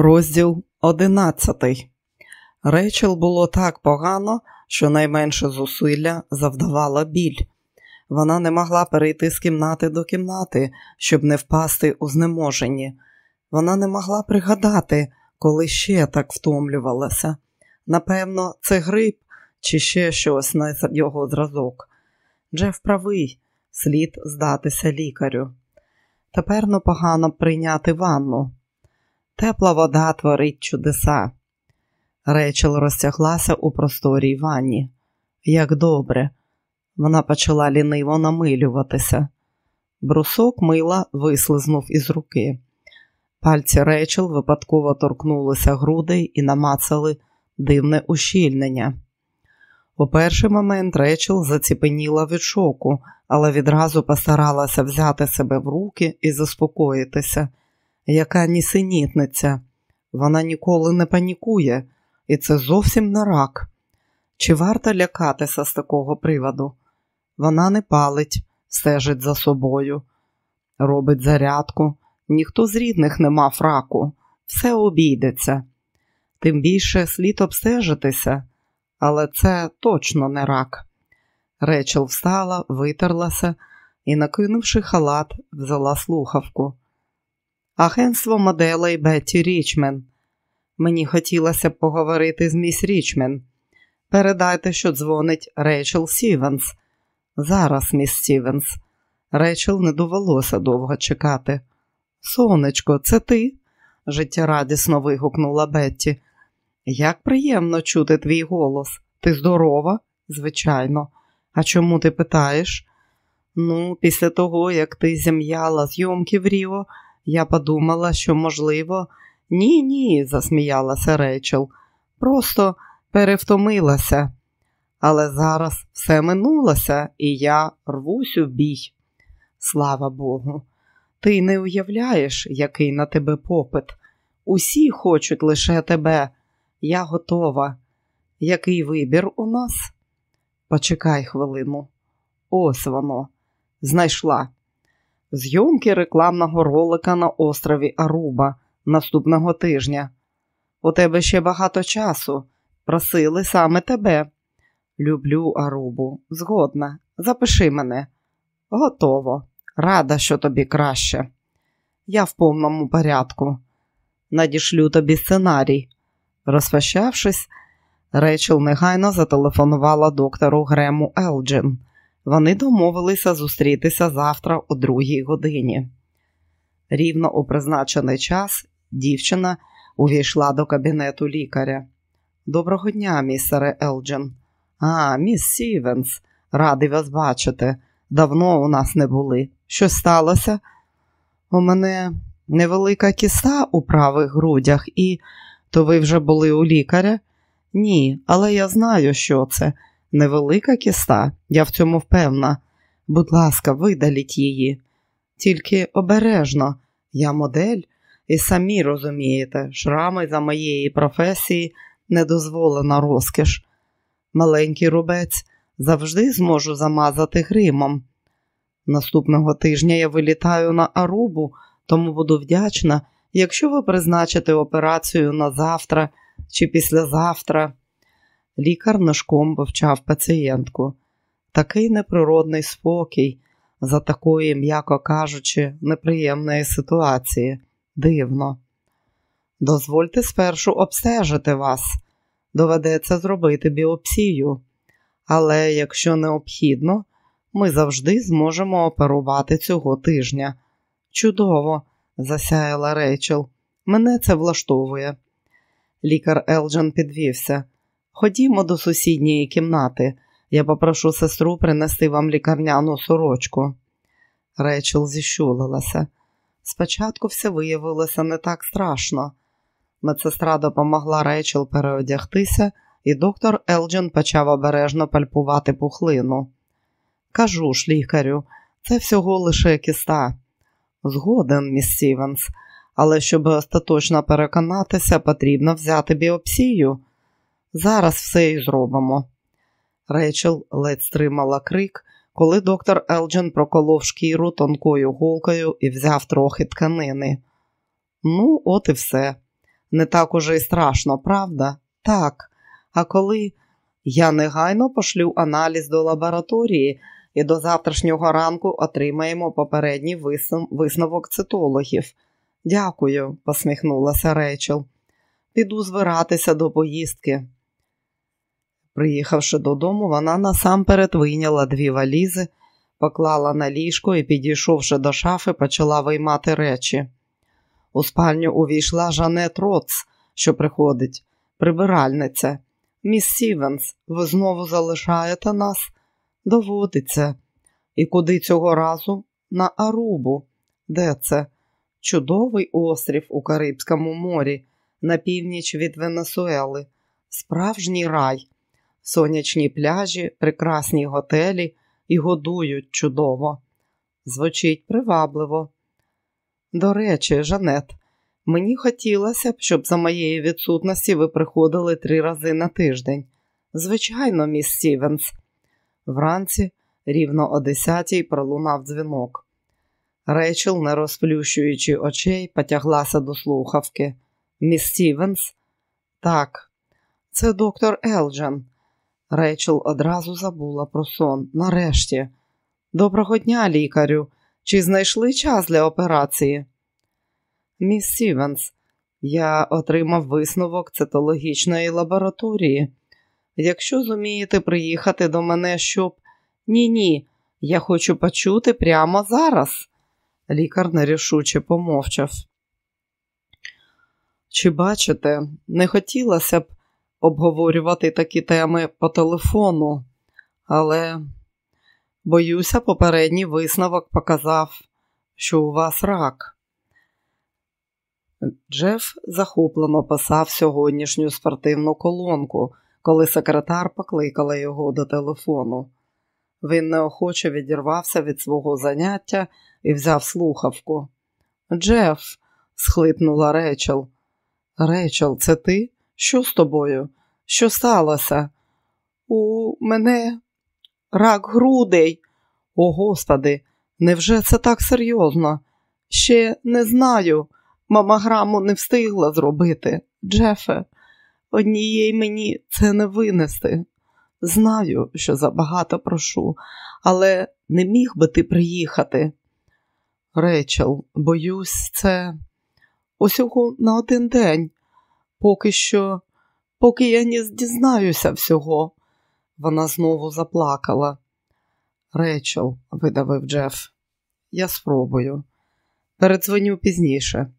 Розділ одинадцятий. Рейчел було так погано, що найменше зусилля завдавала біль. Вона не могла перейти з кімнати до кімнати, щоб не впасти у знеможенні. Вона не могла пригадати, коли ще так втомлювалася. Напевно, це грип чи ще щось на його зразок. Джеф правий, слід здатися лікарю. Тепер непогано прийняти ванну. Тепла вода творить чудеса. Рейчел розтяглася у просторій ванні. Як добре, вона почала ліниво намилюватися. Брусок мила вислизнув із руки. Пальці Рейчел випадково торкнулися грудей і намацали дивне ущільнення. У перший момент Рейчел заціпеніла від шоку, але відразу постаралася взяти себе в руки і заспокоїтися. Яка нісенітниця. Вона ніколи не панікує, і це зовсім не рак. Чи варто лякатися з такого приводу? Вона не палить, стежить за собою, робить зарядку. Ніхто з рідних не мав раку, все обійдеться. Тим більше слід обстежитися, але це точно не рак. Рейчел встала, витерлася і, накинувши халат, взяла слухавку. Агентство моделей Бетті Річмен. Мені хотілося поговорити з міс Річмен. Передайте, що дзвонить Рейчел Стівенс. Зараз, міс Стівенс. Рейчел не довелося довго чекати. Сонечко, це ти? життєрадісно вигукнула Бетті. Як приємно чути твій голос. Ти здорова? Звичайно. А чому ти питаєш? Ну, після того, як ти зім'яла зйомки в Ріо, я подумала, що, можливо, ні, ні, засміялася Рейчел. Просто перевтомилася. Але зараз все минулося, і я рвусь у бій. Слава Богу, ти не уявляєш, який на тебе попит. Усі хочуть лише тебе. Я готова. Який вибір у нас? Почекай хвилину. Ось воно. Знайшла. Зйомки рекламного ролика на острові Аруба наступного тижня. У тебе ще багато часу. Просили саме тебе. Люблю Арубу. Згодна. Запиши мене. Готово. Рада, що тобі краще. Я в повному порядку. Надішлю тобі сценарій. Розфащавшись, Рейчел негайно зателефонувала доктору Грему Елджин. Вони домовилися зустрітися завтра о другій годині. Рівно у призначений час дівчина увійшла до кабінету лікаря. Доброго дня, містере Елджин. А, міс Сівенс, радий вас бачити. Давно у нас не були. Що сталося? У мене невелика кіста у правих грудях, і то ви вже були у лікаря? Ні, але я знаю, що це. Невелика кіста, я в цьому впевна. Будь ласка, видаліть її. Тільки обережно, я модель, і самі розумієте, шрами за моєї професії недозволена розкіш. Маленький рубець завжди зможу замазати гримом. Наступного тижня я вилітаю на Арубу, тому буду вдячна, якщо ви призначите операцію на завтра чи післязавтра. Лікар нишком вивчав пацієнтку. Такий неприродний спокій за такої, м'яко кажучи, неприємної ситуації. Дивно. Дозвольте спершу обстежити вас. Доведеться зробити біопсію. Але якщо необхідно, ми завжди зможемо оперувати цього тижня. Чудово, засяяла Рейчел. Мене це влаштовує. Лікар Елджен підвівся. Ходімо до сусідньої кімнати. Я попрошу сестру принести вам лікарняну сорочку. Рейчел зіщулилася. Спочатку все виявилося не так страшно. Медсестра допомогла Рейчел переодягтися, і доктор Елджен почав обережно пальпувати пухлину. Кажу ж, лікарю, це всього лише кіста. Згоден, міс Стівенс, але щоб остаточно переконатися, потрібно взяти біопсію. Зараз все і зробимо. Рейчел ледь стримала крик, коли доктор Елджен проколов шкіру тонкою голкою і взяв трохи тканини. Ну, от і все. Не так уже й страшно, правда? Так. А коли я негайно пошлю аналіз до лабораторії і до завтрашнього ранку отримаємо попередній висновок цитологів. Дякую, посміхнулася Рейчел. Піду збиратися до поїздки. Приїхавши додому, вона насамперед вийняла дві валізи, поклала на ліжко і, підійшовши до шафи, почала виймати речі. У спальню увійшла Жанет Роц, що приходить, прибиральниця. Міс Сівенс, ви знову залишаєте нас? Доводиться. І куди цього разу? На Арубу. Де це? Чудовий острів у Карибському морі, на північ від Венесуели, справжній рай, сонячні пляжі, прекрасні готелі і годують чудово. Звучить привабливо. До речі, Жанет, мені хотілося б, щоб за моєї відсутності ви приходили три рази на тиждень. Звичайно, міс Стівенс. Вранці, рівно о десятій, пролунав дзвінок. Рейчел, не розплющуючи очей, потяглася до слухавки. Міс Стівенс? Так, це доктор Елджен. Рейчел одразу забула про сон. Нарешті. Доброго дня, лікарю. Чи знайшли час для операції? Міс Стівенс, я отримав висновок цитологічної лабораторії. Якщо зумієте приїхати до мене, щоб. Ні, ні, я хочу почути прямо зараз. Лікар нерішуче помовчав. Чи бачите, не хотілося б обговорювати такі теми по телефону, але, боюся, попередній висновок показав, що у вас рак. Джеф захоплено писав сьогоднішню спортивну колонку, коли секретар покликала його до телефону. Він неохоче відірвався від свого заняття і взяв слухавку. Джеф, схлипнула Рейчел. Рейчел, це ти? Що з тобою? Що сталося? У мене рак грудей. О, господи, невже це так серйозно? Ще не знаю. Мамаграму не встигла зробити. Джефе, однієї мені це не винести. Знаю, що забагато прошу, але не міг би ти приїхати. Рейчел, боюсь, це усього на один день, поки що, поки я не дізнаюся всього. Вона знову заплакала. Рейчел, видавив Джеф, я спробую. Передзвоню пізніше.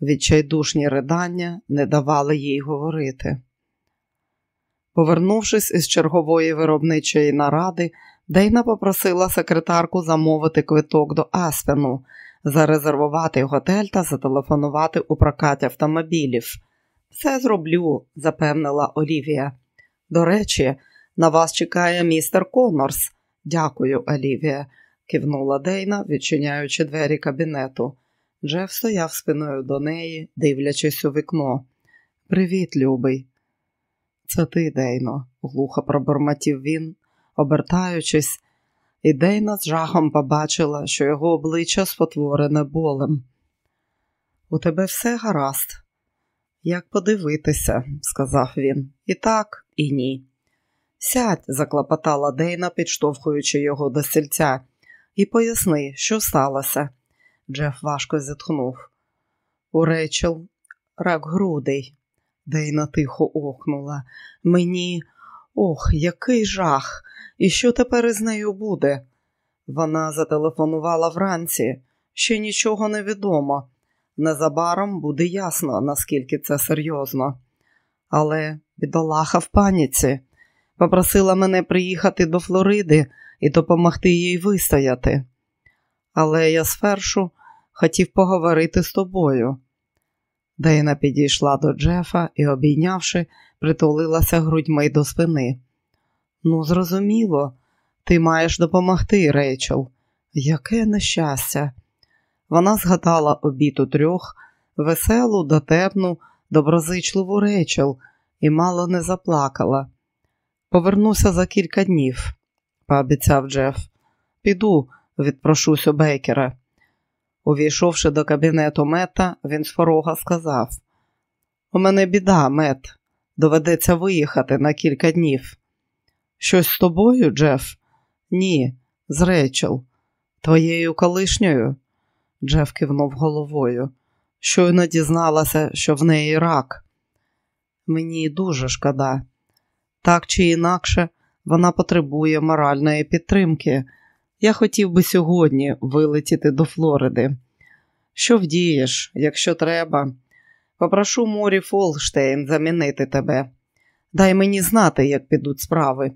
Відчайдушні ридання не давали їй говорити. Повернувшись із чергової виробничої наради, Дейна попросила секретарку замовити квиток до Аспену, зарезервувати готель та зателефонувати у прокаті автомобілів. Все зроблю, запевнила Олівія. До речі, на вас чекає містер Коннорс. Дякую, Олівія, кивнула Дейна, відчиняючи двері кабінету. Джеф стояв спиною до неї, дивлячись у вікно. Привіт, любий. Це ти, Дейно, глухо пробормотів він, обертаючись, і Дейна з жахом побачила, що його обличчя спотворене болем. У тебе все гаразд. Як подивитися, сказав він. І так, і ні. Сядь, заклопотала Дейна, підштовхуючи його до сільця, і поясни, що сталося. Джеф важко зітхнув. У Рейчел рак грудей. Дейна тихо охнула. Мені ох, який жах! І що тепер із нею буде? Вона зателефонувала вранці, ще нічого не відомо. Незабаром буде ясно, наскільки це серйозно. Але бідолаха в паніці попросила мене приїхати до Флориди і допомогти їй вистояти. Але я спершу хотів поговорити з тобою. Дейна підійшла до Джефа і, обійнявши, притулилася грудьми до спини. Ну, зрозуміло, ти маєш допомогти, Рейчел. Яке нещастя. Вона згадала обід у трьох, веселу, дотепну, доброзичливу Рейчел і мало не заплакала. Повернуся за кілька днів, пообіцяв Джеф. Піду, відпрошусь у Бейкера. Увійшовши до кабінету мета, він з порога сказав: У мене біда, мет. Доведеться виїхати на кілька днів. Щось з тобою, Джеф? Ні, з Рейчел. Твоєю колишньою? Джеф кивнув головою. Щойно дізналася, що в неї рак. Мені дуже шкода. Так чи інакше, вона потребує моральної підтримки. Я хотів би сьогодні вилетіти до Флориди. Що вдієш, якщо треба? Попрошу Морі Фолштейн замінити тебе. Дай мені знати, як підуть справи.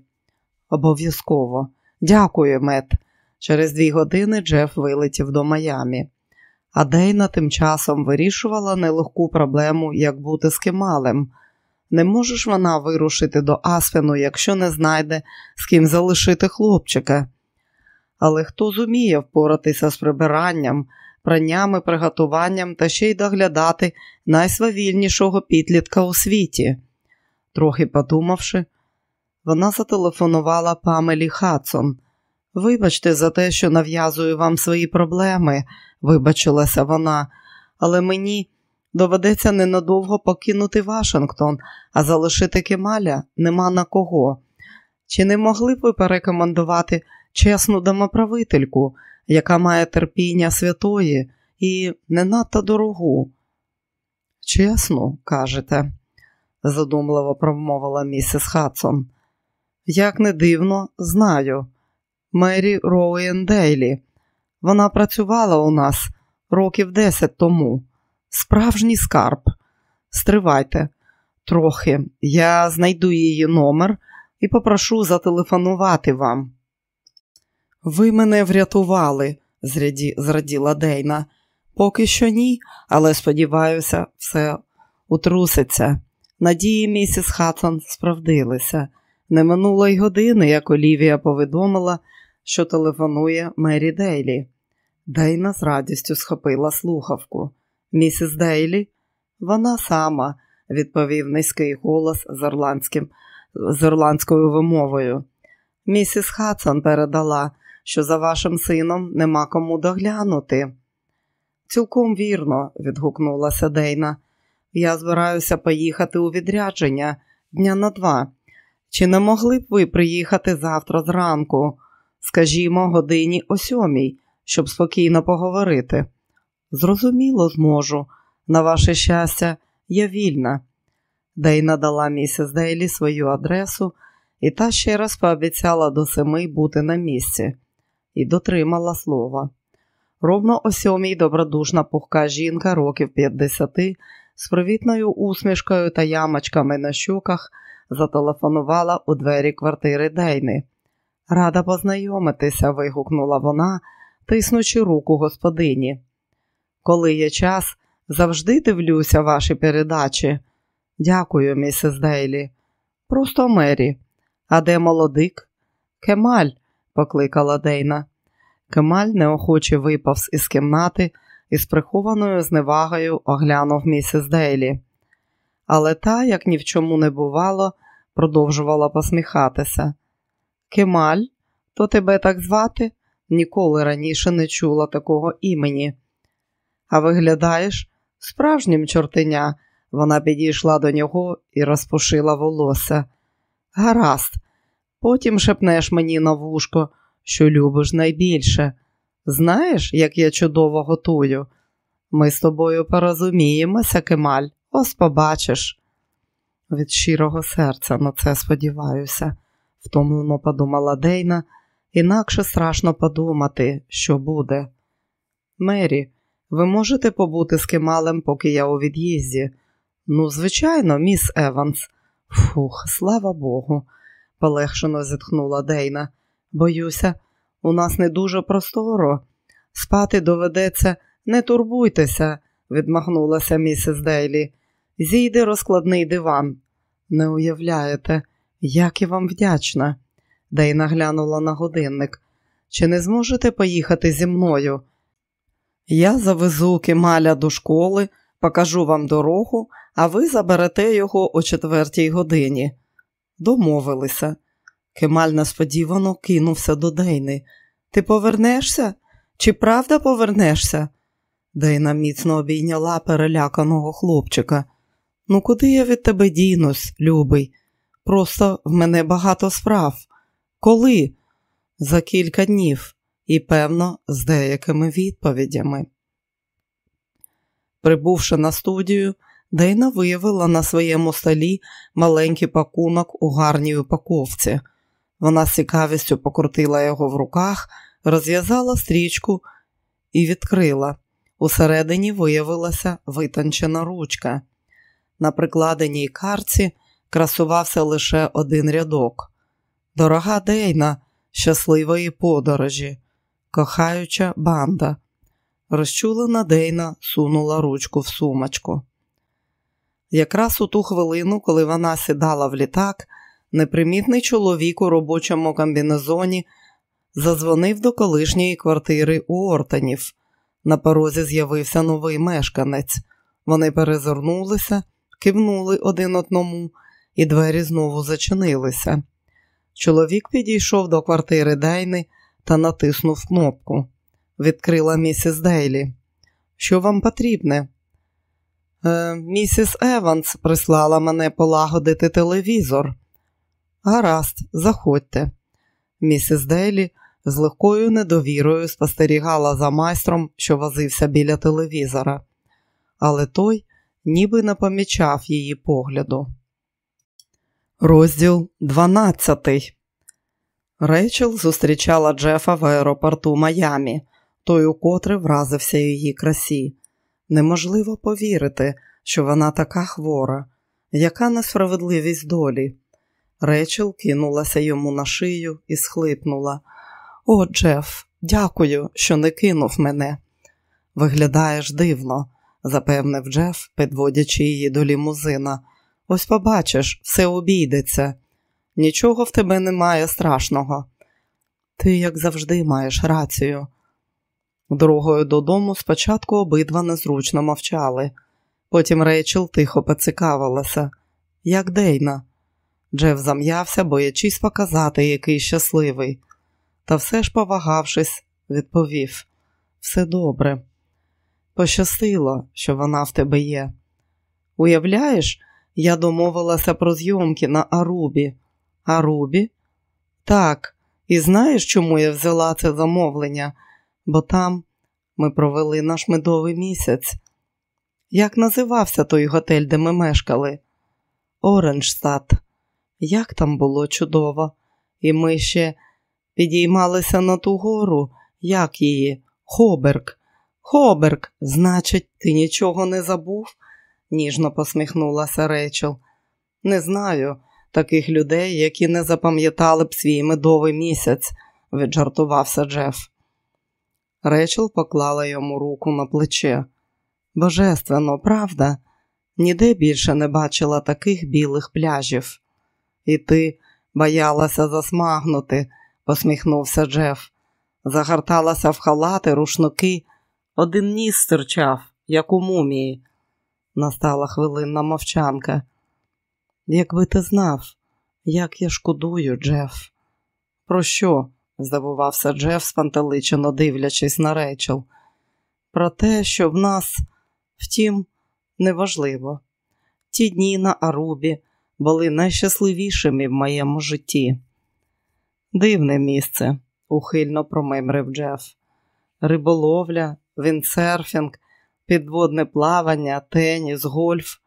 Обов'язково. Дякую, Мет. Через дві години Джеф вилетів до Майамі, а Дейна тим часом вирішувала нелегку проблему, як бути з Кемалем. Не можеш вона вирушити до Аспену, якщо не знайде, з ким залишити хлопчика. Але хто зуміє впоратися з прибиранням, праннями, приготуванням та ще й доглядати найсвавільнішого підлітка у світі? Трохи подумавши, вона зателефонувала Памелі Хадсон. Вибачте за те, що нав'язую вам свої проблеми, вибачилася вона, але мені доведеться ненадовго покинути Вашингтон, а залишити Кемаля нема на кого. Чи не могли б ви порекомендувати чесну домоправительку, яка має терпіння святої і не надто дорогу? Чесно, кажете, задумливо промовила місіс Хадсон. Як не дивно, знаю. Мері Роуен Дейлі. Вона працювала у нас років десять тому. Справжній скарб. Стривайте трохи. Я знайду її номер і попрошу зателефонувати вам. Ви мене врятували, зраді... зраділа Дейна. Поки що ні, але сподіваюся, все утруситься. Надії місіс Хатсон справдилися. Не минуло й години, як Олівія повідомила, що телефонує Мері Дейлі. Дейна з радістю схопила слухавку. Місіс Дейлі, вона сама, відповів низький голос з ірландським, з ірландською вимовою. Місіс Хадсон передала, що за вашим сином нема кому доглянути. Цілком вірно, відгукнулася Дейна. Я збираюся поїхати у відрядження дня на два. Чи не могли б ви приїхати завтра зранку, скажімо, годині о сьомій, щоб спокійно поговорити? Зрозуміло, зможу. На ваше щастя, я вільна. Дейна дала місіс Дейлі свою адресу, і та ще раз пообіцяла до семи бути на місці і дотримала слова. Ровно о сьомій добродушна пухка жінка років 50 з привітною усмішкою та ямочками на щоках зателефонувала у двері квартири Дейни. Рада познайомитися, вигукнула вона, тиснучи руку господині. Коли є час, завжди дивлюся ваші передачі. Дякую, місіс Дейлі. Просто Мері. А де молодик? Кемаль, покликала Дейна. Кемаль неохоче випавз із кімнати і з прихованою зневагою оглянув місіс Дейлі. Але та, як ні в чому не бувало, продовжувала посміхатися. Кемаль, то тебе так звати? Ніколи раніше не чула такого імені. А виглядаєш, справжнім чортеня, вона підійшла до нього і розпушила волосся. Гаразд, потім шепнеш мені на вушко, що любиш найбільше. Знаєш, як я чудово готую? Ми з тобою порозуміємося, Кемаль, ось побачиш. Від щирого серця на це сподіваюся, втомлено подумала Дейна, інакше страшно подумати, що буде. Мері, ви можете побути з Кемалем, поки я у від'їзді? Ну, звичайно, міс Еванс. Фух, слава Богу, полегшено зітхнула Дейна. Боюся, у нас не дуже просторо. Спати доведеться, не турбуйтеся, відмахнулася місіс Дейлі. Зійде розкладний диван. Не уявляєте, як я вам вдячна. Дейна глянула на годинник. Чи не зможете поїхати зі мною? Я завезу Кемаля до школи, покажу вам дорогу, а ви заберете його о четвертій годині. Домовилися. Кемаль несподівано кинувся до Дейни. Ти повернешся? Чи правда повернешся? Дейна міцно обійняла переляканого хлопчика. Ну, куди я від тебе дінусь, любий? Просто в мене багато справ. Коли? За кілька днів і, певно, з деякими відповідями. Прибувши на студію, Дейна виявила на своєму столі маленький пакунок у гарній упаковці. Вона з цікавістю покрутила його в руках, розв'язала стрічку і відкрила. Усередині виявилася витончена ручка. На прикладеній карці красувався лише один рядок. Дорога Дейна, щасливої подорожі, кохаюча банда. Розчулена Дейна сунула ручку в сумочку. Якраз у ту хвилину, коли вона сідала в літак, непримітний чоловік у робочому комбінезоні зазвонив до колишньої квартири у Ортонів. На порозі з'явився новий мешканець. Вони перезирнулися, кивнули один одному, і двері знову зачинилися. Чоловік підійшов до квартири Дейни та натиснув кнопку. Відкрила місіс Дейлі. Що вам потрібне? Е, Місіс Еванс прислала мене полагодити телевізор. Гаразд, заходьте. Місіс Дейлі з легкою недовірою спостерігала за майстром, що возився біля телевізора, але той ніби не помічав її погляду. Розділ 12 Рейчел зустрічала Джефа в аеропорту Майамі, той укотре вразився її красі. Неможливо повірити, що вона така хвора, яка несправедливість долі. Рейчел кинулася йому на шию і схлипнула. О, Джеф, дякую, що не кинув мене. Виглядаєш дивно, запевнив Джеф, підводячи її до лімузина. Ось побачиш, все обійдеться. Нічого в тебе немає страшного. Ти, як завжди, маєш рацію. Дорогою додому спочатку обидва незручно мовчали. Потім Рейчел тихо поцікавилася. Як Дейна? Джеф зам'явся, боячись показати, який щасливий. Та все ж, повагавшись, відповів: все добре. Пощастило, що вона в тебе є. Уявляєш, я домовилася про зйомки на Арубі. Арубі? Так, і знаєш, чому я взяла це замовлення? Бо там ми провели наш медовий місяць. Як називався той готель, де ми мешкали? Оранжстад. Як там було чудово, і ми ще підіймалися на ту гору, як її? Хоберг. Хоберг, значить, ти нічого не забув? Ніжно посміхнулася Рейчел. Не знаю таких людей, які не запам'ятали б свій медовий місяць, віджартувався Джеф. Рейчел поклала йому руку на плече. Божественно, правда? Ніде більше не бачила таких білих пляжів. І ти боялася засмагнути, посміхнувся Джеф. Загорталася в халати, рушники, один ніс стирчав, як у мумії. Настала хвилинна мовчанка. Якби ти знав, як я шкодую, Джеф. Про що? здивувався Джеф, спантеличено дивлячись на рейчел. Про те, що в нас, втім, неважливо. Ті дні на Арубі були найщасливішими в моєму житті. Дивне місце, ухильно промимрив Джеф. Риболовля, віндсерфінг, підводне плавання, теніс, гольф.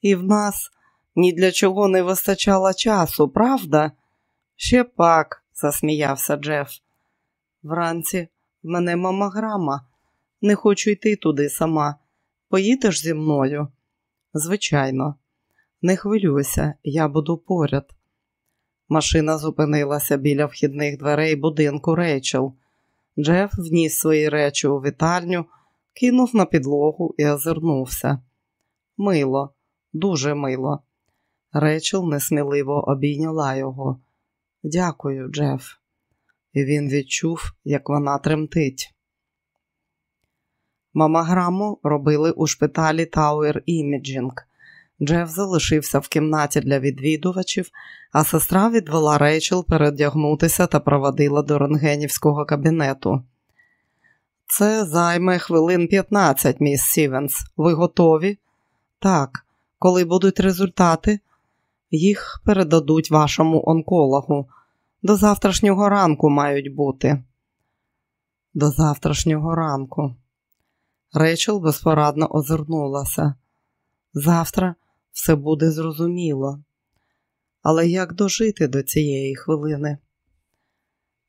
І в нас ні для чого не вистачало часу, правда? Ще пак, засміявся Джеф. Вранці в мене мамаграма. Не хочу йти туди сама. Поїдеш зі мною? Звичайно, не хвилюйся, я буду поряд. Машина зупинилася біля вхідних дверей будинку Рейчел. Джеф вніс свої речі у вітальню, кинув на підлогу і озирнувся. Мило, дуже мило. Рейчел несміливо обійняла його. Дякую, Джеф. І він відчув, як вона тремтить. Мамаграму робили у шпиталі Tower Imaging. Джеф залишився в кімнаті для відвідувачів, а сестра відвела Рейчел передягнутися та проводила до рентгенівського кабінету. Це займе хвилин 15, міс Сівенс. Ви готові? Так, Коли будуть результати, їх передадуть вашому онкологу. До завтрашнього ранку мають бути. До завтрашнього ранку. Рейчел безпорадно озирнулася. Завтра все буде зрозуміло. Але як дожити до цієї хвилини?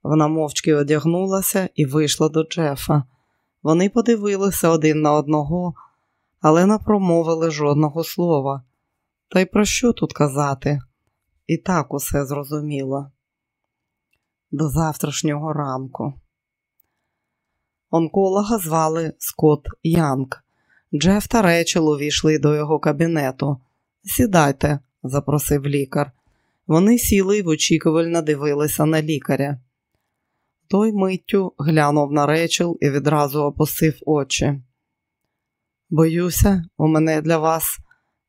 Вона мовчки одягнулася і вийшла до Джефа. Вони подивилися один на одного, але не промовили жодного слова. Та й про що тут казати? І так усе зрозуміло. До завтрашнього ранку. Онколога звали Скотт Янг. Джеф та Речел увійшли до його кабінету. Сідайте, запросив лікар. Вони сіли й очікувально дивилися на лікаря. Той миттю глянув на Речел і відразу опустив очі. Боюся, у мене для вас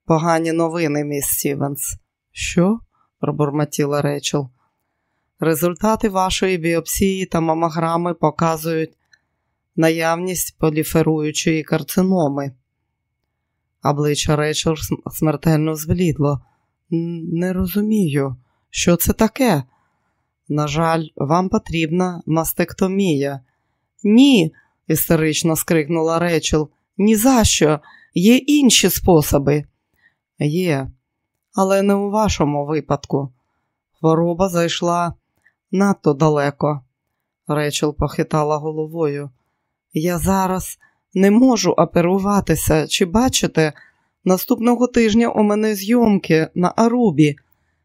погані новини, міс Стівенс. Що? пробурмотіла Речел. Результати вашої біопсії та мамограми показують наявність поліферуючої карциноми. Обличчя Речел смертельно зблідло. Не розумію, що це таке? На жаль, вам потрібна мастектомія. Ні, істерично скрикнула Речел. «Ні за що! Є інші способи. Є, але не у вашому випадку. Хвороба зайшла надто далеко. Речел похитала головою. Я зараз не можу оперуватися. Чи бачите, наступного тижня у мене зйомки на Арубі.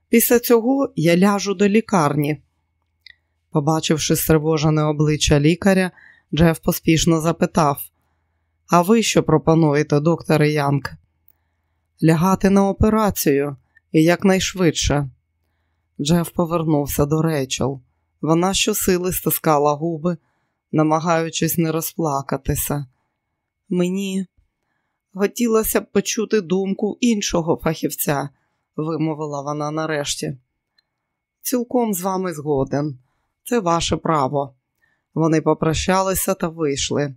Після цього я ляжу до лікарні. Побачивши стривожене обличчя лікаря, Джеф поспішно запитав: А ви що пропонуєте, докторе Янг? Лягати на операцію і якнайшвидше. Джеф повернувся до Рейчел. Вона щосили стискала губи, намагаючись не розплакатися. Мені хотілося б почути думку іншого фахівця, вимовила вона нарешті. Цілком з вами згоден. Це ваше право. Вони попрощалися та вийшли.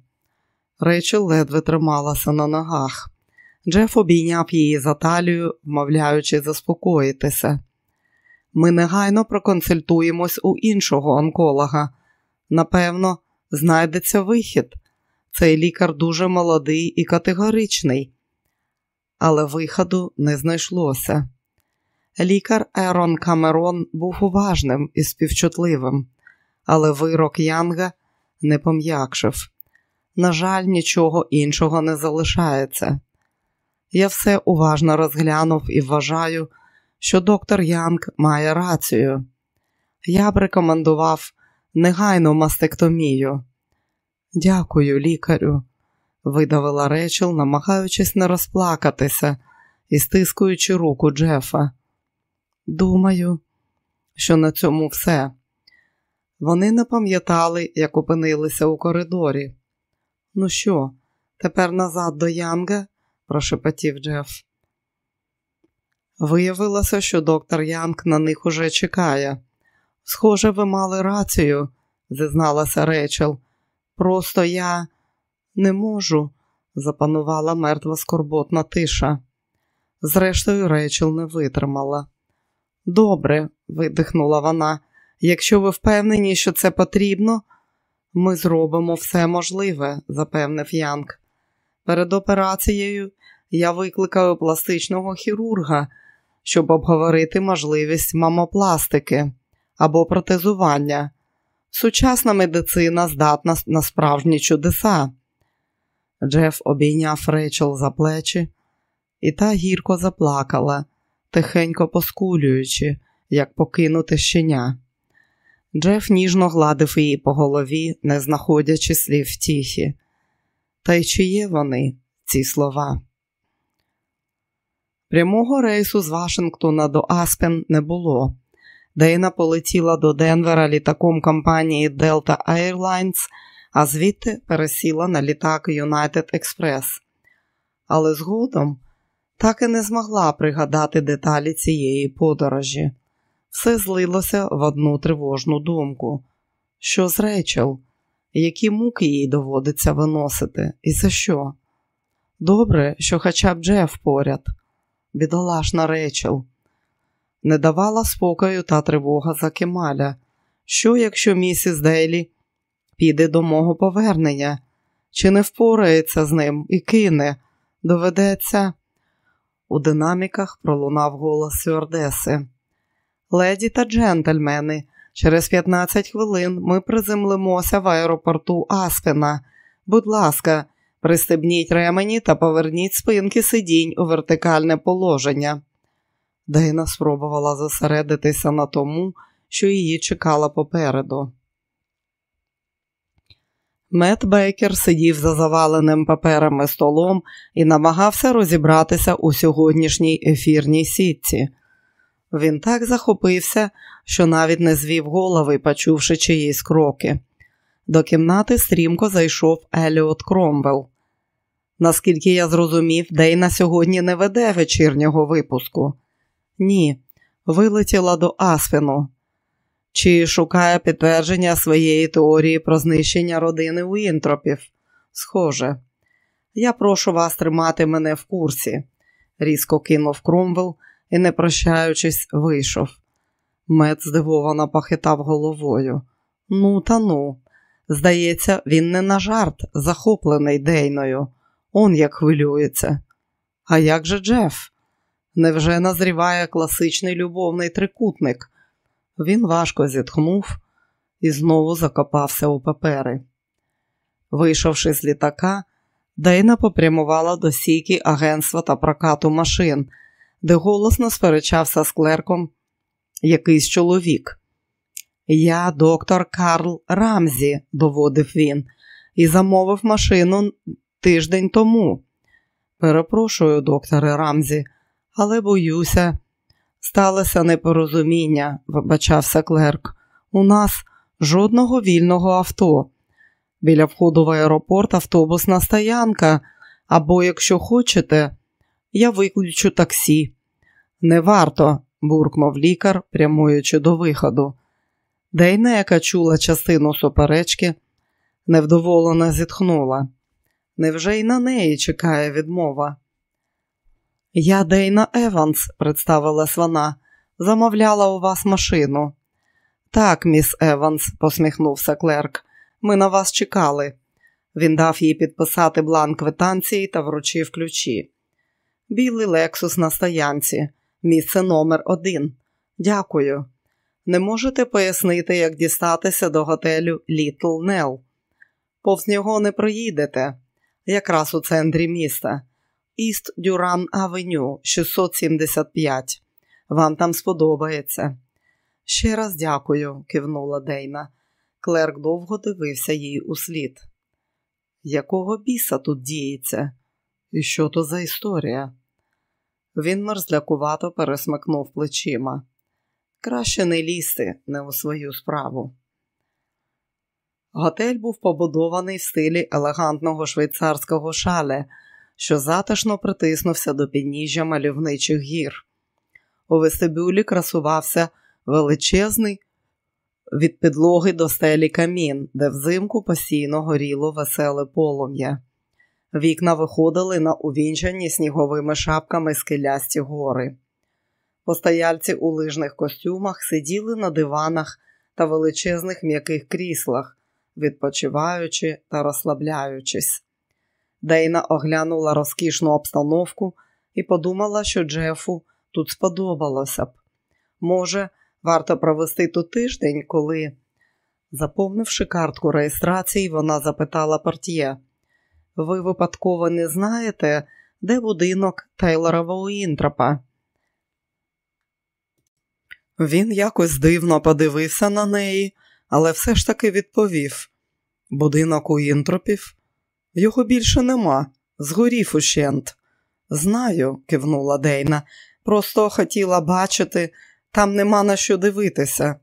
Рейчел ледве трималася на ногах. Джеф обійняв її за талію, вмовляючи заспокоїтися. Ми негайно проконсультуємось у іншого онколога. Напевно, знайдеться вихід. Цей лікар дуже молодий і категоричний, але виходу не знайшлося. Лікар Ерон Камерон був уважним і співчутливим але вирок Янга не пом'якшив. На жаль, нічого іншого не залишається. Я все уважно розглянув і вважаю, що доктор Янг має рацію. Я б рекомендував негайну мастектомію. Дякую, лікарю, видавила Речел, намагаючись не розплакатися і стискуючи руку Джефа. Думаю, що на цьому все. Вони не пам'ятали, як опинилися у коридорі. Ну що, тепер назад до Янга? прошепотів Джеф. Виявилося, що доктор Янг на них уже чекає. Схоже, ви мали рацію, зізналася Рейчел. Просто я не можу, запанувала мертва скорботна тиша. Зрештою, Рейчел не витримала. Добре, видихнула вона. Якщо ви впевнені, що це потрібно, ми зробимо все можливе, запевнив Янг. Перед операцією я викликаю пластичного хірурга, щоб обговорити можливість мамопластики або протезування. Сучасна медицина здатна на справжні чудеса. Джеф обійняв Рейчел за плечі, і та гірко заплакала, тихенько поскулюючи, як покинути щеня. Джеф ніжно гладив її по голові, не знаходячи слів втіхи. Та й чи є вони, ці слова? Прямого рейсу з Вашингтона до Аспен не було. Дейна полетіла до Денвера літаком компанії Delta Airlines, а звідти пересіла на літак United Express. Але згодом так і не змогла пригадати деталі цієї подорожі все злилося в одну тривожну думку. Що з Рейчел? Які муки їй доводиться виносити, і за що? Добре, що хоча б Джеф поряд. бідолашна Рейчел. Не давала спокою та тривога за Кемаля. Що, якщо місіс Дейлі піде до мого повернення? Чи не впорається з ним і кине? Доведеться. У динаміках пролунав голос Сюардеси. Леді та джентльмени, через 15 хвилин ми приземлимося в аеропорту Аспена. Будь ласка, пристебніть ремені та поверніть спинки сидінь у вертикальне положення. Дейна спробувала зосередитися на тому, що її чекала попереду. Мет Бейкер сидів за заваленим паперами столом і намагався розібратися у сьогоднішній ефірній сітці. Він так захопився, що навіть не звів голови, почувши чиїсь кроки. До кімнати стрімко зайшов Еліот Кромвелл. Наскільки я зрозумів, Дейна сьогодні не веде вечірнього випуску. Ні, вилетіла до Асфену. Чи шукає підтвердження своєї теорії про знищення родини Уінтропів? Схоже, я прошу вас тримати мене в курсі, різко кинув Кромвелл і, не прощаючись, вийшов. Мед здивовано похитав головою. Ну, та ну. Здається, він не на жарт, захоплений Дейною. Он як хвилюється. А як же Джеф? Невже назріває класичний любовний трикутник? Він важко зітхнув і знову закопався у папери. Вийшовши з літака, Дейна попрямувала до сійки агентства та прокату машин, де голосно сперечався з клерком якийсь чоловік. Я доктор Карл Рамзі, доводив він, і замовив машину тиждень тому. Перепрошую, докторе Рамзі, але боюся, сталося непорозуміння, вибачався клерк. У нас жодного вільного авто. Біля входу в аеропорт автобусна стоянка, або, якщо хочете, я виключу таксі. Не варто, буркнув лікар, прямуючи до виходу. Дейнека чула частину суперечки, невдоволено зітхнула. Невже й на неї чекає відмова? Я Дейна Еванс, представилась вона, замовляла у вас машину. Так, міс Еванс, посміхнувся клерк, ми на вас чекали. Він дав їй підписати бланк квитанції та вручив ключі. Білий лексус на стоянці, місце номер один. Дякую. Не можете пояснити, як дістатися до готелю Літл Нел? Повз нього не проїдете, якраз у центрі міста. Іст Дюран Авеню 675. Вам там сподобається. Ще раз дякую, кивнула Дейна. Клерк довго дивився їй у слід. Якого біса тут діється? І що то за історія? Він мерзлякувато пересмикнув плечима. Краще не лізти не у свою справу. Готель був побудований в стилі елегантного швейцарського шале, що затишно притиснувся до підніжжя мальовничих гір. У вестибюлі красувався величезний від підлоги до стелі камін, де взимку постійно горіло веселе полум'я. Вікна виходили на увінчані сніговими шапками скелясті гори. Постояльці у лижних костюмах сиділи на диванах та величезних м'яких кріслах, відпочиваючи та розслабляючись. Дейна оглянула розкішну обстановку і подумала, що Джефу тут сподобалося б. Може, варто провести тут тиждень, коли, заповнивши картку реєстрації, вона запитала портьє. Ви випадково не знаєте, де будинок Тейлора Воуінтропа? Він якось дивно подивився на неї, але все ж таки відповів: будинок у інтропів? Його більше нема, згорів ущент. Знаю, кивнула Дейна, просто хотіла бачити, там нема на що дивитися.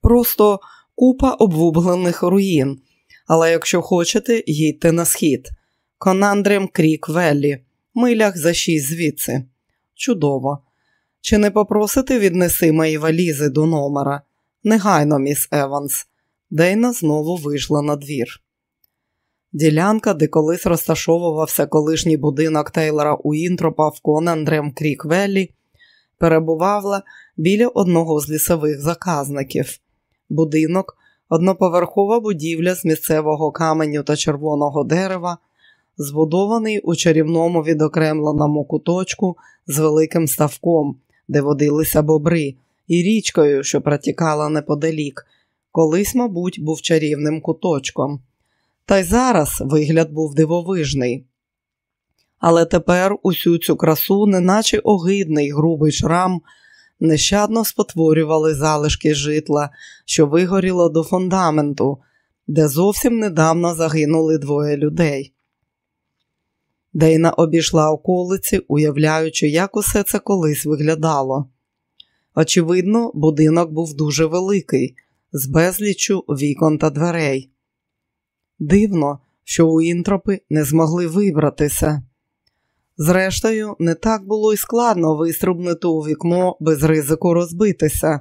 Просто купа обвублених руїн. Але якщо хочете, їдьте на схід. Конандрем Крік Веллі, милях за шість звідси. Чудово. Чи не попросите віднеси мої валізи до номера? Негайно, міс Еванс. Дейна знову вийшла на двір. Ділянка, де колись розташовувався колишній будинок Тейлора Уінтропа в Конандрем Кріквеллі, перебувала біля одного з лісових заказників. Будинок, одноповерхова будівля з місцевого каменю та червоного дерева, збудований у чарівному відокремленому куточку з великим ставком, де водилися бобри, і річкою, що протікала неподалік, колись, мабуть, був чарівним куточком. Та й зараз вигляд був дивовижний. Але тепер усю цю красу, неначе огидний грубий шрам, нещадно спотворювали залишки житла, що вигоріло до фундаменту, де зовсім недавно загинули двоє людей. Дейна обійшла околиці, уявляючи, як усе це колись виглядало. Очевидно, будинок був дуже великий, з безліччю вікон та дверей. Дивно, що Уінтропи не змогли вибратися. Зрештою, не так було й складно виструбнути у вікно без ризику розбитися.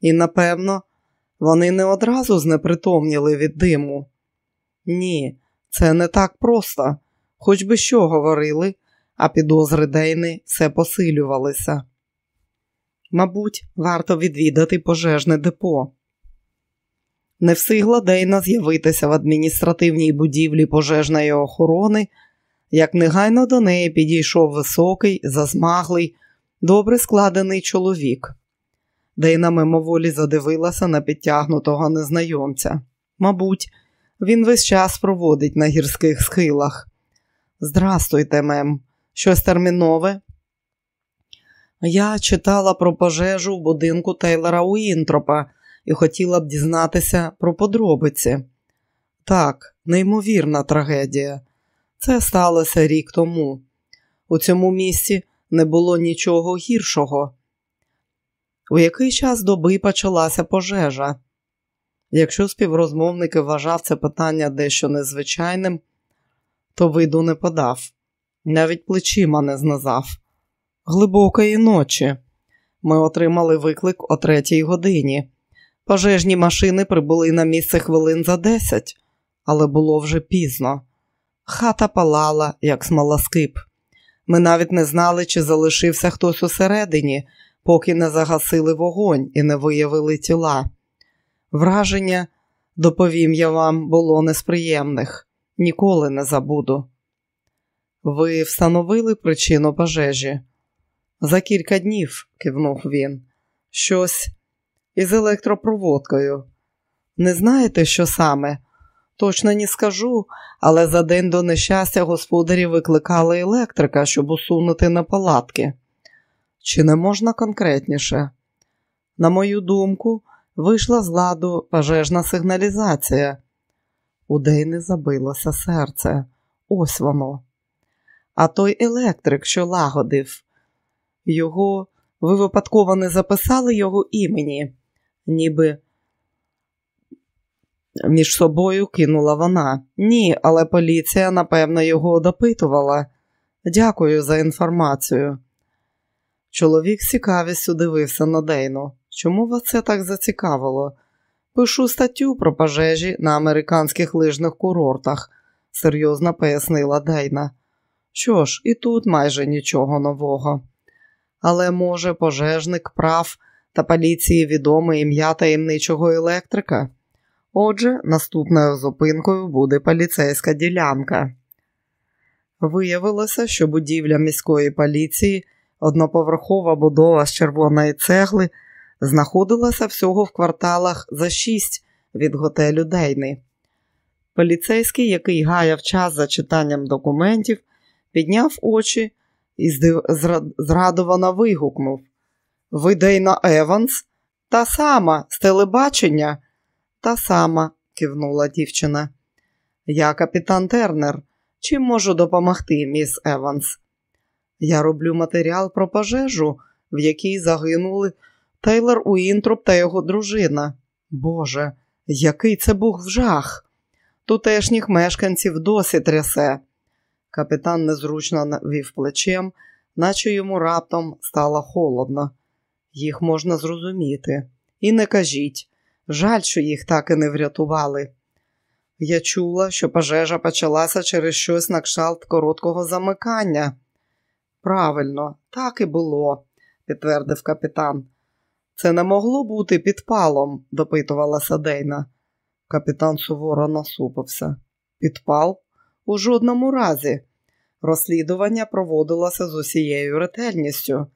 І, напевно, вони не одразу знепритомніли від диму. Ні, це не так просто, хоч би що говорили, а підозри Дейни все посилювалися. Мабуть, варто відвідати пожежне депо. Не встигла Дейна з'явитися в адміністративній будівлі пожежної охорони, як негайно до неї підійшов високий, зазмаглий, добре складений чоловік. Дейна мимоволі задивилася на підтягнутого незнайомця. Мабуть, він весь час проводить на гірських схилах. Здрастуйте, мем, щось термінове. Я читала про пожежу в будинку Тейлора Уінтропа і хотіла б дізнатися про подробиці. Так, неймовірна трагедія. Це сталося рік тому. У цьому місці не було нічого гіршого. У який час доби почалася пожежа? Якщо співрозмовник вважав це питання дещо незвичайним, то виду не подав, навіть плечима не зназав. Глибокої ночі ми отримали виклик о третій годині. Пожежні машини прибули на місце хвилин за десять, але було вже пізно. Хата палала, як смолоскип. Ми навіть не знали, чи залишився хтось усередині, поки не загасили вогонь і не виявили тіла. Враження, доповім я вам, було несприємних, ніколи не забуду. Ви встановили причину пожежі? За кілька днів, кивнув він, щось із електропроводкою. Не знаєте, що саме? Точно не скажу, але за день до нещастя господарі викликали електрика, щоб усунути неполадки. Чи не можна конкретніше? На мою думку, вийшла з ладу пожежна сигналізація. У Дейни забилося серце. Ось воно. А той електрик, що лагодив, його ви випадково не записали його імені, ніби між собою кинула вона. Ні, але поліція, напевно, його допитувала. Дякую за інформацію. Чоловік з цікавістю дивився на Дейну. Чому вас це так зацікавило? Пишу статтю про пожежі на американських лижних курортах, серйозно пояснила Дейна. Що ж, і тут майже нічого нового. Але, може, пожежник прав та поліції відоме ім'я таємничого електрика? Отже, наступною зупинкою буде поліцейська ділянка. Виявилося, що будівля міської поліції, одноповерхова будова з червоної цегли, знаходилася всього в кварталах за шість від готелю Дейни. Поліцейський, який гаяв час за читанням документів, підняв очі і зрадовано вигукнув: Ви Дейна Еванс? Та сама з телебачення. Та сама, кивнула дівчина. Я капітан Тернер. Чим можу допомогти, міс Еванс? Я роблю матеріал про пожежу, в якій загинули Тейлор Уінтроп та його дружина. Боже, який це був жах! Тутешніх мешканців досі трясе. Капітан незручно навів плечем, наче йому раптом стало холодно. Їх можна зрозуміти. І не кажіть. Жаль, що їх так і не врятували. Я чула, що пожежа почалася через щось на кшталт короткого замикання. Правильно, так і було, підтвердив капітан. Це не могло бути підпалом, допитувалася Дейна. Капітан суворо насупився. Підпал? У жодному разі. Розслідування проводилося з усією ретельністю.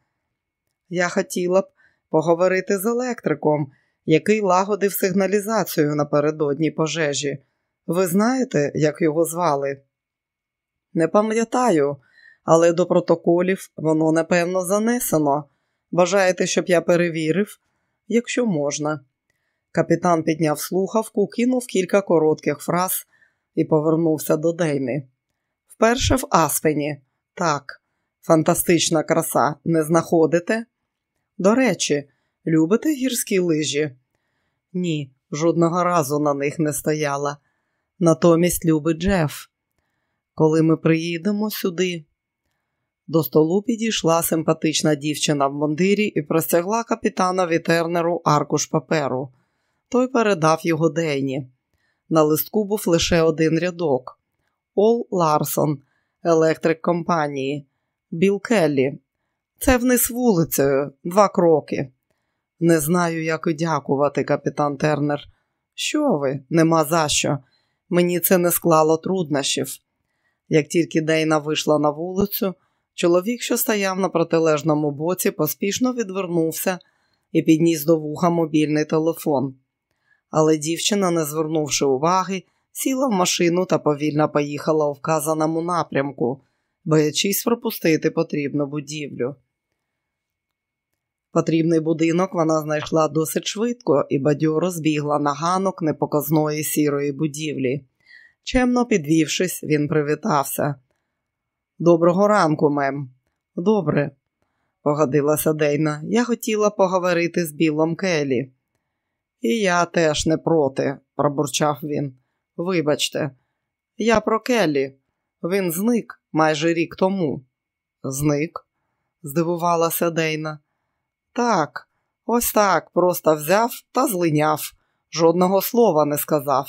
Я хотіла б поговорити з електриком, який лагодив сигналізацію напередодні пожежі. Ви знаєте, як його звали? Не пам'ятаю, але до протоколів воно напевно занесено. Бажаєте, щоб я перевірив? Якщо можна. Капітан підняв слухавку, кинув кілька коротких фраз і повернувся до Дейни. Вперше в Аспені. Так, фантастична краса, не знаходите? До речі, любите гірські лижі? Ні, жодного разу на них не стояла. Натомість любить Джеф. Коли ми приїдемо сюди. До столу підійшла симпатична дівчина в мундирі і простягла капітанові Тернеру аркуш паперу. Той передав його Дейні. На листку був лише один рядок. Ол Ларсон, електрик компанії, Біл Келлі. Це вниз вулицею, два кроки. Не знаю, як і дякувати, капітан Тернер. Що ви, нема за що. Мені це не склало труднощів. Як тільки Дейна вийшла на вулицю, чоловік, що стояв на протилежному боці, поспішно відвернувся і підніс до вуха мобільний телефон. Але дівчина, не звернувши уваги, сіла в машину та повільно поїхала у вказаному напрямку, боячись пропустити потрібну будівлю. Потрібний будинок вона знайшла досить швидко і бадьоро збігла на ганок непоказної сірої будівлі. Чемно підвівшись, він привітався. Доброго ранку, мем. Добре, погодилася Дейна. Я хотіла поговорити з Білом Келі. І я теж не проти, пробурчав він. Вибачте, я про Келлі. Він зник майже рік тому. Зник? здивувалася Дейна. Так, ось так, просто взяв та злиняв, жодного слова не сказав,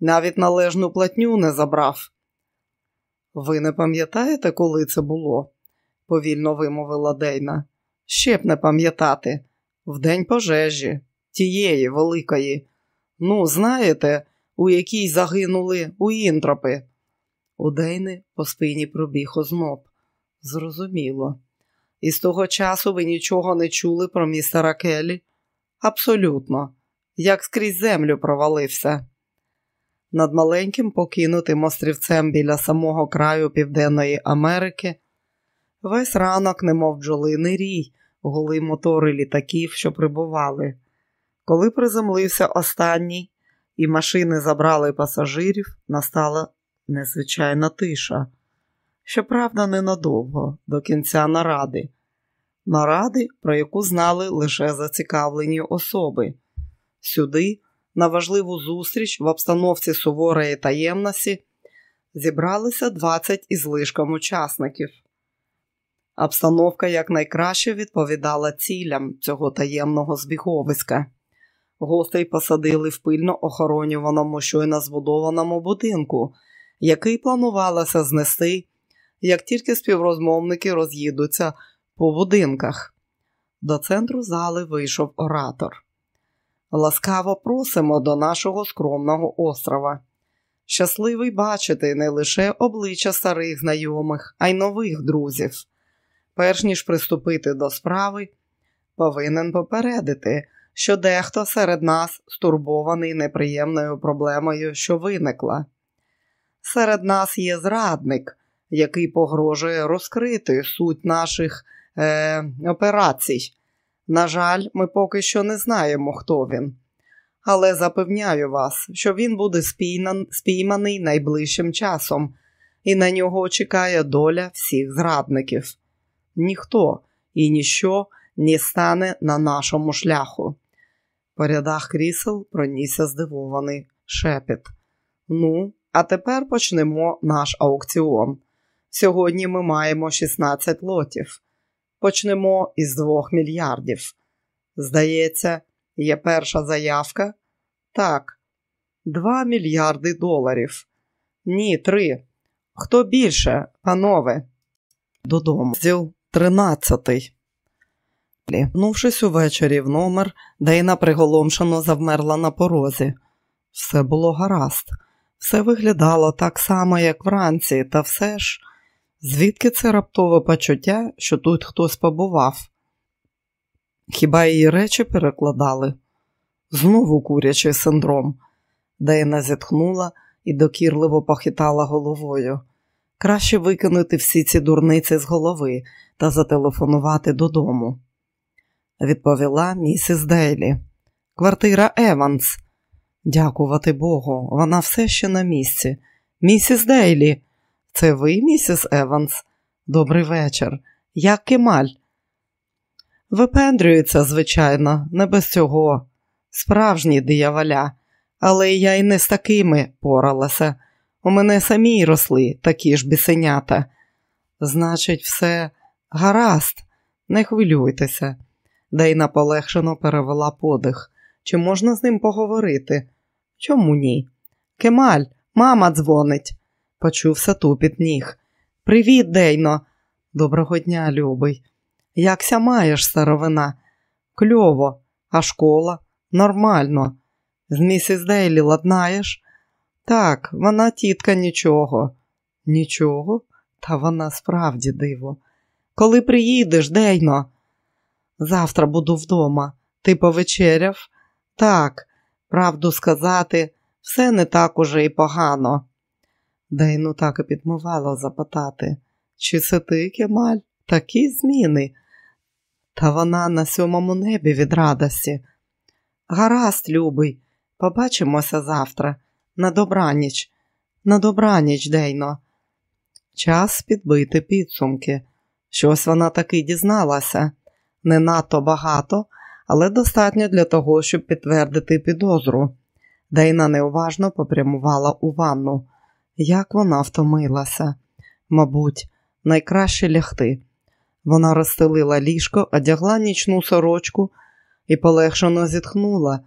навіть належну платню не забрав. Ви не пам'ятаєте, коли це було? повільно вимовила Дейна. Ще б не пам'ятати. В день пожежі, тієї великої. Ну, знаєте, у якій загинули у інтропи. У Дейни по спині пробіг озноб. Зрозуміло. І з того часу ви нічого не чули про містера Келлі? Абсолютно, як скрізь землю провалився. Над маленьким покинутим острівцем біля самого краю Південної Америки весь ранок, немов бджолиний рій, гули мотори літаків, що прибували. Коли приземлився останній і машини забрали пасажирів, настала незвичайна тиша. Щоправда, ненадовго, до кінця наради. Наради, про яку знали лише зацікавлені особи. Сюди, на важливу зустріч в обстановці суворої таємності, зібралися 20 із лишком учасників. Обстановка якнайкраще відповідала цілям цього таємного збіговиська. Гостей посадили в пильно охоронюваному щойно збудованому будинку, який планувалося знести як тільки співрозмовники роз'їдуться по будинках. До центру зали вийшов оратор. Ласкаво просимо до нашого скромного острова. Щасливий бачити не лише обличчя старих знайомих, а й нових друзів. Перш ніж приступити до справи, повинен попередити, що дехто серед нас стурбований неприємною проблемою, що виникла. Серед нас є зрадник, який погрожує розкрити суть наших е, операцій. На жаль, ми поки що не знаємо, хто він. Але запевняю вас, що він буде спійманий найближчим часом, і на нього чекає доля всіх зрадників. Ніхто і ніщо не стане на нашому шляху. По рядах крісел пронісся здивований шепіт. Ну, а тепер почнемо наш аукціон. Сьогодні ми маємо 16 лотів. Почнемо із 2 мільярдів. Здається, є перша заявка? Так. Два мільярди доларів. Ні, три. Хто більше, панове? Додому. Зіл тринадцятий. Нувшись увечері в номер, Дейна приголомшено завмерла на порозі. Все було гаразд, все виглядало так само, як вранці, та все ж, звідки це раптове почуття, що тут хтось побував? Хіба її речі перекладали? Знову курячий синдром. Дейна зітхнула і докірливо похитала головою. Краще викинути всі ці дурниці з голови та зателефонувати додому. Відповіла місіс Дейлі. Квартира Еванс. Дякувати Богу, вона все ще на місці. Місіс Дейлі, це ви, місіс Еванс? Добрий вечір. Як Кемаль? Випендрюється, звичайно, не без цього. Справжні дияволя, але я й не з такими поралася. У мене самі росли такі ж бісенята. Значить, все гаразд, не хвилюйтеся. Дейна полегшено перевела подих. Чи можна з ним поговорити? Чому ні? Кемаль, мама дзвонить, почувся тупіт ніг. Привіт, Дейно. Доброго дня, любий. Якся маєш, старовина? Кльово, а школа? Нормально. З місіс Дейлі ладнаєш? Так, вона тітка нічого. Нічого? Та вона справді диво. Коли приїдеш, Дейно? Завтра буду вдома. Ти повечеряв? Так, правду сказати, все не так уже і погано. Дейну так і підмивало запитати, чи це ти, Кемаль? Такі зміни? Та вона на сьомому небі від радості. Гаразд, любий, побачимося завтра. На добраніч, на добраніч, Дейно. Час підбити підсумки. Щось вона таки дізналася. Не надто багато, але достатньо для того, щоб підтвердити підозру. Дейна неуважно попрямувала у ванну. Як вона втомилася. Мабуть, найкраще лягти. Вона розстелила ліжко, одягла нічну сорочку і полегшено зітхнула,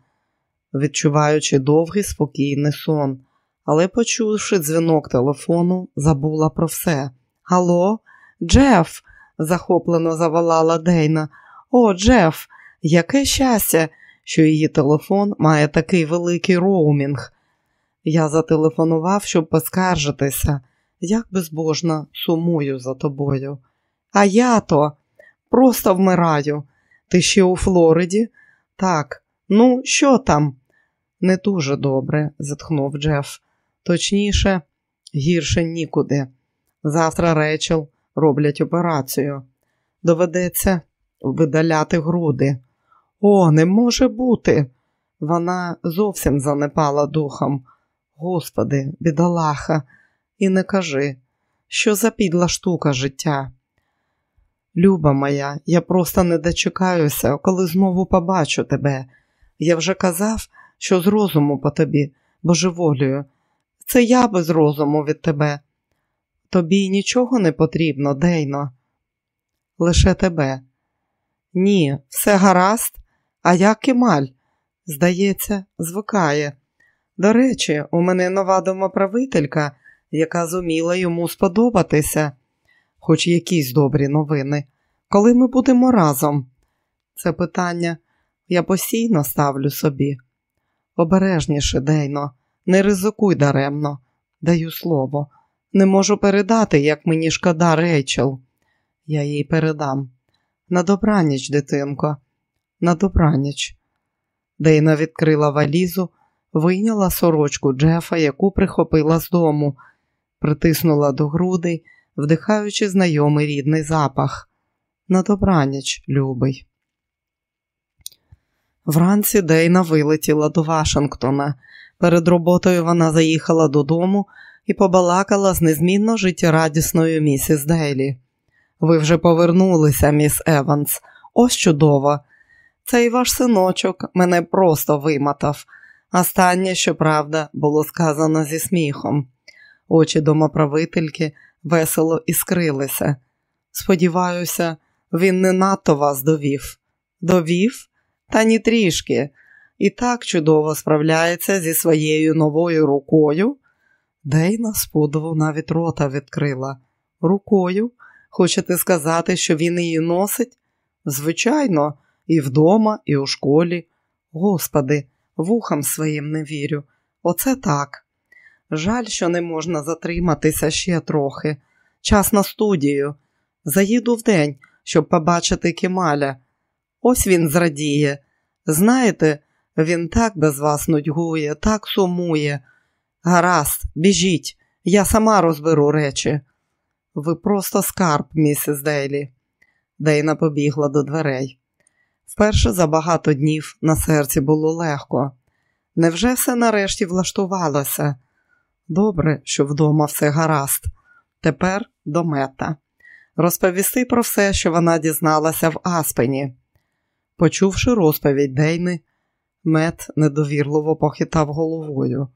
відчуваючи довгий спокійний сон, але, почувши дзвінок телефону, забула про все. Алло, Джеф, захоплено заволала Дейна. О, Джеф, яке щастя, що її телефон має такий великий роумінг. Я зателефонував, щоб поскаржитися, як безбожно сумую за тобою. А я то просто вмираю. Ти ще у Флориді? Так, ну, що там? Не дуже добре, зітхнув Джеф. Точніше, гірше нікуди. Завтра Рейчел роблять операцію. Доведеться видаляти груди. О, не може бути. Вона зовсім занепала духом. Господи, бідолаха, і не кажи, що за підла штука життя. Люба моя, я просто не дочекаюся, коли знову побачу тебе. Я вже казав, що з розуму по тобі, божеволію. Це я без розуму від тебе. Тобі нічого не потрібно, Дейно. Лише тебе. Ні, все гаразд, а я кемаль. Здається, звикає. До речі, у мене нова домоправителька, яка зуміла йому сподобатися, хоч якісь добрі новини. Коли ми будемо разом? Це питання я постійно ставлю собі. Обережніше, Дейно, не ризикуй даремно, даю слово. Не можу передати, як мені шкода Рейчел. Я їй передам. На добраніч, дитинко, на добраніч. Дейна відкрила валізу, вийняла сорочку Джефа, яку прихопила з дому, притиснула до грудей, вдихаючи знайомий рідний запах. На добраніч, любий. Вранці Дейна вилетіла до Вашингтона. Перед роботою вона заїхала додому і побалакала з незмінно життєрадісною місіс Дейлі. Ви вже повернулися, міс Еванс. Ось чудово. Цей ваш синочок мене просто вимотав. Останнє, щоправда, було сказано зі сміхом. Очі домоправительки весело іскрилися. Сподіваюся, він не надто вас довів. Довів? Та ні трішки. і так чудово справляється зі своєю новою рукою. Дейна з подиву навіть рота відкрила. Рукою? Хочете сказати, що він її носить? Звичайно, і вдома, і у школі. Господи, вухам своїм не вірю. Оце так. Жаль, що не можна затриматися ще трохи. Час на студію. Заїду вдень, щоб побачити Кемаля. Ось він зрадіє. Знаєте, він так без вас нудьгує, так сумує. Гаразд, біжіть, я сама розберу речі. Ви просто скарб, місіс Дейлі. Дейна побігла до дверей. Вперше за багато днів на серці було легко. Невже все нарешті влаштувалося? Добре, що вдома все гаразд. Тепер до мета. Розповісти про все, що вона дізналася в Аспені. Почувши розповідь Дейни, мет недовірливо похитав головою.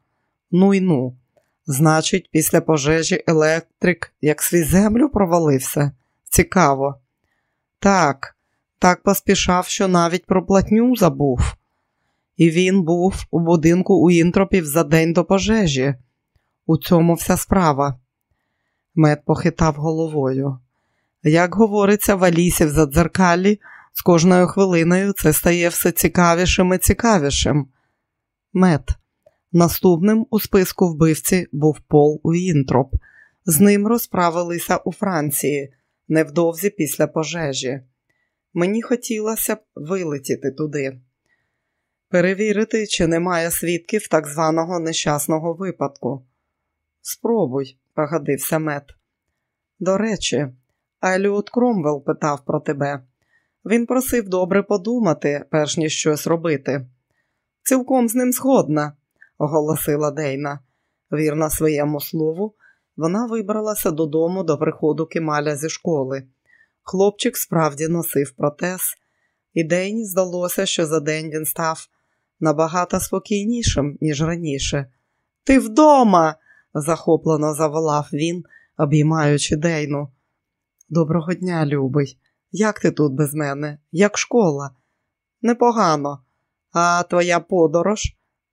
Ну й ну, значить, після пожежі електрик як свій землю провалився. Цікаво. Так, так поспішав, що навіть про платню забув. І він був у будинку у інтропів за день до пожежі. У цьому вся справа. Мед похитав головою. Як говориться в Алісі в задзеркалі, з кожною хвилиною це стає все цікавішим і цікавішим. Мед. Наступним у списку вбивці був Пол Уінтроп. З ним розправилися у Франції невдовзі після пожежі. Мені хотілося б вилетіти туди, перевірити, чи немає свідків так званого нещасного випадку. Спробуй, погодився мед. До речі, Еліот Кромвелл питав про тебе. Він просив добре подумати, перш ніж щось робити. Цілком з ним згодна, оголосила Дейна. Вірна своєму слову, вона вибралася додому до приходу Кемаля зі школи. Хлопчик справді носив протез, і Дейні здалося, що за день він став набагато спокійнішим, ніж раніше. Ти вдома. захоплено заволав він, обіймаючи Дейну. Доброго дня, любий. Як ти тут без мене? Як школа? Непогано. А твоя подорож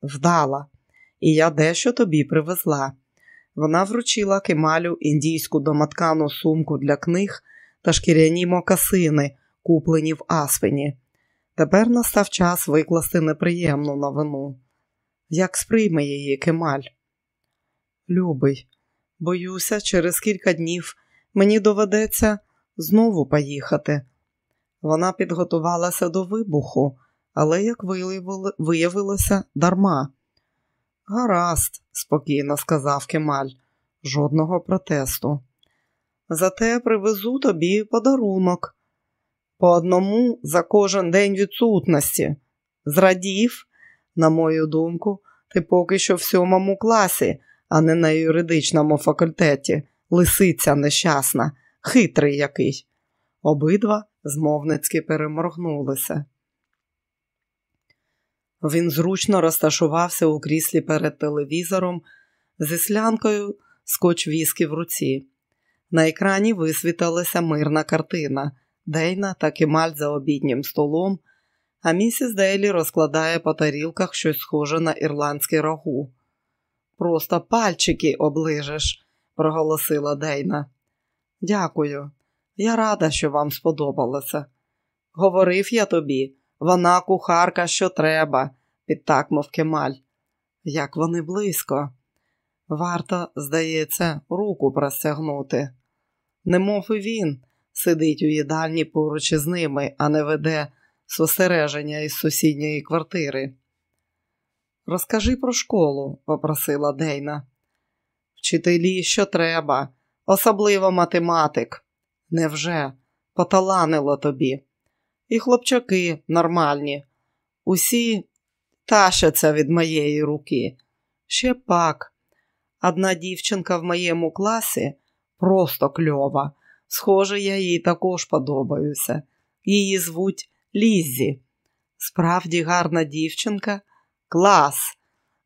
вдала, і я дещо тобі привезла. Вона вручила кемалю індійську домоткану сумку для книг та шкіряні мокасини, куплені в Аспені. Тепер настав час викласти неприємну новину. Як сприйме її кемаль? Любий, боюся, через кілька днів мені доведеться знову поїхати. Вона підготувалася до вибуху, але, як виявилося, дарма. Гаразд, спокійно сказав Кемаль, жодного протесту. Зате привезу тобі подарунок. По одному за кожен день відсутності. Зрадів, на мою думку, ти поки що в сьомому класі, а не на юридичному факультеті, лисиця нещасна, хитрий який. Обидва змовницьки переморгнулися. Він зручно розташувався у кріслі перед телевізором зі слянкою скотч віскі в руці. На екрані висвітилася мирна картина Дейна та Кемаль за обіднім столом, а місіс Дейлі розкладає по тарілках щось схоже на ірландське рагу. Просто пальчики оближеш, проголосила Дейна. Дякую, я рада, що вам сподобалося. Говорив я тобі, вона кухарка, що треба, підтакнув Кемаль. Як вони близько. Варто, здається, руку простягнути. Немов і він сидить у їдальні поруч із ними, а не веде спостереження із сусідньої квартири. Розкажи про школу, попросила Дейна. Вчителі, що треба, особливо математик. Невже поталанило тобі? І хлопчаки нормальні. Усі тащаться від моєї руки. Ще пак. Одна дівчинка в моєму класі просто кльова. Схоже, я їй також подобаюся. Її звуть Ліззі. Справді гарна дівчинка. Клас.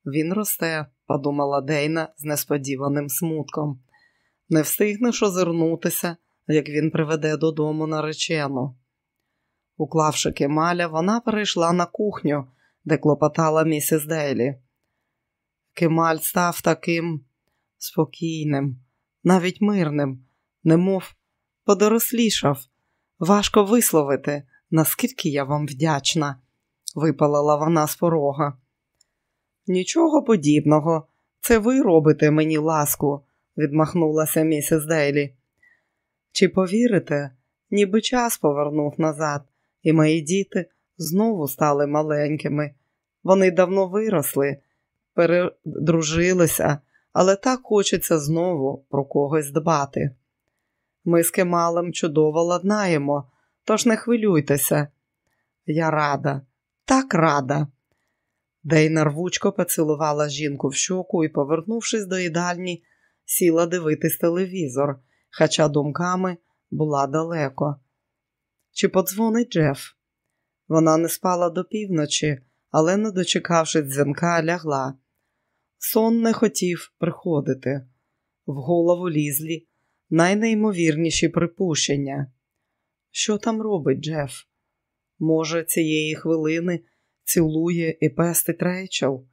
Він росте, подумала Дейна з несподіваним смутком. Не встигнеш озирнутися, як він приведе додому наречену. Уклавши кемаля, вона перейшла на кухню, де клопотала місіс Дейлі. Кемаль став таким спокійним, навіть мирним, немов подорослішав. Важко висловити, наскільки я вам вдячна, випалила вона з порога. Нічого подібного, це ви робите мені ласку, відмахнулася місіс Дейлі. Чи повірите, ніби час повернув назад, і мої діти знову стали маленькими. Вони давно виросли, передружилися, але так хочеться знову про когось дбати. Ми з Кемалем чудово ладнаємо, тож не хвилюйтеся. Я рада, так рада. Дейна рвучко поцілувала жінку в щоку і, повернувшись до їдальні, сіла дивитись телевізор, хоча думками була далеко. Чи подзвонить Джеф? Вона не спала до півночі, але, не дочекавшись дзвінка, лягла. Сон не хотів приходити. В голову лізлі найнеймовірніші припущення. Що там робить Джеф? Може, цієї хвилини цілує і пестить Рейчел?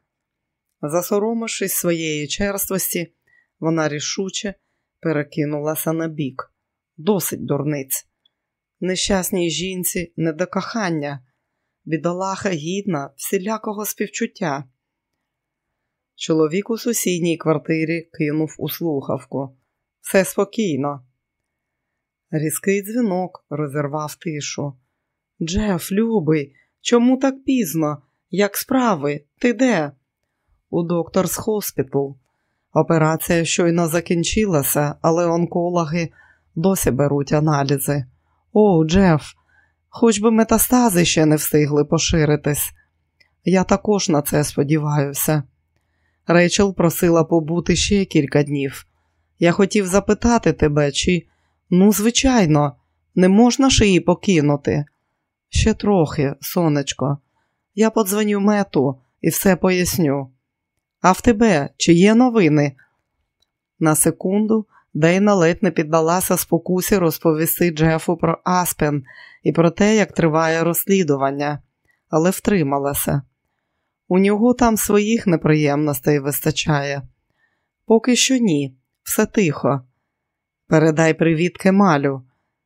Засоромившись своєї черствості, вона рішуче перекинулася на бік. Досить дурниць. Нещасній жінці не до кохання, бідолаха гідна всілякого співчуття. Чоловік у сусідній квартирі кинув у слухавку. Все спокійно. Різкий дзвінок розірвав тишу. Джеф, любий, чому так пізно? Як справи? Ти де? У докторс хоспітал. Операція щойно закінчилася, але онкологи досі беруть аналізи. О, Джеф, хоч би метастази ще не встигли поширитись. Я також на це сподіваюся. Рейчел просила побути ще кілька днів. Я хотів запитати тебе, чи, ну, звичайно, не можна ж її покинути? Ще трохи, сонечко. Я подзвоню мету і все поясню. А в тебе чи є новини? На секунду Дейна ледь не піддалася спокусі розповісти Джефу про Аспен і про те, як триває розслідування, але втрималася. У нього там своїх неприємностей вистачає. Поки що ні, все тихо. Передай привіт Кемалю,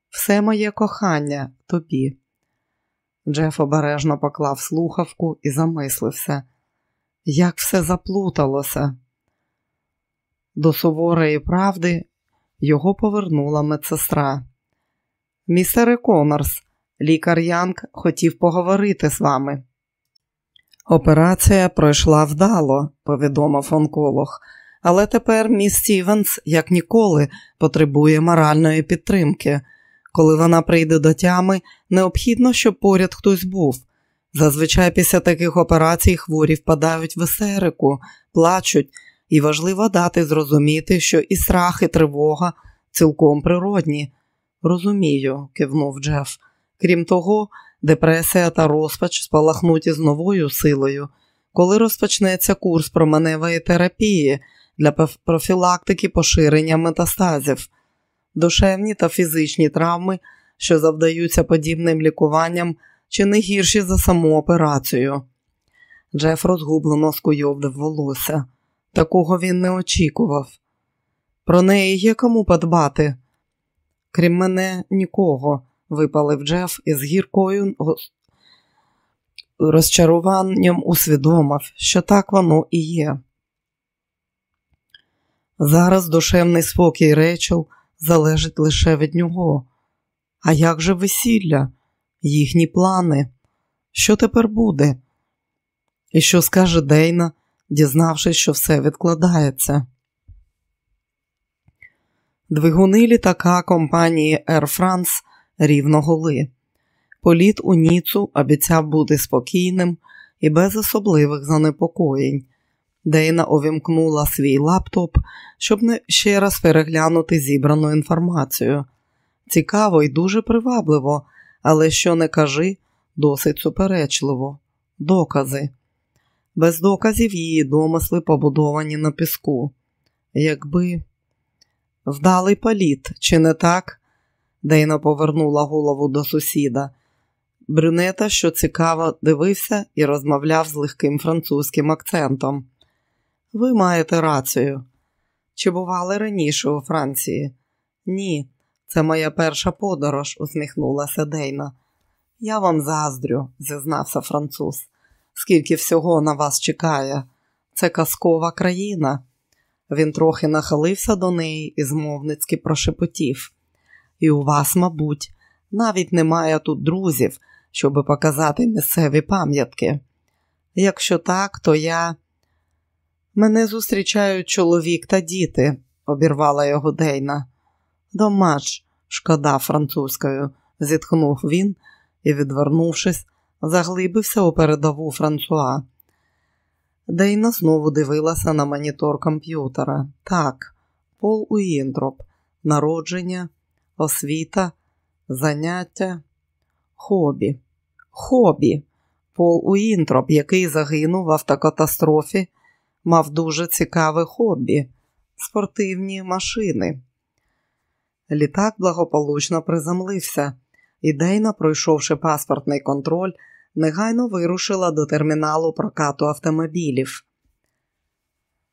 все моє кохання тобі. Джеф обережно поклав слухавку і замислився, як все заплуталося. До суворої правди його повернула медсестра. Містере Конорс, лікар Янг хотів поговорити з вами. Операція пройшла вдало, повідомив онколог, але тепер міс Стівенс, як ніколи, потребує моральної підтримки. Коли вона прийде до тями, необхідно, щоб поряд хтось був. Зазвичай після таких операцій хворі впадають в есерику, плачуть, і важливо дати зрозуміти, що і страх, і тривога цілком природні. Розумію, кивнув Джеф. Крім того, депресія та розпач спалахнуть із новою силою, коли розпочнеться курс променевої терапії для профілактики поширення метастазів, душевні та фізичні травми, що завдаються подібним лікуванням, чи не гірші за саму операцію. Джеф розгублено скуйовдив волосся. Такого він не очікував. Про неї є кому подбати. Крім мене, нікого, випалив Джеф із гіркою розчаруванням усвідомив, що так воно і є. Зараз душевний спокій Рейчел залежить лише від нього. А як же весілля, їхні плани? Що тепер буде? І що скаже Дейна, дізнавшись, що все відкладається? Двигуни літака компанії Air France рівно голи. Політ у Ніцу обіцяв бути спокійним і без особливих занепокоєнь. Дейна увімкнула свій лаптоп, щоб не ще раз переглянути зібрану інформацію. Цікаво і дуже привабливо, але що не кажи, досить суперечливо. Докази. Без доказів її домисли побудовані на піску. Якби вдалий політ, чи не так? Дейна повернула голову до сусіда. брюнета, що цікаво дивився і розмовляв з легким французьким акцентом. Ви маєте рацію. Чи бували раніше у Франції? Ні, це моя перша подорож, усміхнулася Дейна. Я вам заздрю, зізнався француз. Скільки всього на вас чекає? Це казкова країна. Він трохи нахилився до неї і змовницьки прошепотів. І у вас, мабуть, навіть немає тут друзів, щоби показати місцеві пам'ятки. Якщо так, то я. Мене зустрічають чоловік та діти, обірвала його Дейна. Домач, шкода французькою, зітхнув він і, відвернувшись, заглибився у передову Франсуа. Дейна знову дивилася на монітор комп'ютера. Так, Пол Уінтроп, народження, освіта, заняття, хобі. Хобі. Пол Уінтроп, який загинув в автокатастрофі, мав дуже цікаве хобі спортивні машини. Літак благополучно приземлився, і Дейна, пройшовши паспортний контроль, негайно вирушила до терміналу прокату автомобілів.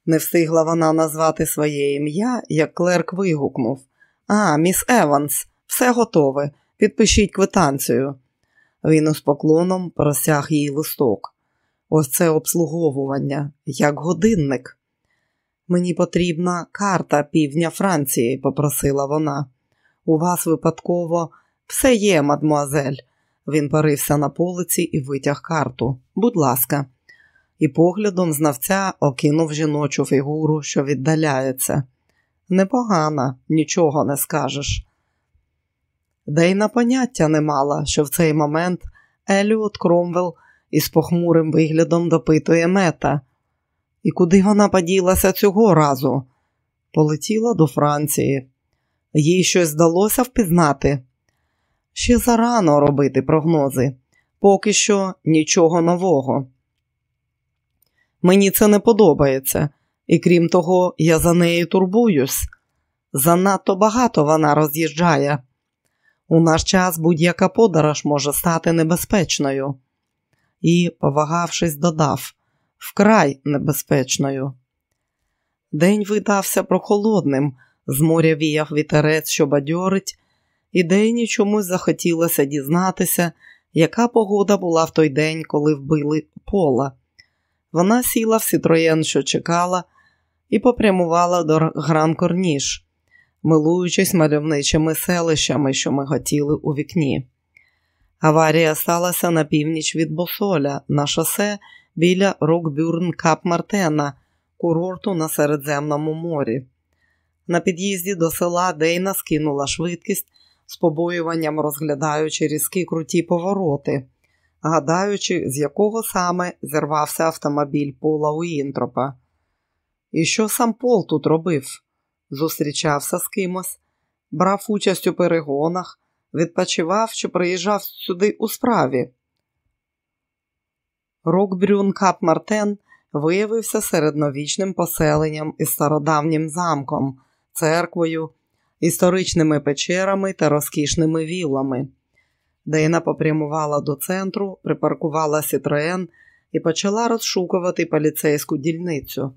Не встигла вона назвати своє ім'я, як клерк вигукнув А, міс Еванс, все готове. Підпишіть квитанцію. Він із поклоном простяг їй листок. Ось це обслуговування, як годинник. Мені потрібна карта півдня Франції, попросила вона. У вас випадково все є, мадмуазель. Він парився на полиці і витяг карту. Будь ласка, і поглядом знавця окинув жіночу фігуру, що віддаляється. Непогана, нічого не скажеш. Дейна поняття не мала, що в цей момент Еліот Кромвел із похмурим виглядом допитує мета. І куди вона поділася цього разу? Полетіла до Франції. Їй щось здалося впізнати. Ще зарано робити прогнози, поки що нічого нового. Мені це не подобається, і крім того, я за нею турбуюсь. Занадто багато вона роз'їжджає. У наш час будь-яка подорож може стати небезпечною. І, повагавшись, додав вкрай небезпечною. День видався прохолодним, з моря віяв вітерець, що бадьорить, і Дейні чомусь захотілося дізнатися, яка погода була в той день, коли вбили пола. Вона сіла в сітроєн, що чекала, і попрямувала до Гран Корніш, милуючись мальовничими селищами, що ми хотіли у вікні. Аварія сталася на північ від Босоля, на шосе біля Рокбюрн Кап Мартена, курорту на Середземному морі. На під'їзді до села Дейна скинула швидкість з побоюванням розглядаючи різкі круті повороти, гадаючи, з якого саме зірвався автомобіль Пола Уінтропа. І що сам Пол тут робив? Зустрічався з кимось, брав участь у перегонах, відпочивав чи приїжджав сюди у справі. Рокбрюн Кап Мартен виявився середновічним поселенням і стародавнім замком, церквою історичними печерами та розкішними віллами. Дейна попрямувала до центру, припаркувала Сітроен і почала розшукувати поліцейську дільницю.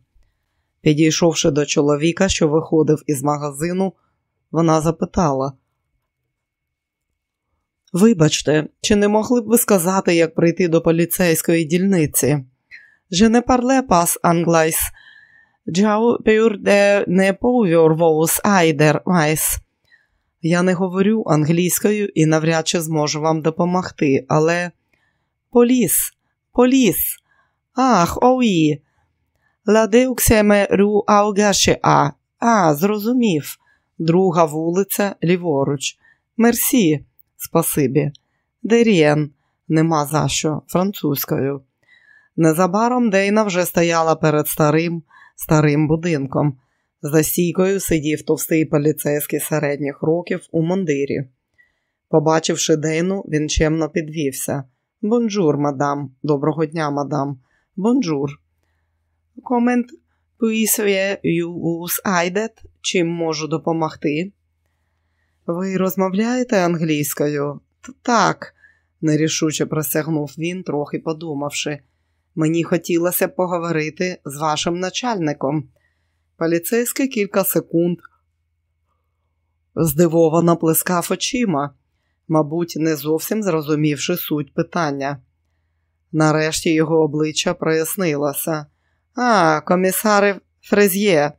Підійшовши до чоловіка, що виходив із магазину, вона запитала: Вибачте, чи не могли б ви сказати, як прийти до поліцейської дільниці? Je ne parle pas anglais, J'ai peur de ne pouvoir vous aider, mais. Я не говорю англійською і навряд чи зможу вам допомогти, але police, police. Ah, oui. La deuxième rue à gauche. А, зрозумів. Друга вулиця ліворуч. Merci, спасибі. De rien, нема за що, французькою. Незабаром Дейна вже стояла перед старим старим будинком. За стійкою сидів товстий поліцейський середніх років у мундирі. Побачивши Дейну, він чемно підвівся. Бонжур, мадам, доброго дня, мадам. Бонжур. Комент пуїсує юус айдет, чим можу допомогти? Ви розмовляєте англійською? Так, нерішуче просягнув він, трохи подумавши. Мені хотілося поговорити з вашим начальником. Поліцейський кілька секунд здивовано плескав очима, мабуть, не зовсім зрозумівши суть питання. Нарешті його обличчя прояснилося. А, комісари Фрез'є,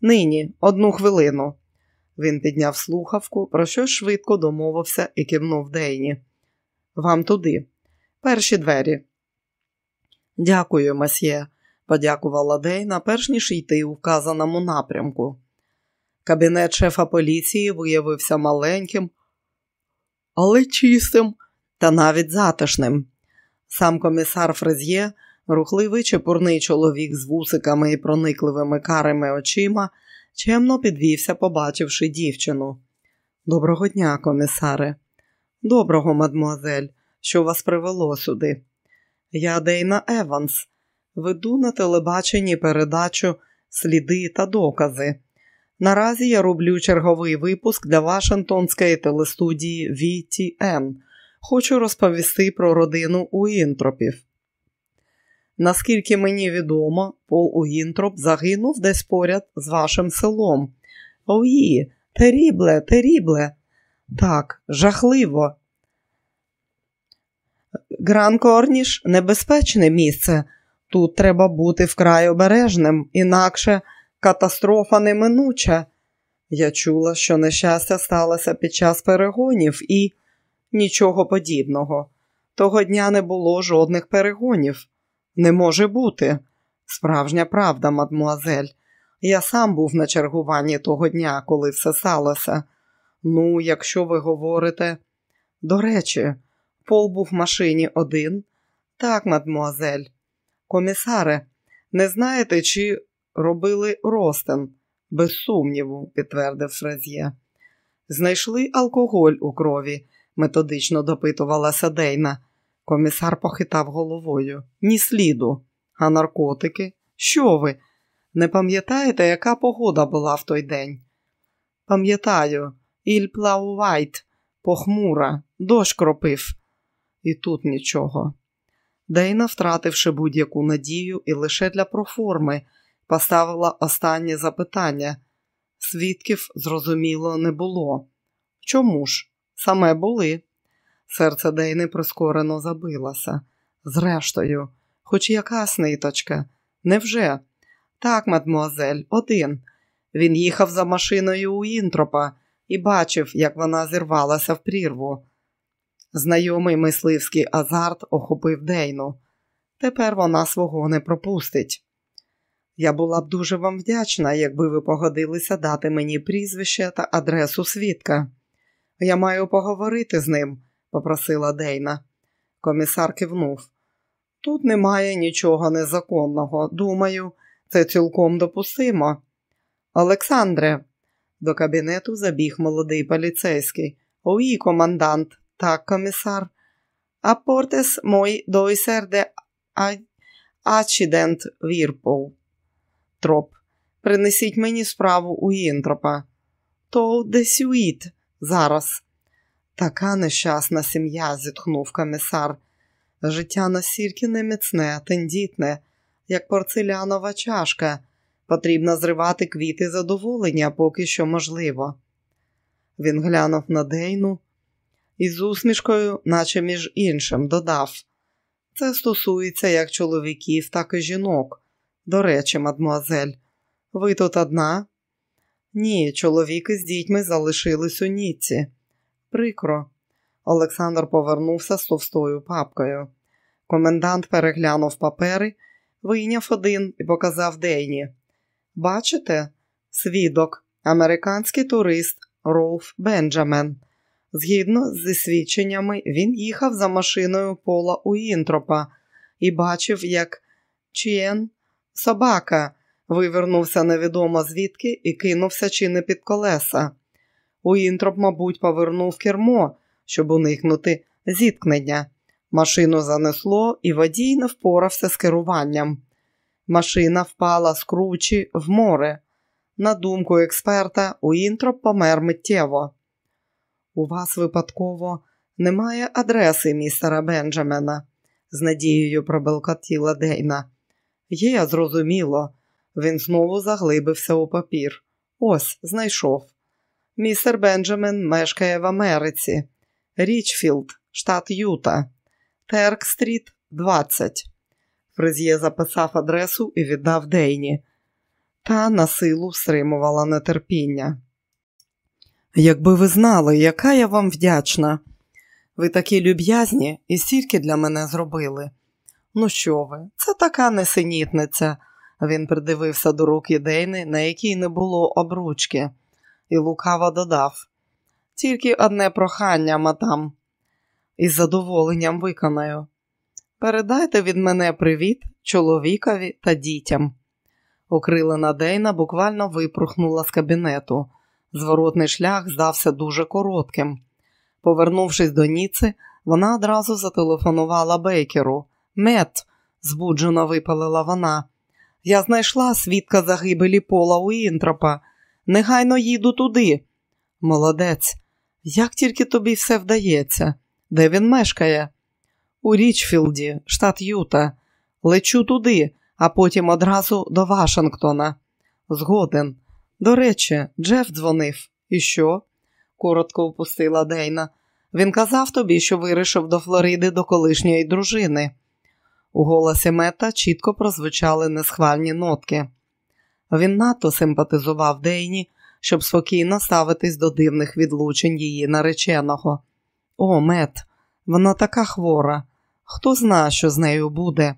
нині, одну хвилину. Він підняв слухавку, про що швидко домовився і кивнув Дейні. Вам туди, перші двері. Дякую, месьє, подякувала Дейна, перш ніж йти у вказаному напрямку. Кабінет шефа поліції виявився маленьким, але чистим та навіть затишним. Сам комісар Фрез'є, рухливий чепурний чоловік з вусиками і проникливими карими очима, чемно підвівся, побачивши дівчину. Доброго дня, комісаре. Доброго, мадмуазель, що вас привело сюди. Я Дейна Еванс, веду на телебаченні передачу сліди та докази. Наразі я роблю черговий випуск для Вашингтонської телестудії VTN. Хочу розповісти про родину Уінтропів. Наскільки мені відомо, Пол Уінтроп загинув десь поряд з вашим селом. Ої, терібле, терібле. Так, жахливо. Гран Корніш небезпечне місце. Тут треба бути вкрай обережним, інакше катастрофа неминуча. Я чула, що нещастя сталося під час перегонів і нічого подібного. Того дня не було жодних перегонів. Не може бути. Справжня правда, мадмуазель. Я сам був на чергуванні того дня, коли все сталося. Ну, якщо ви говорите. До речі, Пол був в машині один. Так, мадмуазель. Комісаре, не знаєте, чи робили ростен? Без сумніву, підтвердив Фразьє. Знайшли алкоголь у крові, методично допитувалася Дейна. Комісар похитав головою. Ні сліду. А наркотики? Що ви? Не пам'ятаєте, яка погода була в той день? Пам'ятаю, Il pleuvait, похмура, дощ кропив. І тут нічого. Дейна, втративши будь-яку надію і лише для проформи, поставила останнє запитання. Свідків, зрозуміло, не було. Чому ж? Саме були. Серце Дейни прискорено забилося. Зрештою, хоч якась ниточка. Невже? Так, мадмуазель, один. Він їхав за машиною у інтропа і бачив, як вона зірвалася в прірву. Знайомий мисливський азарт охопив Дейну. Тепер вона свого не пропустить. Я була б дуже вам вдячна, якби ви погодилися дати мені прізвище та адресу свідка. Я маю поговорити з ним, попросила Дейна. Комісар кивнув. Тут немає нічого незаконного. Думаю, це цілком допустимо. Олександре, до кабінету забіг молодий поліцейський. Уї, командант, так, комісар. Апортес мой дойсерде ачідент вірпол. Троп. Принесіть мені справу у інтропа. То десюїт зараз. Така нещасна сім'я, зітхнув комісар. Життя настільки неміцне, тендітне, як порцелянова чашка. Потрібно зривати квіти задоволення, поки що можливо. Він глянув на Дейну і з усмішкою, наче між іншим, додав: Це стосується як чоловіків, так і жінок. До речі, мадмуазель, ви тут одна? Ні, чоловіки з дітьми залишились у Ніці. Прикро. Олександр повернувся з товстою папкою. Комендант переглянув папери, вийняв один і показав Дейні. Бачите, свідок, американський турист Ролф Бенджамен. Згідно зі свідченнями, він їхав за машиною пола у Інтропа і бачив, як Чієн, собака, вивернувся невідомо звідки і кинувся чи не під колеса. Уінтроп, мабуть, повернув кермо, щоб уникнути зіткнення. Машину занесло, і водій не впорався з керуванням. Машина впала з кручі в море. На думку експерта, Уінтроп помер миттєво. У вас випадково Немає адреси містера Бенджамена, з надією пробелькотіла Дейна. Є, зрозуміло. Він знову заглибився у папір. Ось, знайшов. Містер Бенджамен мешкає в Америці. Річфілд, штат Юта, Терк-стріт, 20. Фрез'є записав адресу і віддав Дейні. Та на силу стримувала нетерпіння. Якби ви знали, яка я вам вдячна. Ви такі люб'язні і стільки для мене зробили. Ну що ви, це така несенітниця. Він придивився до руки Дейни, на якій не було обручки, і лукаво додав тільки одне прохання, мадам, із задоволенням виконаю. Передайте від мене привіт чоловікові та дітям. Окрилена Дейна буквально випрухнула з кабінету. Зворотний шлях здався дуже коротким. Повернувшись до Ніци, вона одразу зателефонувала Бейкеру. Мет, збуджено випалила вона. Я знайшла свідка загибелі пола Уінтропа. Негайно їду туди. Молодець, як тільки тобі все вдається, де він мешкає? У Річфілді, штат Юта. Лечу туди, а потім одразу до Вашингтона. Згоден. До речі, Джеф дзвонив. І що? коротко опустила Дейна. Він казав тобі, що вирішив до Флориди до колишньої дружини. У голосі мета чітко прозвучали несхвальні нотки. Він надто симпатизував Дейні, щоб спокійно ставитись до дивних відлучень її нареченого. О, мет, вона така хвора. Хто знає, що з нею буде?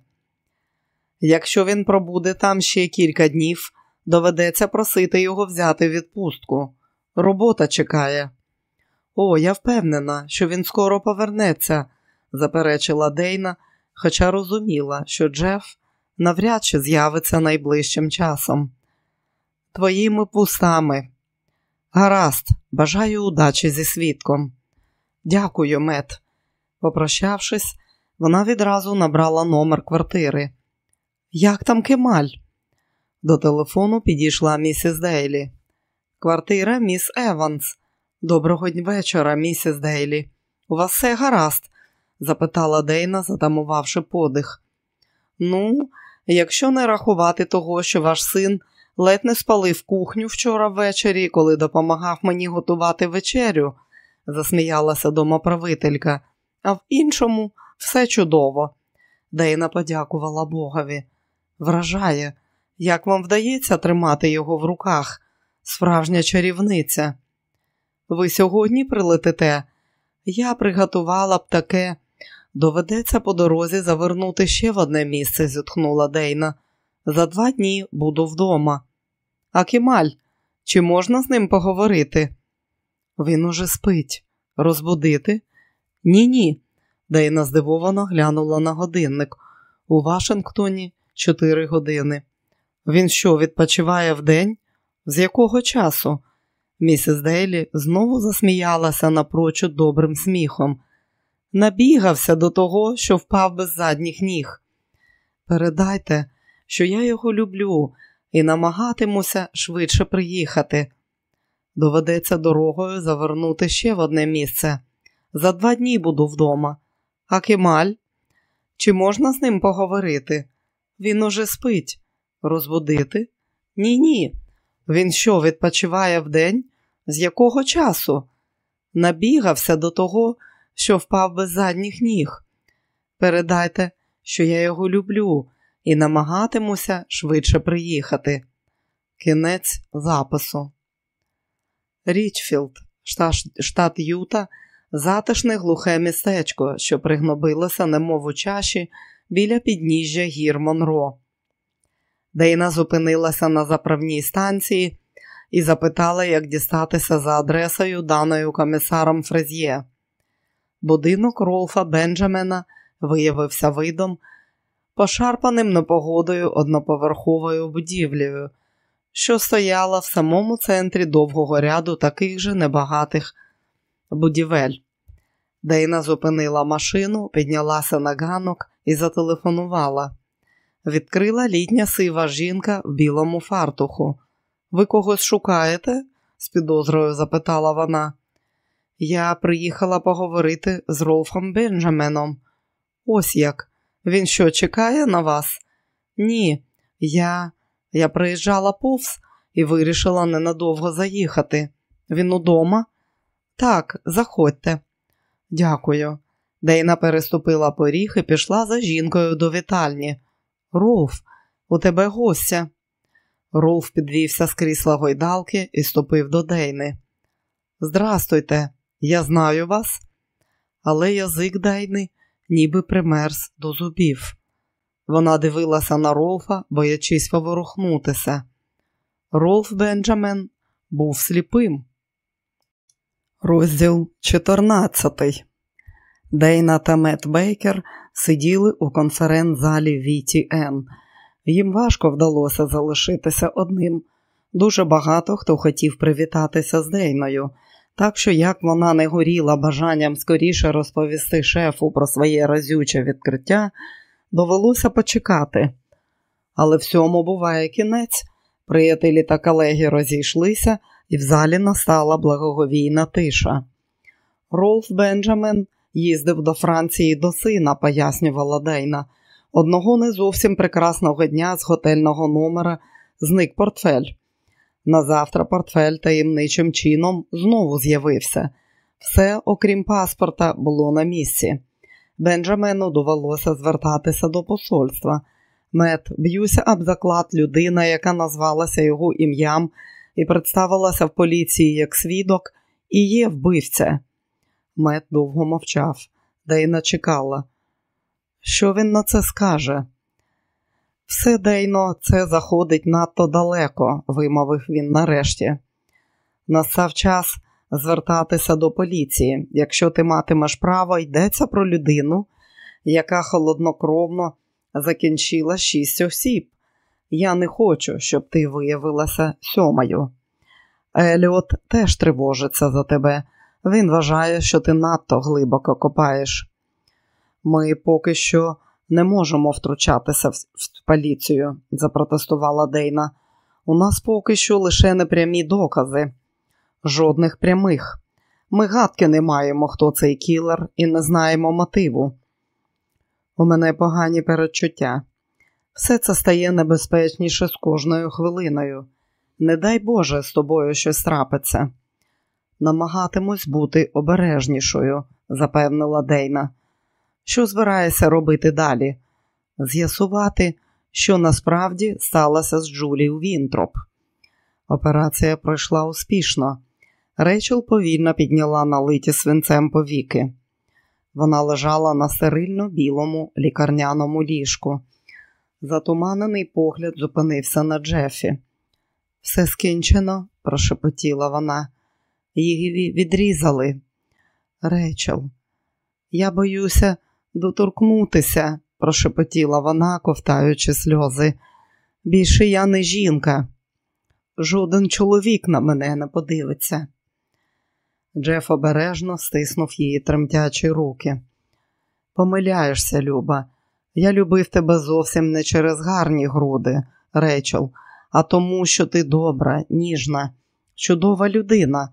Якщо він пробуде там ще кілька днів, доведеться просити його взяти відпустку. Робота чекає. О, я впевнена, що він скоро повернеться, заперечила Дейна, хоча розуміла, що Джеф навряд чи з'явиться найближчим часом. Твоїми пустами. Гаразд, бажаю удачі зі свідком. Дякую, мет. Попрощавшись, вона відразу набрала номер квартири. Як там Кемаль? До телефону підійшла місіс Дейлі. Квартира міс Еванс. Доброго вечора, місіс Дейлі. У вас все гаразд? запитала Дейна, затамувавши подих. Ну, якщо не рахувати того, що ваш син ледь не спалив кухню вчора ввечері, коли допомагав мені готувати вечерю, засміялася домоправителька, а в іншому все чудово. Дейна подякувала Богові. Вражає, як вам вдається тримати його в руках, справжня чарівниця. Ви сьогодні прилетите? Я приготувала б таке. Доведеться по дорозі завернути ще в одне місце, зітхнула Дейна. За два дні буду вдома. А Кемаль, чи можна з ним поговорити? Він уже спить. Розбудити? Ні, ні. Дейна здивовано глянула на годинник. У Вашингтоні чотири години. Він що, відпочиває вдень? З якого часу? Місіс Дейлі знову засміялася напрочуд добрим сміхом. Набігався до того, що впав без задніх ніг. Передайте, що я його люблю і намагатимуся швидше приїхати. Доведеться дорогою завернути ще в одне місце. За два дні буду вдома. А Кемаль? Чи можна з ним поговорити? Він уже спить. Розбудити? Ні, ні. Він що, відпочиває вдень? З якого часу? Набігався до того, що впав без задніх ніг. Передайте, що я його люблю і намагатимуся швидше приїхати. Кінець запису. Річфілд, штат Юта, затишне глухе містечко, що пригніздилося, немов у чаші біля підніжжя гір Монро. Дейна зупинилася на заправній станції і запитала, як дістатися за адресою, даною комісаром Фрез'є. Будинок Ролфа Бенджамена виявився видом, пошарпаним непогодою одноповерховою будівлею, що стояла в самому центрі довгого ряду таких же небагатих будівель. Дейна зупинила машину, піднялася на ганок і зателефонувала. Відкрила літня сива жінка в білому фартуху. Ви когось шукаєте? з підозрою запитала вона. Я приїхала поговорити з Ролфом Бенджаменом. Ось як. Він що, чекає на вас? Ні, я Я приїжджала повз і вирішила ненадовго заїхати. Він удома? Так, заходьте. Дякую. Дейна переступила поріг і пішла за жінкою до вітальні. Ролф, у тебе гостя. Ролф підвівся з крісла гойдалки і ступив до Дейни. Здрастуйте, я знаю вас, але язик Дейни ніби примерз до зубів. Вона дивилася на Ролфа, боячись поворухнутися. Ролф Бенджамен був сліпим. Розділ 14 Дейна та Мет Бейкер сиділи у конференц-залі VTN. Їм важко вдалося залишитися одним. Дуже багато хто хотів привітатися з Дейною, так що як вона не горіла бажанням скоріше розповісти шефу про своє разюче відкриття, довелося почекати. Але всьому буває кінець. Приятелі та колеги розійшлися, і в залі настала благоговійна тиша. Ролф Бенджамен їздив до Франції до сина, пояснювала Дейна. Одного не зовсім прекрасного дня з готельного номера зник портфель. Назавтра портфель таємничим чином знову з'явився. Все, окрім паспорта, було на місці. Бенджамену довелося звертатися до посольства. Мет, б'юся об заклад людина, яка назвалася його ім'ям і представилася в поліції як свідок, і є вбивця. Мет довго мовчав, Дейна чекала. Що він на це скаже? Все Дейно, це заходить надто далеко, вимовив він нарешті. Настав час звертатися до поліції. Якщо ти матимеш право, йдеться про людину, яка холоднокровно закінчила шість осіб. Я не хочу, щоб ти виявилася сьомою. Еліот теж тривожиться за тебе. Він вважає, що ти надто глибоко копаєш. Ми поки що не можемо втручатися в поліцію, запротестувала Дейна. У нас поки що лише непрямі докази, жодних прямих. Ми гадки не маємо, хто цей кілер, і не знаємо мотиву. У мене погані передчуття. Все це стає небезпечніше з кожною хвилиною. Не дай Боже з тобою щось трапиться. Намагатимусь бути обережнішою, запевнила Дейна. Що збираєшся робити далі? З'ясувати, що насправді сталося з Джулією Вінтроп. Операція пройшла успішно. Рейчел повільно підняла налиті свинцем повіки. Вона лежала на стерильно білому лікарняному ліжку. Затуманений погляд зупинився на Джефі. Все скінчено, прошепотіла вона. Її відрізали. Рейчел, я боюся доторкнутися, прошепотіла вона, ковтаючи сльози. Більше я не жінка. Жоден чоловік на мене не подивиться. Джеф обережно стиснув її тремтячі руки. Помиляєшся, Люба. Я любив тебе зовсім не через гарні груди, Рейчел, а тому, що ти добра, ніжна, чудова людина,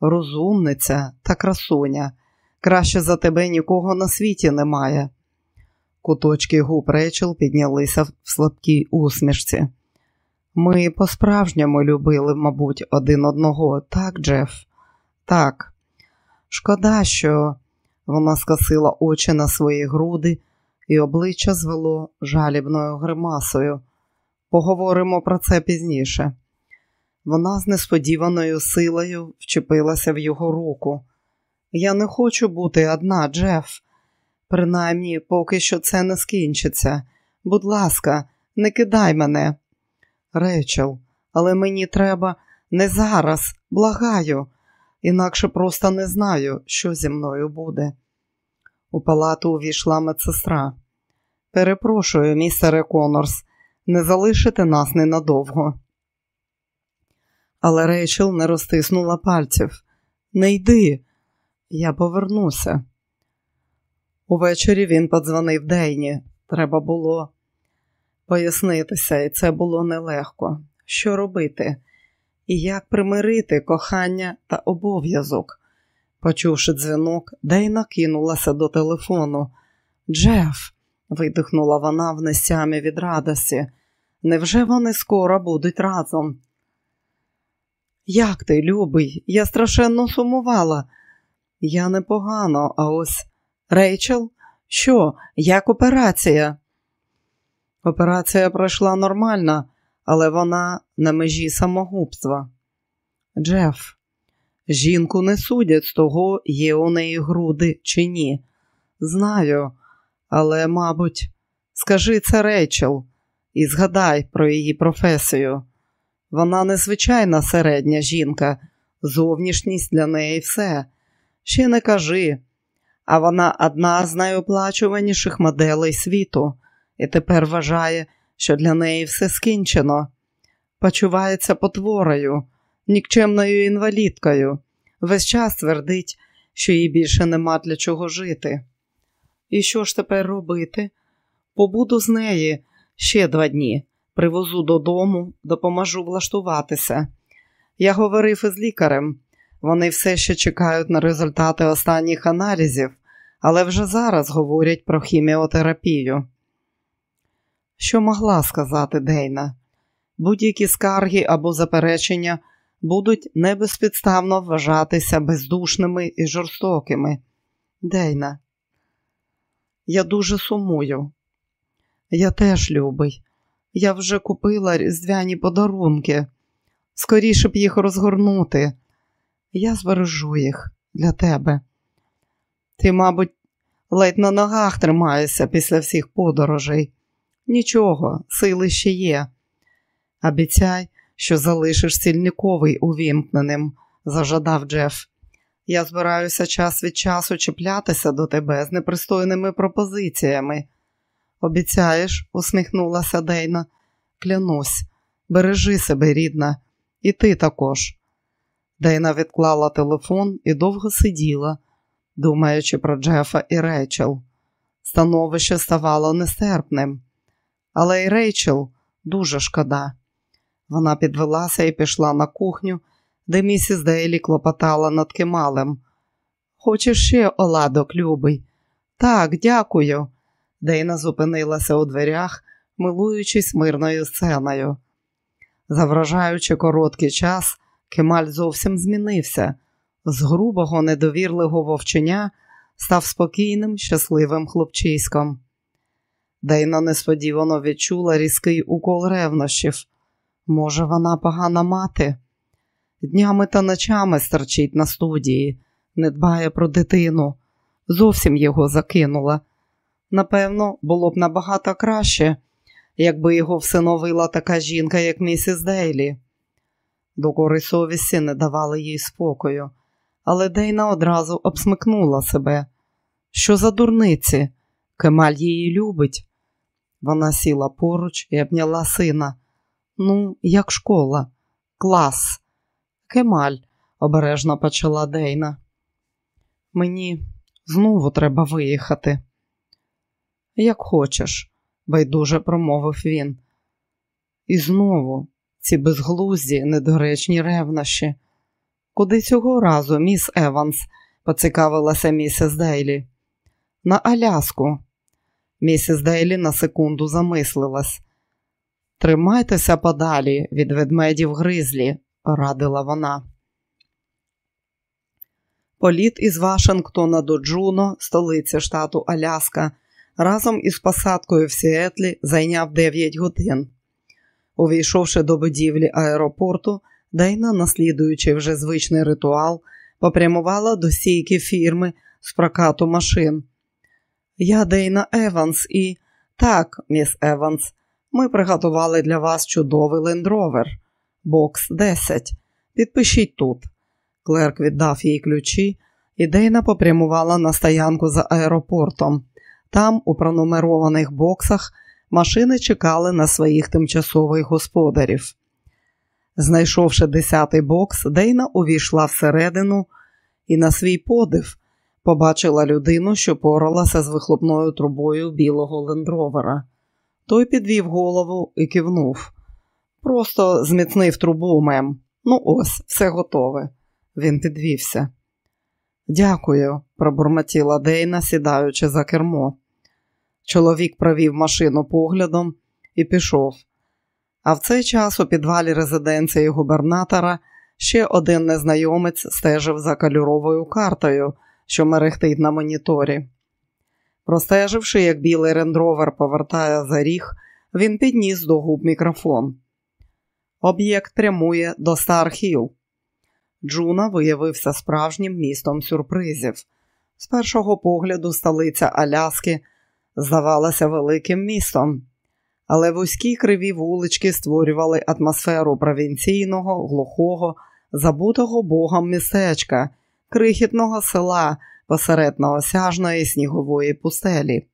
розумниця та красуня. Краще за тебе нікого на світі немає. Куточки губ Рейчел піднялися в слабкій усмішці. Ми по-справжньому любили, мабуть, один одного, так, Джеф? Так. Шкода, що вона скосила очі на свої груди і обличчя звело жалібною гримасою. Поговоримо про це пізніше. Вона з несподіваною силою вчепилася в його руку. Я не хочу бути одна, Джеф. Принаймні, поки що це не скінчиться. Будь ласка, не кидай мене. Речел, але мені треба не зараз, благаю, інакше просто не знаю, що зі мною буде. У палату увійшла медсестра. Перепрошую, містере Конорс, не залишите нас ненадовго. Але Рейчел не розтиснула пальців. Не йди, я повернуся. Увечері він подзвонив Дейні. Треба було пояснитися, і це було нелегко. Що робити? І як примирити кохання та обов'язок? Почувши дзвінок, Дейна кинулася до телефону. Джеф, видихнула вона в нестямі від радості. Невже вони скоро будуть разом? Як ти, любий? Я страшенно сумувала. Я непогано, а ось Рейчел, що, як операція? Операція пройшла нормально, але вона на межі самогубства. Джеф, жінку не судять з того, є у неї груди чи ні. Знаю, але, мабуть, скажи це Рейчел і згадай про її професію. Вона незвичайна середня жінка, зовнішність для неї все. Ще не кажи. А вона одна з найоплачуваніших моделей світу і тепер вважає, що для неї все скінчено. Почувається потворою, нікчемною інвалідкою. Весь час твердить, що їй більше нема для чого жити. І що ж тепер робити? Побуду з неї ще два дні, привозу додому, допоможу влаштуватися. Я говорив із лікарем. Вони все ще чекають на результати останніх аналізів, але вже зараз говорять про хіміотерапію. Що могла сказати Дейна? Будь-які скарги або заперечення будуть небезпідставно вважатися бездушними і жорстокими. Дейна, я дуже сумую. Я теж любий. Я вже купила різдвяні подарунки. Скоріше б їх розгорнути. Я збережу їх для тебе. Ти, мабуть, ледь на ногах тримаєшся після всіх подорожей. Нічого, сили ще є. Обіцяй, що залишиш сільниковий увімкненим, зажадав Джеф. Я збираюся час від часу чіплятися до тебе з непристойними пропозиціями. Обіцяєш, усміхнулася Дейна. Клянусь, бережи себе, рідна, і ти також. Дейна відклала телефон і довго сиділа, думаючи про Джефа і Рейчел. Становище ставало нестерпним, але й Рейчел дуже шкода. Вона підвелася і пішла на кухню, де місіс Дейлі клопотала над кемалем. Хочеш ще оладок, любий? Так, дякую. Дейна зупинилася у дверях, милуючись мирною сценою. Завражаючи короткий час, Кемаль зовсім змінився. З грубого, недовірливого вовчення став спокійним, щасливим хлопчиськом. Дейна несподівано відчула різкий укол ревнощів. Може, вона погана мати? Днями та ночами стерчить на студії, не дбає про дитину, зовсім його закинула. Напевно, було б набагато краще, якби його всиновила така жінка, як місіс Дейлі. Докори совісті не давали їй спокою, але Дейна одразу обсмикнула себе. Що за дурниці? Кемаль її любить. Вона сіла поруч і обняла сина. Ну, як школа, клас. Кемаль, обережно почала Дейна. Мені знову треба виїхати. Як хочеш, байдуже промовив він. І знову ці безглузді, недоречні ревнощі. Куди цього разу, міс Еванс, поцікавилася місіс Дейлі. На Аляску. Місіс Дейлі на секунду замислилась. Тримайтеся подалі від ведмедів гризлі, радила вона. Політ із Вашингтона до Джуно, столиці штату Аляска, разом із посадкою в Сіетлі зайняв 9 годин. Увійшовши до будівлі аеропорту, Дейна, наслідуючи вже звичний ритуал, попрямувала до стійки фірми з прокату машин. Я Дейна Еванс і. Так, міс Еванс, ми приготували для вас чудовий лендровер. Бокс 10. Підпишіть тут. Клерк віддав їй ключі, і Дейна попрямувала на стоянку за аеропортом. Там, у пронумерованих боксах, машини чекали на своїх тимчасових господарів. Знайшовши десятий бокс, Дейна увійшла всередину і на свій подив побачила людину, що поралася з вихлопною трубою білого лендровера. Той підвів голову і кивнув. Просто зміцнив трубу мем. Ну ось, все готове. Він підвівся. Дякую, пробурмотіла Дейна, сідаючи за кермо. Чоловік провів машину поглядом і пішов. А в цей час у підвалі резиденції губернатора ще один незнайомець стежив за кольоровою картою, що мерехтить на моніторі. Простеживши, як білий рендровер повертає за ріг, він підніс до губ мікрофон. Об'єкт прямує до Стархіл. Джуна виявився справжнім містом сюрпризів. З першого погляду столиця Аляски здавалася великим містом, але вузькі криві вулички створювали атмосферу провінційного, глухого, забутого богом містечка, крихітного села посеред неосяжної снігової пустелі.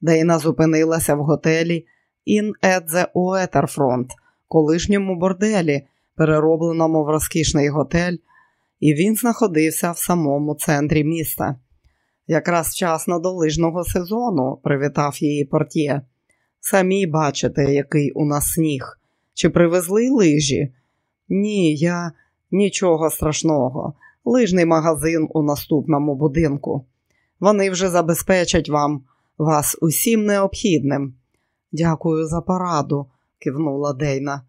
Дейна зупинилася в готелі at the Waterfront, колишньому борделі, переробленому в розкішний готель, і він знаходився в самому центрі міста. Якраз вчасно до лижного сезону привітав її портє. Самі бачите, який у нас сніг. Чи привезли лижі? Ні, я нічого страшного. Лижний магазин у наступному будинку. Вони вже забезпечать вам вас усім необхідним. Дякую за пораду, кивнула Дейна.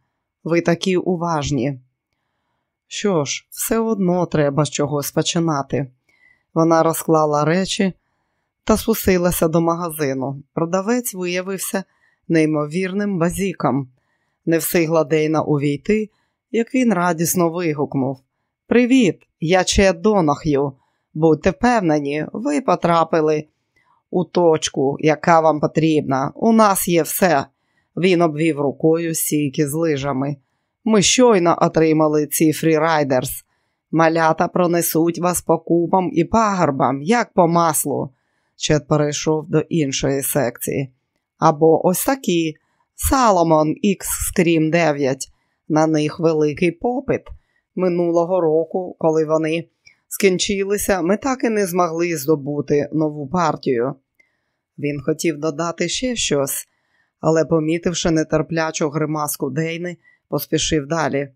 Ви такі уважні. Що ж, все одно треба з чогось починати. Вона розклала речі та спустилася до магазину. Продавець виявився неймовірним базіком. Не встигла Дейна увійти, як він радісно вигукнув: Привіт, я Чет Донах'ю. Будьте впевнені, ви потрапили у точку, яка вам потрібна. У нас є все. Він обвів рукою сійки з лижами. Ми щойно отримали ці фрірайдерс. Малята пронесуть вас по купам і пагорбам, як по маслу. Чет перейшов до іншої секції. Або ось такі Salomon X Scream 9. На них великий попит. Минулого року, коли вони скінчилися, ми так і не змогли здобути нову партію. Він хотів додати ще щось, але, помітивши нетерплячу гримаску Дейни, поспішив далі.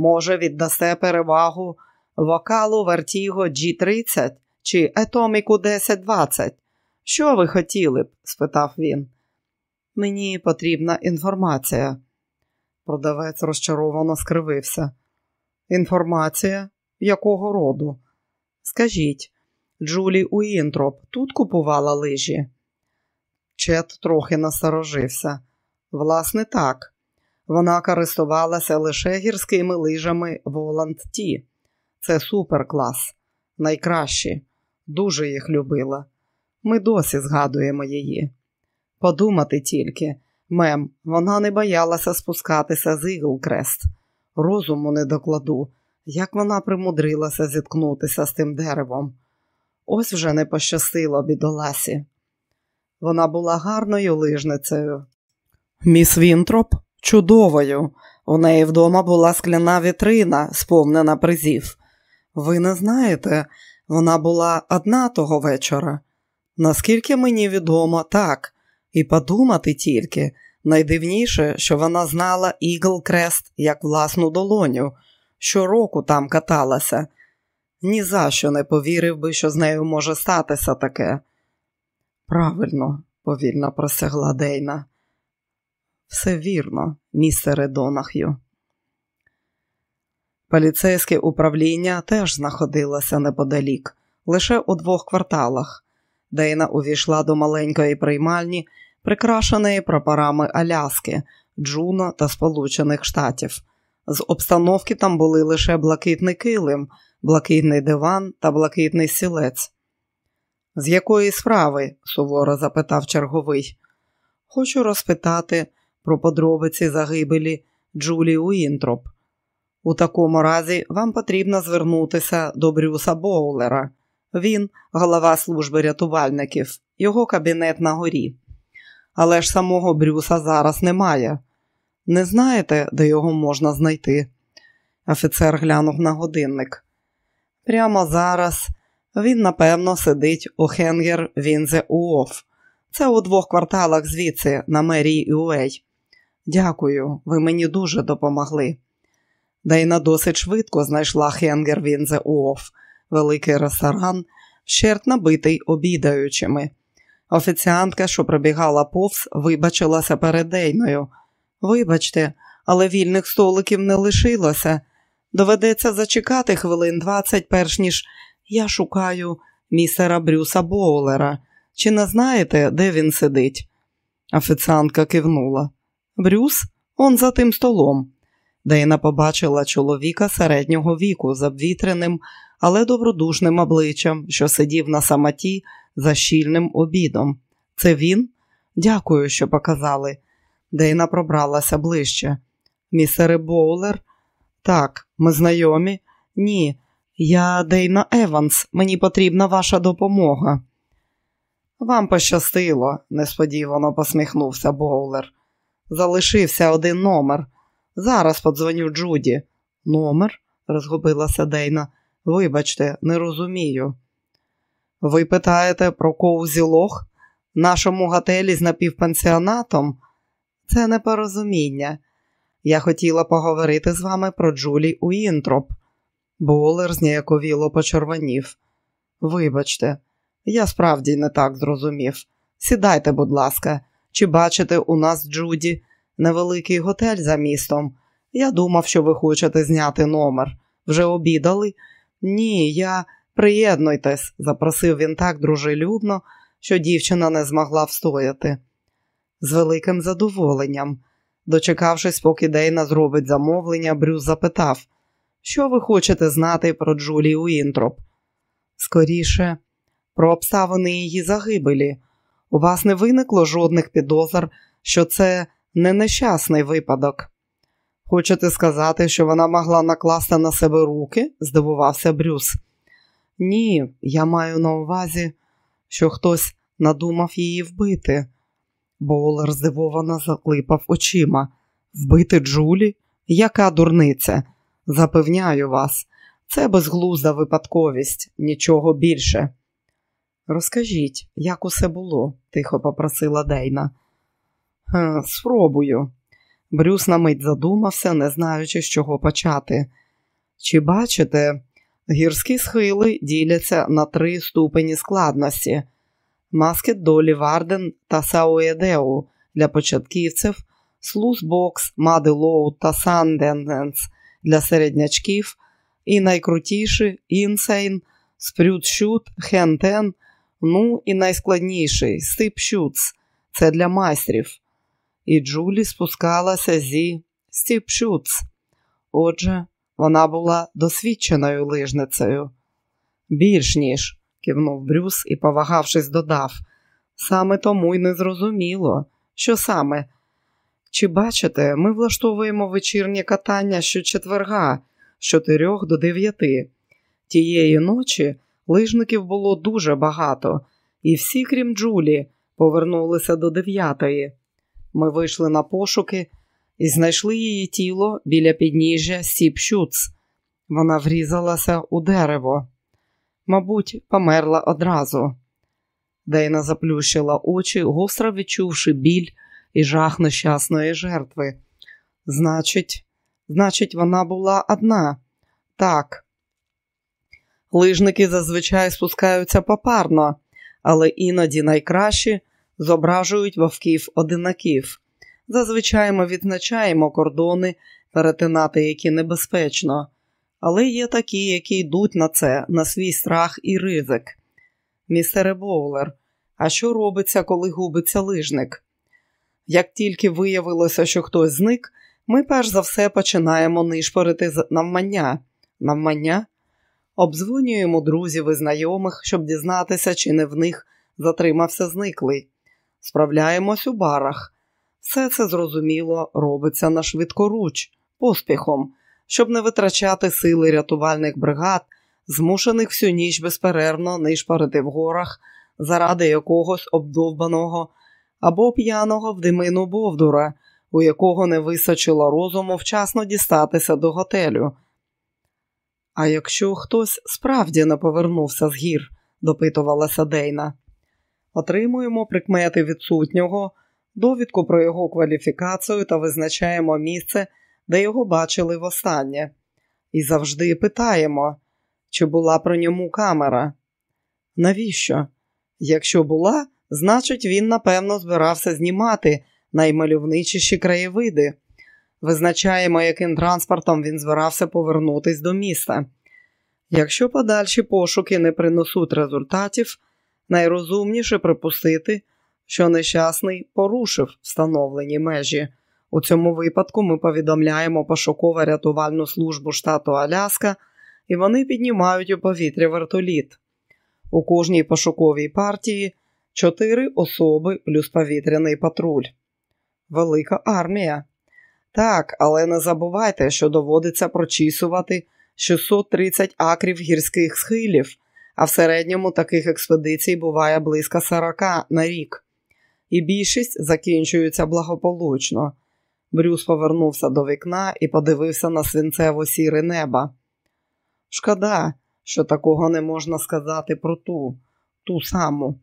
Може, віддасте перевагу вокалу Vertigo G30 чи Atomic 1020? Що ви хотіли б? спитав він. Мені потрібна інформація. Продавець розчаровано скривився. Інформація якого роду? Скажіть, Джулі Уінтроп тут купувала лижі? Чет трохи насторожився. Власне, так. Вона користувалася лише гірськими лижами Воланд Ті. Це суперклас, найкращі, дуже їх любила. Ми досі згадуємо її. Подумати тільки, мем, вона не боялася спускатися з Іглкрест. Розуму не докладу, як вона примудрилася зіткнутися з тим деревом. Ось вже не пощастило бідоласі. Вона була гарною лижницею. Міс Вінтроп чудовою. У неї вдома була скляна вітрина, сповнена призів. Ви не знаєте, вона була одна того вечора. Наскільки мені відомо, так, і подумати тільки, найдивніше, що вона знала Ігл Крест як власну долоню, щороку там каталася. Ні за що не повірив би, що з нею може статися таке. Правильно, повільно просягла Дейна. Все вірно, містере Донах'ю. Поліцейське управління теж знаходилося неподалік, лише у двох кварталах. Дейна увійшла до маленької приймальні, прикрашеної прапорами Аляски, Джуна та Сполучених Штатів. З обстановки там були лише блакитний килим, блакитний диван та блакитний сілець. З якої справи? суворо запитав черговий. Хочу розпитати про подробиці загибелі Джулі Уінтроп. У такому разі вам потрібно звернутися до Брюса Боулера. Він голова служби рятувальників, його кабінет на горі. Але ж самого Брюса зараз немає. Не знаєте, де його можна знайти? Офіцер глянув на годинник. Прямо зараз він, напевно, сидить у Хенгер Вінзе Уоф. Це у двох кварталах звідси, на мерії Уей. Дякую, ви мені дуже допомогли. Дейна досить швидко знайшла Хенгер Вінзе Уоф. великий ресторан, вщерть набитий обідаючими. Офіціантка, що пробігала повз, вибачилася перед Дейною. Вибачте, але вільних столиків не лишилося. Доведеться зачекати хвилин двадцять, перш ніж я шукаю містера Брюса Боулера. Чи не знаєте, де він сидить? Офіціантка кивнула. Брюс, он за тим столом. Дейна побачила чоловіка середнього віку з обвітреним, але добродушним обличчям, що сидів на самоті за щільним обідом. Це він? Дякую, що показали. Дейна пробралася ближче. Місере Боулер? Так, ми знайомі? Ні. Я Дейна Еванс, мені потрібна ваша допомога. Вам пощастило, несподівано посміхнувся Боулер. Залишився один номер. Зараз подзвоню Джуді. Номер? розгубилася Дейна. Вибачте, не розумію. Ви питаєте про коузі лох? Нашому готелі з напівпансіонатом? Це непорозуміння. Я хотіла поговорити з вами про Джулі Уінтроп. Боулер зніяковіло почервонів. Вибачте, я справді не так зрозумів. Сідайте, будь ласка, чи бачите у нас, Джуді, невеликий готель за містом? Я думав, що ви хочете зняти номер. Вже обідали? Ні, я приєднуйтесь, запросив він так дружелюбно, що дівчина не змогла встояти. З великим задоволенням. Дочекавшись, поки Дейна зробить замовлення, Брюс запитав, що ви хочете знати про Джулію Інтроп? Скоріше, про обставини її загибелі. У вас не виникло жодних підозр, що це не нещасний випадок. Хочете сказати, що вона могла накласти на себе руки? здивувався Брюс. Ні, я маю на увазі, що хтось надумав її вбити. Боулер здивовано заклипав очима. Вбити Джулі? Яка дурниця? Запевняю вас, це безглузда випадковість, нічого більше. Розкажіть, як усе було? тихо попросила Дейна. Спробую. Брюс на мить задумався, не знаючи, з чого почати. Чи бачите, гірські схили діляться на три ступені складності: Маскет Долі Варден та Сауедеу для початківців, Слузбокс, Маделоу та Санденс для середнячків, і найкрутіші Інсейн, Спрютшут, Хентен, ну і найскладніший Стипшюц це для майстрів і Джулі спускалася зі Стіпшуц. Отже, вона була досвідченою лижницею. Більш ніж, кивнув Брюс і, повагавшись, додав. Саме тому й не зрозуміло, що саме. Чи бачите, ми влаштовуємо вечірнє катання щочетверга з чотирьох до дев'яти. Тієї ночі лижників було дуже багато, і всі, крім Джулі, повернулися до дев'ятої. Ми вийшли на пошуки і знайшли її тіло біля підніжжя Сіпшюц. Вона врізалася у дерево. Мабуть, померла одразу. Дейна заплющила очі, гостро відчувши біль і жах нещасної жертви. Значить, значить, вона була одна. Так. Лижники зазвичай спускаються попарно, але іноді найкраще зображують вовків-одинаків. Зазвичай ми відзначаємо кордони, перетинати які небезпечно, але є такі, які йдуть на це, на свій страх і ризик. Містере Боулер, а що робиться, коли губиться лижник? Як тільки виявилося, що хтось зник, ми перш за все починаємо нишпорити навмання. Навмання? Обдзвонюємо друзів і знайомих, щоб дізнатися, чи не в них затримався зниклий справляємось у барах. Все це зрозуміло робиться на швидкоруч, поспіхом, щоб не витрачати сили рятувальних бригад, змушених всю ніч безперервно нишпарити в горах заради якогось обдовбаного або п'яного в димину Бовдура, у якого не височило розуму вчасно дістатися до готелю. А якщо хтось справді не повернувся з гір, допитувалася Дейна отримуємо прикмети відсутнього, довідку про його кваліфікацію та визначаємо місце, де його бачили востаннє. І завжди питаємо, Чи була про ньому камера? Навіщо? Якщо була, значить, він, напевно, збирався знімати наймальовничіші краєвиди. Визначаємо, яким транспортом він збирався повернутись до міста. Якщо подальші пошуки не принесуть результатів, найрозумніше припустити, що нещасний порушив встановлені межі. У цьому випадку ми повідомляємо пошуково рятувальну службу штату Аляска, і вони піднімають у повітря вертоліт. У кожній пошуковій партії чотири особи плюс повітряний патруль. Велика армія. Так, але не забувайте, що доводиться прочісувати 630 акрів гірських схилів, а в середньому таких експедицій буває близько 40 на рік. І більшість закінчується благополучно. Брюс повернувся до вікна і подивився на свинцево сіре неба. Шкода, що такого не можна сказати про ту, ту саму.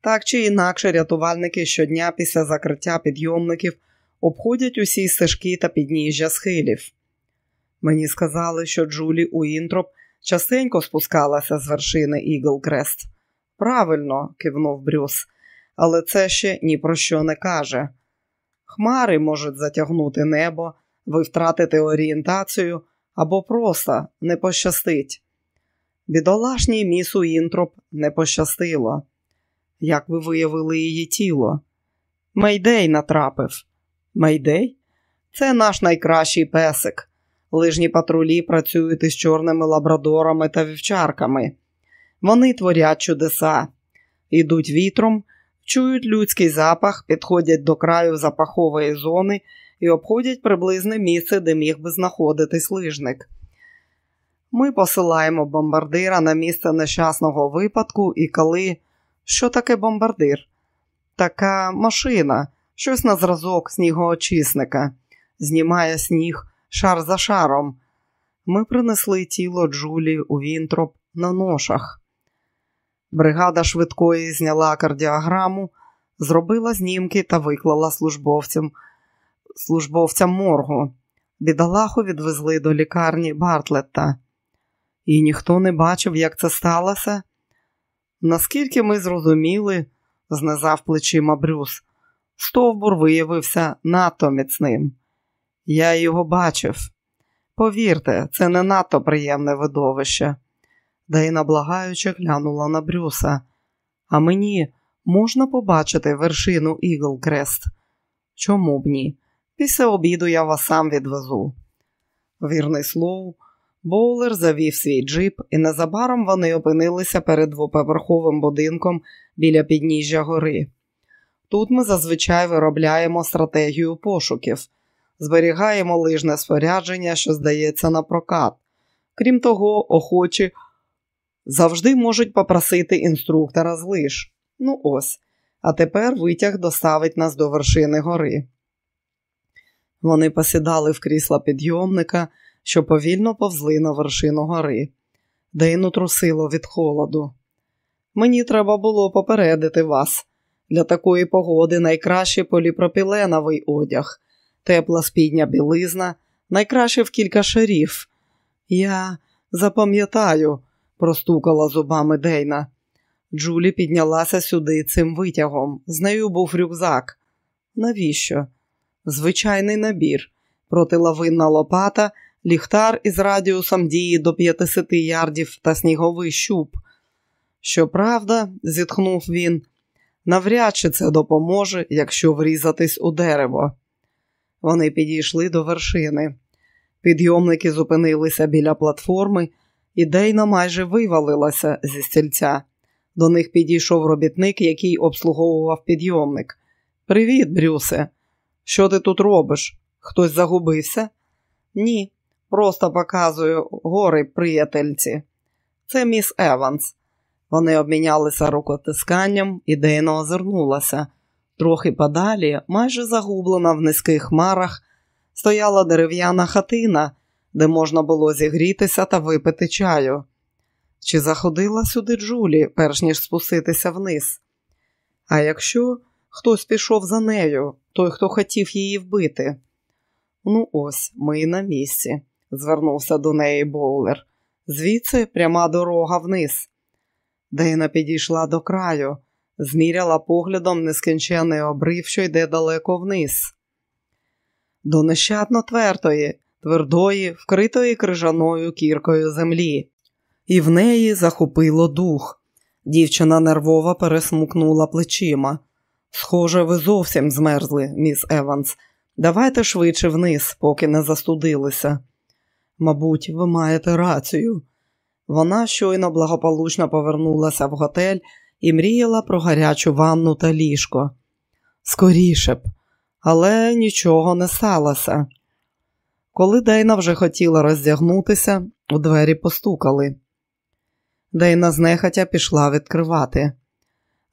Так чи інакше, рятувальники щодня після закриття підйомників обходять усі стежки та підніжжя схилів. Мені сказали, що Джулі Уінтроп частенько спускалася з вершини Іглкрест. Правильно, кивнув Брюс, але це ще ні про що не каже. Хмари можуть затягнути небо, ви втратите орієнтацію або просто не пощастить. Бідолашній міс Уінтроп не пощастило. Як ви виявили її тіло? Мейдей натрапив. Мейдей? Це наш найкращий песик. Лижні патрулі працюють із чорними лабрадорами та вівчарками. Вони творять чудеса, ідуть вітром, чують людський запах, підходять до краю запахової зони і обходять приблизне місце, де міг би знаходитись лижник. Ми посилаємо бомбардира на місце нещасного випадку, і коли що таке бомбардир? Така машина, щось на зразок снігоочисника, знімає сніг шар за шаром. Ми принесли тіло Джулі у Вінтроп на ношах. Бригада швидкої зняла кардіограму, зробила знімки та виклала службовцям службовцям моргу. Бідолаху відвезли до лікарні Бартлетта. І ніхто не бачив, як це сталося. Наскільки ми зрозуміли, знизав плечима Брюс, стовбур виявився надто міцним. Я його бачив. Повірте, це не надто приємне видовище. Дейна благаюче глянула на Брюса. А мені можна побачити вершину Іглкрест? Чому б ні? Після обіду я вас сам відвезу. Вірний слово, Боулер завів свій джип, і незабаром вони опинилися перед двоповерховим будинком біля підніжжя гори. Тут ми зазвичай виробляємо стратегію пошуків, зберігаємо лижне спорядження, що здається на прокат. Крім того, охочі завжди можуть попросити інструктора з лиж. Ну ось, а тепер витяг доставить нас до вершини гори. Вони посідали в крісла підйомника що повільно повзли на вершину гори. Дейну трусило від холоду. Мені треба було попередити вас. Для такої погоди найкраще поліпропіленовий одяг, тепла спідня білизна, найкраще в кілька шарів. Я запам'ятаю, простукала зубами Дейна. Джулі піднялася сюди цим витягом. З нею був рюкзак. Навіщо? Звичайний набір, протилавинна лопата ліхтар із радіусом дії до 50 ярдів та сніговий щуп. Щоправда, зітхнув він, навряд чи це допоможе, якщо врізатись у дерево. Вони підійшли до вершини. Підйомники зупинилися біля платформи, і Дейна майже вивалилася зі стільця. До них підійшов робітник, який обслуговував підйомник. Привіт, Брюсе. Що ти тут робиш? Хтось загубився? Ні, Просто показую гори приятельці. Це міс Еванс. Вони обмінялися рукотисканням і Дейна озирнулася. Трохи подалі, майже загублена в низьких хмарах, стояла дерев'яна хатина, де можна було зігрітися та випити чаю. Чи заходила сюди Джулі, перш ніж спуститися вниз? А якщо хтось пішов за нею, той, хто хотів її вбити? Ну, ось ми і на місці звернувся до неї Боулер. Звідси пряма дорога вниз. Дейна підійшла до краю, зміряла поглядом нескінчений обрив, що йде далеко вниз. До нещадно твертої, твердої, вкритої крижаною кіркою землі, і в неї захопило дух. Дівчина нервово пересмукнула плечима. Схоже, ви зовсім змерзли, міс Еванс. Давайте швидше вниз, поки не застудилися. Мабуть, ви маєте рацію. Вона щойно благополучно повернулася в готель і мріяла про гарячу ванну та ліжко. Скоріше б, але нічого не сталося. Коли Дейна вже хотіла роздягнутися, у двері постукали. Дейна знехотя пішла відкривати.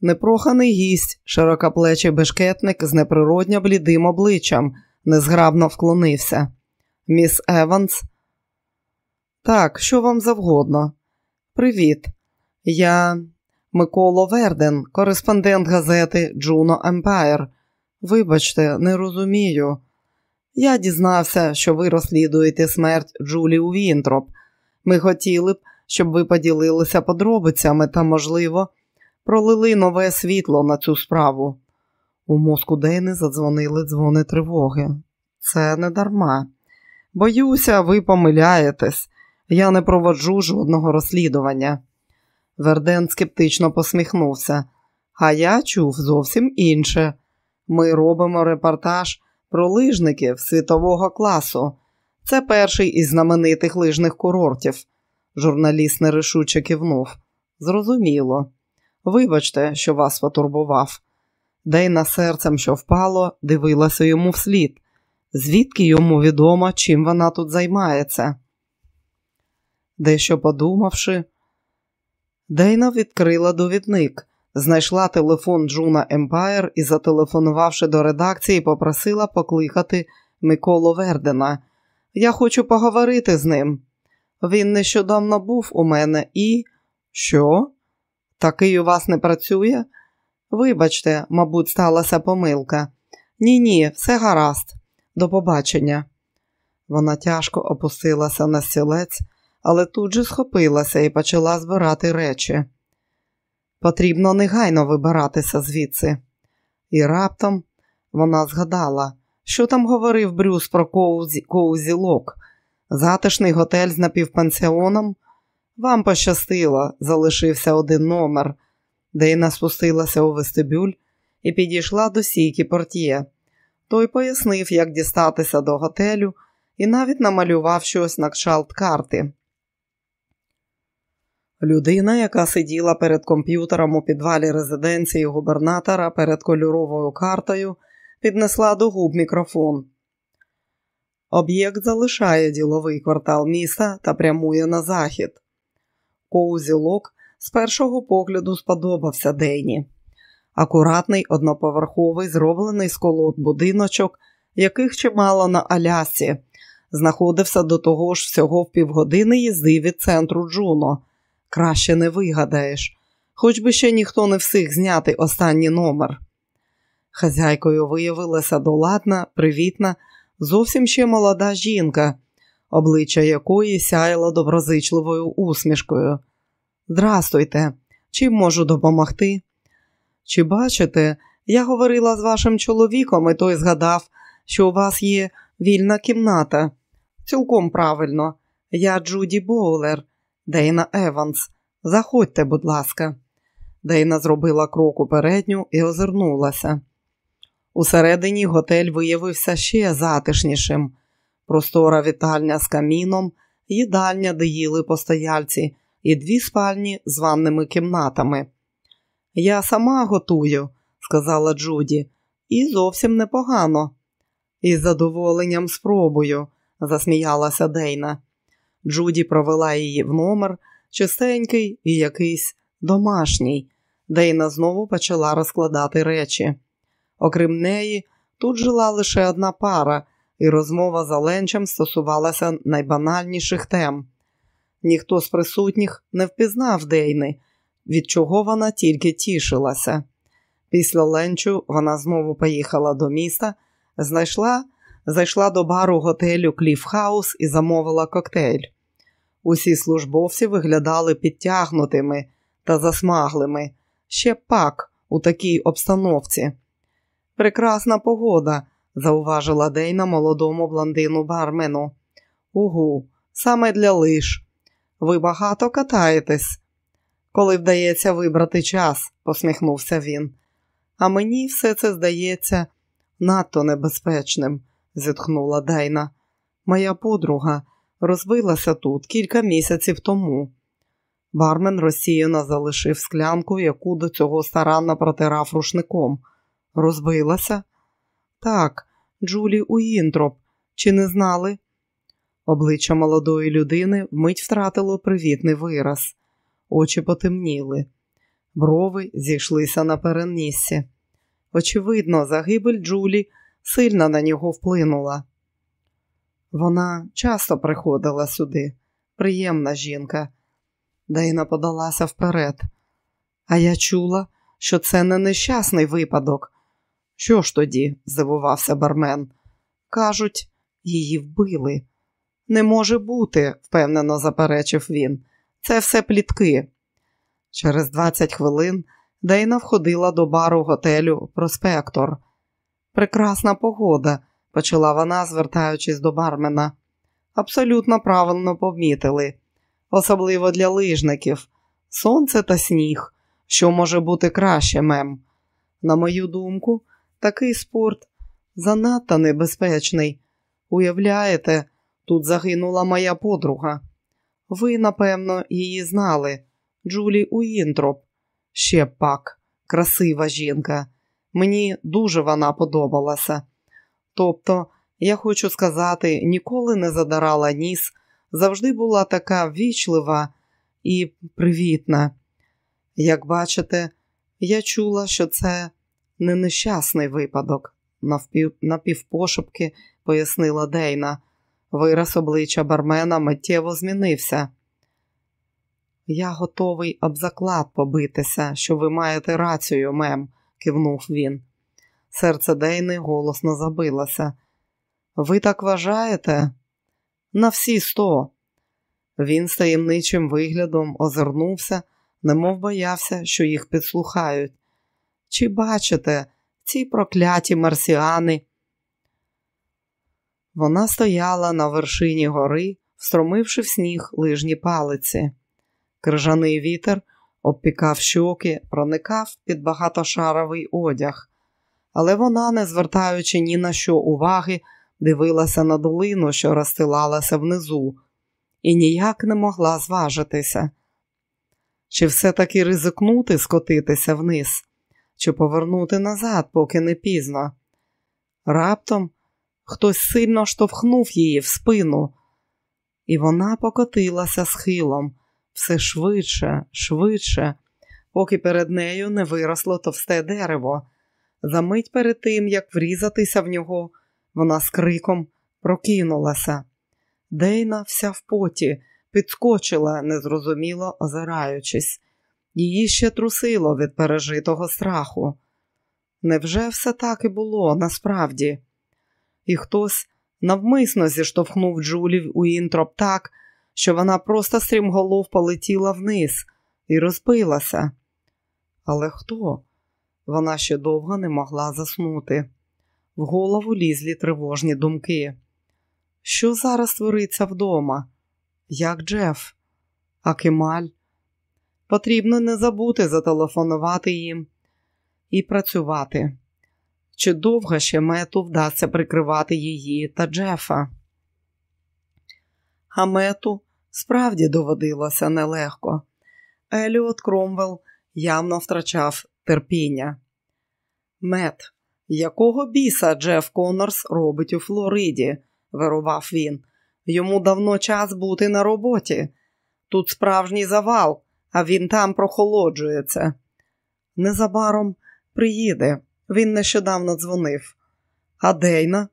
Непроханий гість, широкоплечий бешкетник з неприродно блідим обличчям, незграбно вклонився. Міс Еванс. Так, що вам завгодно. Привіт. Я Микола Верден, кореспондент газети Джуно Емпайр. Вибачте, не розумію. Я дізнався, що ви розслідуєте смерть Джулі Вінтроп. Ми хотіли б, щоб ви поділилися подробицями та, можливо, пролили нове світло на цю справу. У мозку Дейни задзвонили дзвони тривоги. Це не дарма. Боюся, ви помиляєтесь. Я не проводжу жодного розслідування. Верден скептично посміхнувся. А я чув зовсім інше. Ми робимо репортаж про лижників світового класу. Це перший із знаменитих лижних курортів. Журналіст нерішуче кивнув. Зрозуміло. Вибачте, що вас потурбував. Дейна серцем, що впало, дивилася йому вслід. Звідки йому відомо, чим вона тут займається? Дещо подумавши, Дейна відкрила довідник, знайшла телефон Джуна Емпайр і, зателефонувавши до редакції, попросила покликати Миколу Вердена. Я хочу поговорити з ним. Він нещодавно був у мене і. Що? Такий у вас не працює? Вибачте, мабуть, сталася помилка. Ні, ні, все гаразд. До побачення. Вона тяжко опустилася на стілець, але тут же схопилася і почала збирати речі. Потрібно негайно вибиратися звідси. І раптом вона згадала, що там говорив Брюс про коузі, коузі Затишний готель з напівпансіоном. Вам пощастило, залишився один номер. Дейна спустилася у вестибюль і підійшла до сійки портьє. Той пояснив, як дістатися до готелю, і навіть намалював щось на кшалт карти. Людина, яка сиділа перед комп'ютером у підвалі резиденції губернатора перед кольоровою картою, піднесла до губ мікрофон. Об'єкт залишає діловий квартал міста та прямує на захід. Коузі Лок з першого погляду сподобався Дейні. Акуратний одноповерховий, зроблений з колод будиночок, яких чимало на Алясі, знаходився до того ж всього в півгодини їзди від центру Джуно. Краще не вигадаєш, хоч би ще ніхто не встиг зняти останній номер. Хазяйкою виявилася доладна, привітна, зовсім ще молода жінка, обличчя якої сяяло доброзичливою усмішкою. Здрастуйте, чим можу допомогти? Чи бачите, я говорила з вашим чоловіком, і той згадав, що у вас є вільна кімната. Цілком правильно, я Джуді Боулер, Дейна Еванс. Заходьте, будь ласка. Дейна зробила крок упередню і озирнулася. Усередині готель виявився ще затишнішим. Простора вітальня з каміном, їдальня, де їли постояльці, і дві спальні з ванними кімнатами. Я сама готую, сказала Джуді, і зовсім непогано. Із задоволенням спробую, засміялася Дейна. Джуді провела її в номер, чистенький і якийсь домашній. Дейна знову почала розкладати речі. Окрім неї, тут жила лише одна пара, і розмова за ленчем стосувалася найбанальніших тем. Ніхто з присутніх не впізнав Дейни, від чого вона тільки тішилася. Після ленчу вона знову поїхала до міста, знайшла, зайшла до бару готелю Кліфхаус і замовила коктейль. Усі службовці виглядали підтягнутими та засмаглими. Ще пак у такій обстановці. Прекрасна погода, зауважила Дейна молодому блондину бармену. Угу, саме для лиш. Ви багато катаєтесь, коли вдається вибрати час, посміхнувся він. А мені все це здається надто небезпечним, зітхнула Дейна. Моя подруга розбилася тут кілька місяців тому. Бармен розсіяно залишив склянку, яку до цього старанно протирав рушником. Розбилася? Так, Джулі Уінтроп. Чи не знали? Обличчя молодої людини вмить втратило привітний вираз, очі потемніли, брови зійшлися на переніссі. Очевидно, загибель Джулі сильно на нього вплинула. Вона часто приходила сюди, приємна жінка. Дейна подалася вперед. А я чула, що це не нещасний випадок. Що ж тоді? здивувався бармен. Кажуть, її вбили. Не може бути, впевнено заперечив він. Це все плітки. Через 20 хвилин Дейна входила до бару готелю Проспектор. Прекрасна погода, почала вона, звертаючись до бармена. Абсолютно правильно помітили, особливо для лижників. Сонце та сніг, що може бути краще, мем. На мою думку, такий спорт занадто небезпечний. Уявляєте, тут загинула моя подруга. Ви, напевно, її знали, Джулі Уінтроп. Ще пак, красива жінка. Мені дуже вона подобалася. Тобто, я хочу сказати, ніколи не задарала ніс, завжди була така ввічлива і привітна. Як бачите, я чула, що це не нещасний випадок, напівпошепки пояснила Дейна. Вираз обличчя бармена миттєво змінився. Я готовий об заклад побитися, що ви маєте рацію, мем, кивнув він. Серце Дейни голосно забилося. Ви так вважаєте? На всі сто. Він з таємничим виглядом озирнувся, немов боявся, що їх підслухають. Чи бачите, ці прокляті марсіани? Вона стояла на вершині гори, встромивши в сніг лижні палиці. Крижаний вітер обпікав щоки, проникав під багатошаровий одяг, але вона, не звертаючи ні на що уваги, дивилася на долину, що розстилалася внизу, і ніяк не могла зважитися. Чи все-таки ризикнути скотитися вниз, чи повернути назад, поки не пізно? Раптом хтось сильно штовхнув її в спину, і вона покотилася схилом все швидше, швидше, поки перед нею не виросло товсте дерево. За мить перед тим, як врізатися в нього, вона з криком прокинулася. Дейна вся в поті, підскочила, незрозуміло озираючись. Її ще трусило від пережитого страху. Невже все так і було насправді? І хтось навмисно зіштовхнув Джулі у інтроп так, що вона просто стрімголов полетіла вниз і розбилася. Але хто? Вона ще довго не могла заснути. В голову лізлі тривожні думки. Що зараз твориться вдома? Як Джеф? А Кемаль? Потрібно не забути зателефонувати їм і працювати. Чи довго ще мету вдасться прикривати її та Джефа? А мету справді доводилося нелегко. Еліот Кромвелл явно втрачав терпіння. Мет, якого біса Джеф Коннорс робить у Флориді? вирував він. Йому давно час бути на роботі. Тут справжній завал, а він там прохолоджується. Незабаром приїде, він нещодавно дзвонив. А Дейна?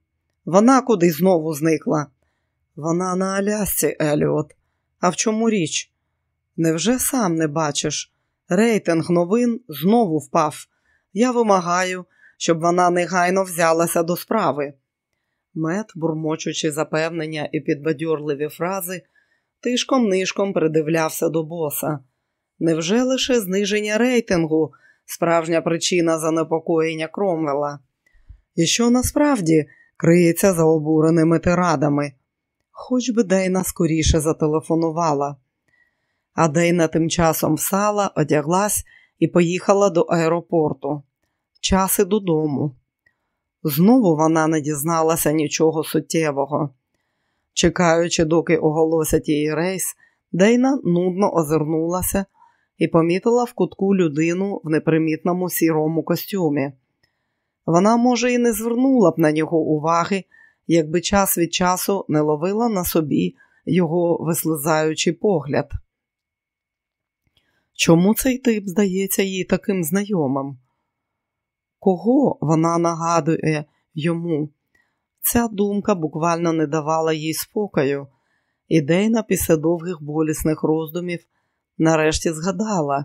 Вона куди знову зникла. Вона на Алясці, Еліот. А в чому річ? Невже сам не бачиш? Рейтинг новин знову впав. Я вимагаю, щоб вона негайно взялася до справи. Мет, бурмочучи запевнення і підбадьорливі фрази, тишком нишком придивлявся до боса. Невже лише зниження рейтингу справжня причина занепокоєння Кромвела? І що насправді криється за обуреними тирадами? Хоч би Дейна скоріше зателефонувала. А Дейна тим часом встала, одяглась і поїхала до аеропорту. Час і додому. Знову вона не дізналася нічого суттєвого. Чекаючи, доки оголосять її рейс, Дейна нудно озирнулася і помітила в кутку людину в непримітному сірому костюмі. Вона, може, і не звернула б на нього уваги, якби час від часу не ловила на собі його вислизаючий погляд. Чому цей тип здається їй таким знайомим? Кого вона нагадує йому? Ця думка буквально не давала їй спокою, і Дейна після довгих болісних роздумів нарешті згадала,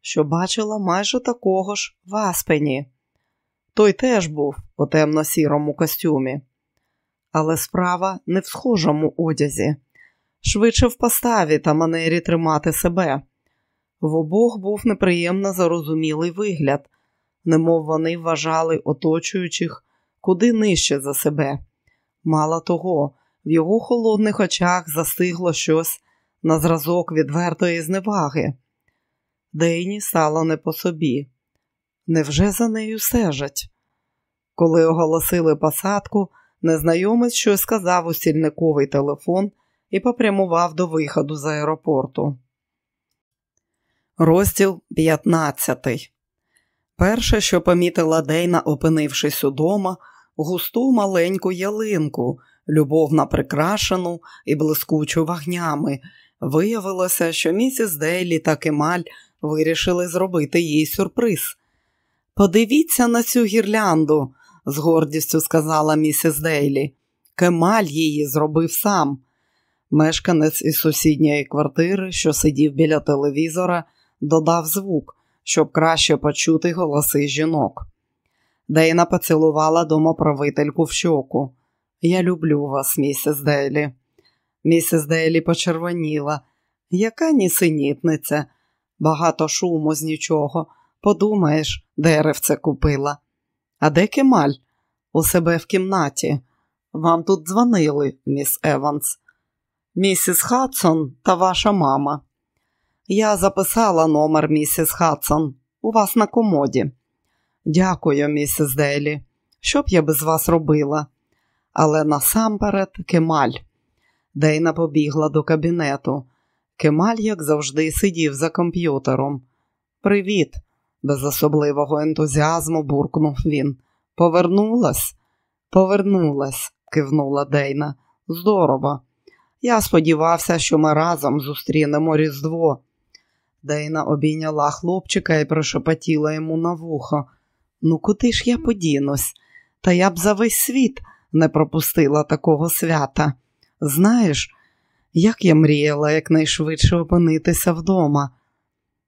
що бачила майже такого ж в Аспені. Той теж був у темно-сірому костюмі. Але справа не в схожому одязі, швидше в поставі та манері тримати себе. В обох був неприємно зарозумілий вигляд, немов вони вважали оточуючих куди нижче за себе. Мало того, в його холодних очах застигло щось на зразок відвертої зневаги. Дейні стало не по собі. Невже за нею стежать? Коли оголосили посадку, незнайомець щось сказав у стільниковий телефон і попрямував до виходу з аеропорту. Розділ 15 Перше, що помітила Дейна, опинившись удома, густу маленьку ялинку, любовно прикрашену і блискучу вогнями. Виявилося, що місіс Дейлі та Кемаль вирішили зробити їй сюрприз. Подивіться на цю гірлянду, з гордістю сказала місіс Дейлі. Кемаль її зробив сам. Мешканець із сусідньої квартири, що сидів біля телевізора, додав звук, щоб краще почути голоси жінок. Дейна поцілувала домоправительку в щоку. Я люблю вас, місіс Дейлі. Місіс Дейлі почервоніла. Яка нісенітниця? Багато шуму з нічого. Подумаєш, деревце купила. А де Кемаль? У себе в кімнаті. Вам тут дзвонили, міс Еванс. Місіс Хадсон та ваша мама. Я записала номер місіс Хадсон. У вас на комоді. Дякую, місіс Дейлі. Що б я без вас робила? Але насамперед Кемаль. Дейна побігла до кабінету. Кемаль, як завжди, сидів за комп'ютером. Привіт, без особливого ентузіазму буркнув він. Повернулась? Повернулась, кивнула Дейна. Здорово. Я сподівався, що ми разом зустрінемо Різдво. Дейна обійняла хлопчика і прошепотіла йому на вухо. Ну, куди ж я подінусь? Та я б за весь світ не пропустила такого свята. Знаєш, як я мріяла якнайшвидше опинитися вдома.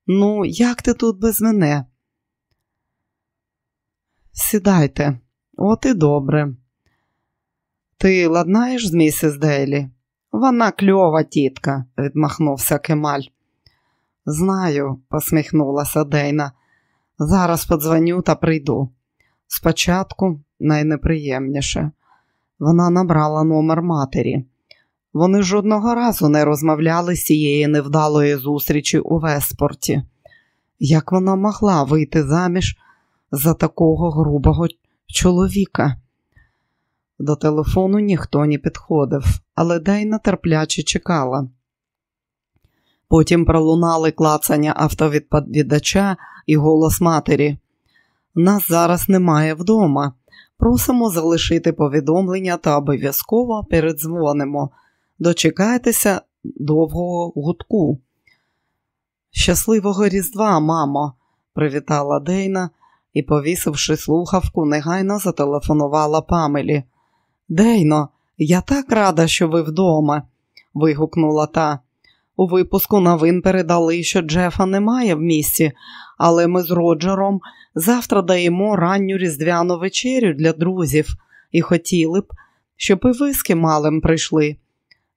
Ну, як ти тут без мене? Сідайте, от і добре. Ти ладнаєш з місіс Дейлі? Вона кльова тітка, відмахнувся Кемаль. Знаю, посміхнулася Дейна. Зараз подзвоню та прийду. Спочатку найнеприємніше. Вона набрала номер матері. Вони жодного разу не розмовляли з цієї невдалої зустрічі у Веспорті. Як вона могла вийти заміж за такого грубого чоловіка? До телефону ніхто не підходив, але Дейна терпляче чекала. Потім пролунали клацання автовідповідача і голос матері. Нас зараз немає вдома. Просимо залишити повідомлення та обов'язково передзвонимо. Дочекайтеся довгого гудку. Щасливого Різдва, мамо, привітала Дейна і, повісивши слухавку, негайно зателефонувала Памелі. Дейно, я так рада, що ви вдома, вигукнула та. У випуску новин передали, що Джефа немає в місті, але ми з Роджером завтра даємо ранню різдвяну вечерю для друзів і хотіли б, щоб і ви з Кемалем прийшли.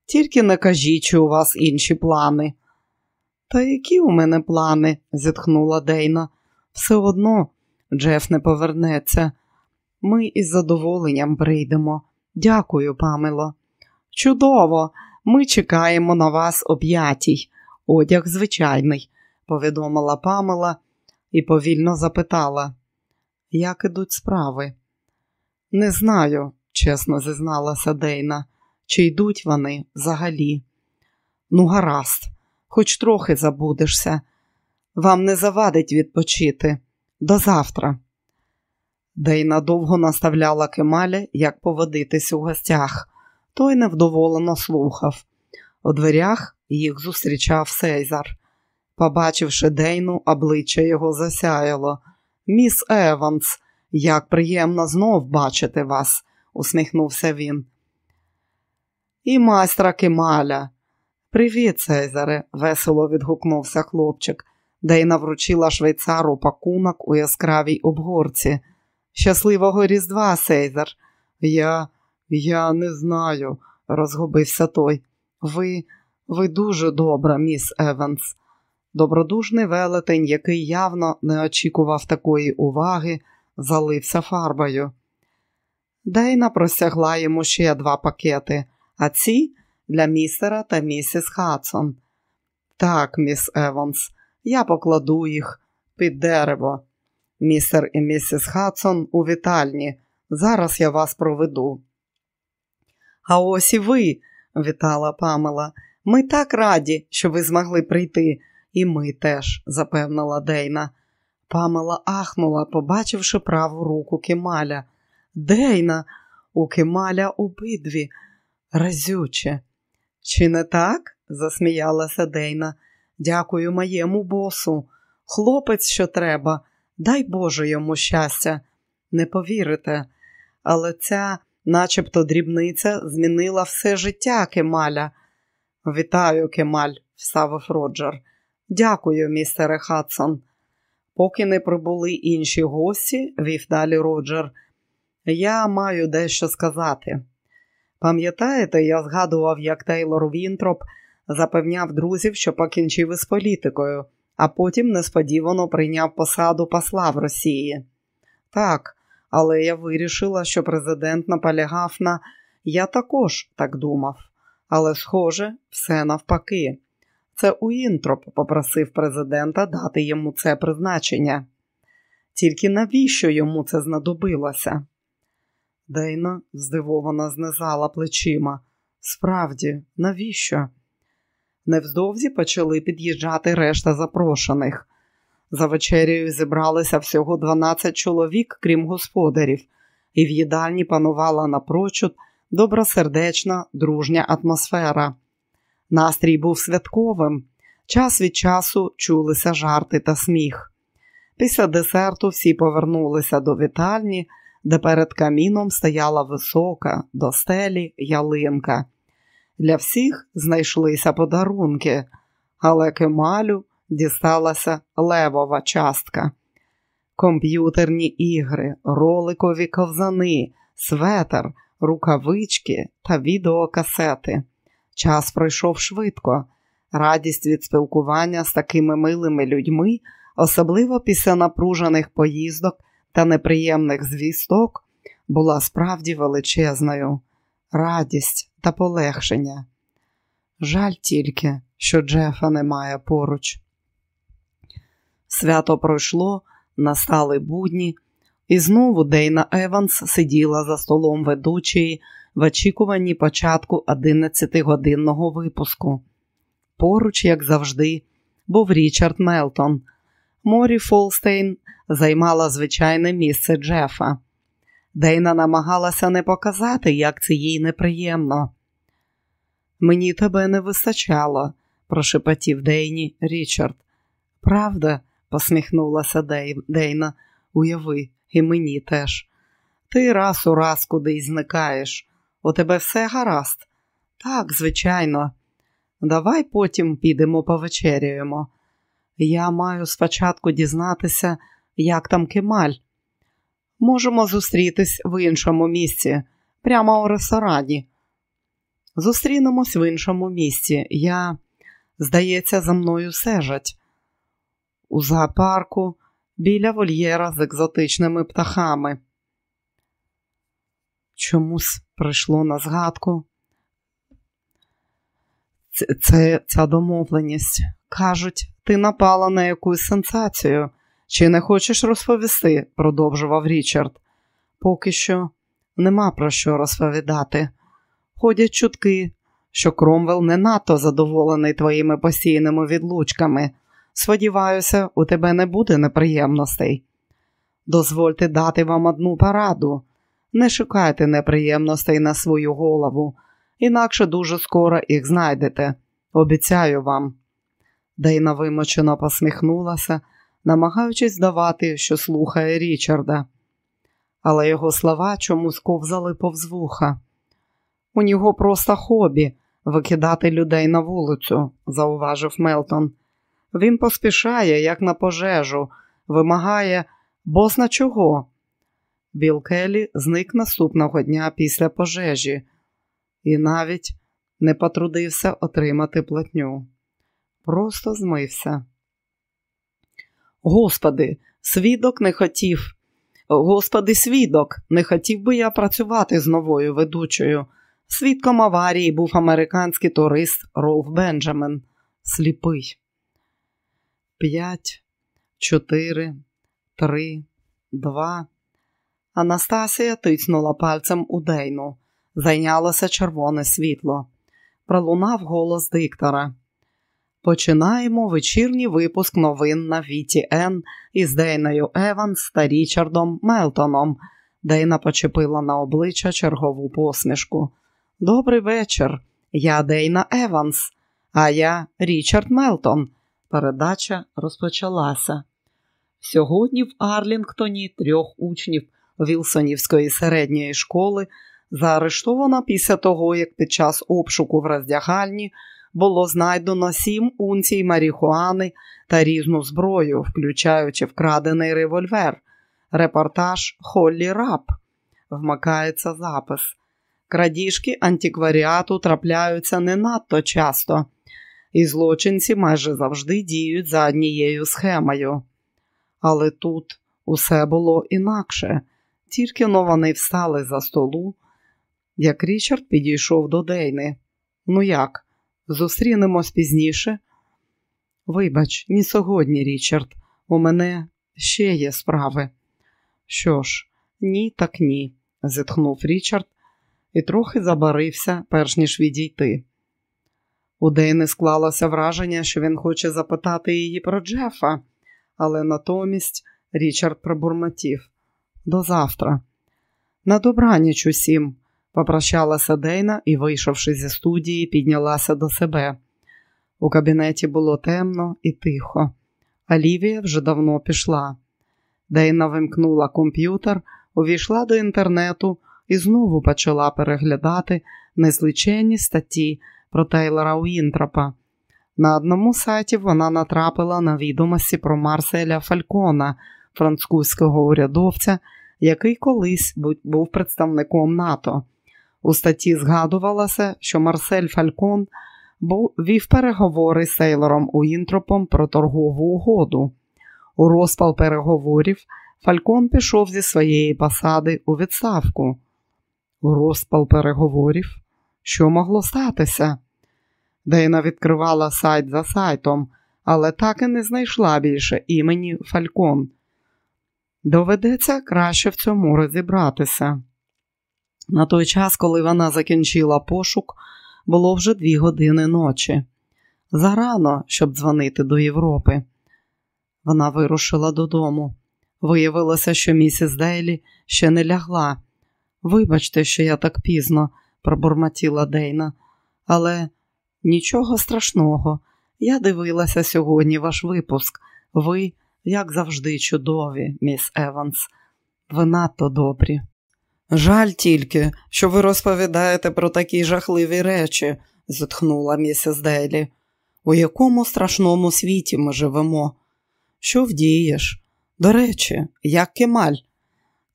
Тільки не кажіть, що у вас інші плани. Та які у мене плани? зітхнула Дейна. Все одно Джеф не повернеться. Ми із задоволенням прийдемо. Дякую, Памело. Чудово, ми чекаємо на вас о п'ятій. Одяг звичайний, повідомила Памела і повільно запитала, як ідуть справи? Не знаю, чесно зізналася Дейна, чи йдуть вони взагалі. Ну, гаразд, хоч трохи забудешся. Вам не завадить відпочити. До завтра. Дейна довго наставляла Кемалі, як поводитись у гостях. Той невдоволено слухав. У дверях їх зустрічав Сейзар. Побачивши Дейну, обличчя його засяяло. Міс Еванс, як приємно знов бачити вас, усміхнувся він. І майстра Кемаля. Привіт, Цезаре, весело відгукнувся хлопчик. Дейна вручила швейцару пакунок у яскравій обгортці. Щасливого Різдва, Цезаре. Я я не знаю, розгубився той. Ви, ви дуже добра, міс Еванс. Добродушний велетень, який явно не очікував такої уваги, залився фарбою. Дейна простягла йому ще два пакети, а ці для містера та місіс Хадсон. Так, міс Еванс, я покладу їх під дерево. Містер і місіс Хадсон у вітальні. Зараз я вас проведу. А ось і ви, вітала Памела. Ми так раді, що ви змогли прийти, і ми теж, запевнила Дейна. Памела ахнула, побачивши праву руку Кемаля. Дейна, у Кемаля обидві, разюче. Чи не так? засміялася Дейна. Дякую моєму босу. Хлопець, що треба, дай Боже йому щастя. Не повірите, але ця, начебто, дрібниця змінила все життя Кемаля. Вітаю, Кемаль, вставив Роджер. Дякую, містере Хадсон. Поки не прибули інші гості, вів далі Роджер. Я маю дещо сказати. Пам'ятаєте, я згадував, як Тейлор Вінтроп запевняв друзів, що покінчив із політикою, а потім несподівано прийняв посаду посла в Росії. Так, але я вирішила, що президент наполягав на я також так думав, але, схоже, все навпаки. Це Уінтроп попросив президента дати йому це призначення. Тільки навіщо йому це знадобилося? Дейна здивовано знизала плечима. Справді, навіщо? Невздовзі почали під'їжджати решта запрошених. За вечерею зібралися всього 12 чоловік, крім господарів, і в їдальні панувала напрочуд добросердечна, дружня атмосфера. Настрій був святковим, час від часу чулися жарти та сміх. Після десерту всі повернулися до вітальні, де перед каміном стояла висока до стелі ялинка. Для всіх знайшлися подарунки, але Кемалю дісталася левова частка. Комп'ютерні ігри, роликові ковзани, светер, рукавички та відеокасети. Час пройшов швидко. Радість від спілкування з такими милими людьми, особливо після напружених поїздок та неприємних звісток, була справді величезною. Радість та полегшення. Жаль тільки, що Джефа немає поруч. Свято пройшло, настали будні, і знову Дейна Еванс сиділа за столом ведучої в очікуванні початку 11-годинного випуску. Поруч, як завжди, був Річард Мелтон. Морі Фолстейн займала звичайне місце Джефа. Дейна намагалася не показати, як це їй неприємно. Мені тебе не вистачало, прошепотів Дейні Річард. Правда, посміхнулася Дейна, уяви, і мені теж. Ти раз у раз кудись зникаєш. У тебе все гаразд? Так, звичайно. Давай потім підемо повечеряємо. Я маю спочатку дізнатися, як там кемаль. Можемо зустрітись в іншому місці, прямо у ресторані. Зустрінемось в іншому місці. Я, здається, за мною сежать. У зоопарку біля вольєра з екзотичними птахами. Чомусь прийшло на згадку. Це, ця домовленість. Кажуть, ти напала на якусь сенсацію. Чи не хочеш розповісти? продовжував Річард. Поки що нема про що розповідати. Ходять чутки, що Кромвел не надто задоволений твоїми постійними відлучками. Сподіваюся, у тебе не буде неприємностей. Дозвольте дати вам одну пораду. Не шукайте неприємностей на свою голову, інакше дуже скоро їх знайдете. Обіцяю вам. Дейна вимочено посміхнулася, намагаючись здавати, що слухає Річарда. Але його слова чомусь ковзали повз вуха. У нього просто хобі викидати людей на вулицю, зауважив Мелтон. Він поспішає, як на пожежу, вимагає босна чого. Біл Келлі зник наступного дня після пожежі і навіть не потрудився отримати платню. Просто змився. Господи, свідок не хотів. Господи, свідок, не хотів би я працювати з новою ведучою. Свідком аварії був американський турист Ролф Бенджамен. Сліпий. П'ять, чотири, три, два. Анастасія тиснула пальцем у Дейну. Зайнялося червоне світло. Пролунав голос диктора. Починаємо вечірній випуск новин на Віті Н із Дейною Еванс та Річардом Мелтоном. Дейна почепила на обличчя чергову посмішку. Добрий вечір. Я Дейна Еванс, а я Річард Мелтон. Передача розпочалася. Сьогодні в Арлінгтоні трьох учнів Вілсонівської середньої школи заарештовано після того, як під час обшуку в роздягальні було знайдено сім унцій марихуани та різну зброю, включаючи вкрадений револьвер. Репортаж Холлі Рап. Вмикається запис. Крадіжки антикваріату трапляються не надто часто, і злочинці майже завжди діють за однією схемою. Але тут усе було інакше. Тільки но вони встали за столу, як Річард підійшов до Дейни. Ну як, зустрінемось пізніше? Вибач, ні сьогодні, Річард, у мене ще є справи. Що ж, ні, так ні, зітхнув Річард і трохи забарився, перш ніж відійти. У Дейни склалося враження, що він хоче запитати її про Джефа, але натомість Річард пробурмотів. До завтра. На добраніч усім, попрощалася Дейна і, вийшовши зі студії, піднялася до себе. У кабінеті було темно і тихо. Алівія вже давно пішла. Дейна вимкнула комп'ютер, увійшла до інтернету і знову почала переглядати незліченні статті про Тейлора Уінтропа. На одному сайті вона натрапила на відомості про Марселя Фалькона, французького урядовця, який колись був представником НАТО. У статті згадувалося, що Марсель Фалькон був вів переговори з Сейлором Уінтропом про торгову угоду. У розпал переговорів Фалькон пішов зі своєї посади у відставку. У розпал переговорів, що могло статися? Дейна відкривала сайт за сайтом, але так і не знайшла більше імені Фалькон. Доведеться краще в цьому розібратися. На той час, коли вона закінчила пошук, було вже дві години ночі. Зарано, щоб дзвонити до Європи. Вона вирушила додому. Виявилося, що місіс Дейлі ще не лягла. Вибачте, що я так пізно, пробурмотіла Дейна, але нічого страшного. Я дивилася сьогодні ваш випуск. Ви як завжди, чудові, міс Еванс. Ви надто добрі. Жаль тільки, що ви розповідаєте про такі жахливі речі, зітхнула місіс Дейлі. У якому страшному світі ми живемо? Що вдієш? До речі, як кемаль?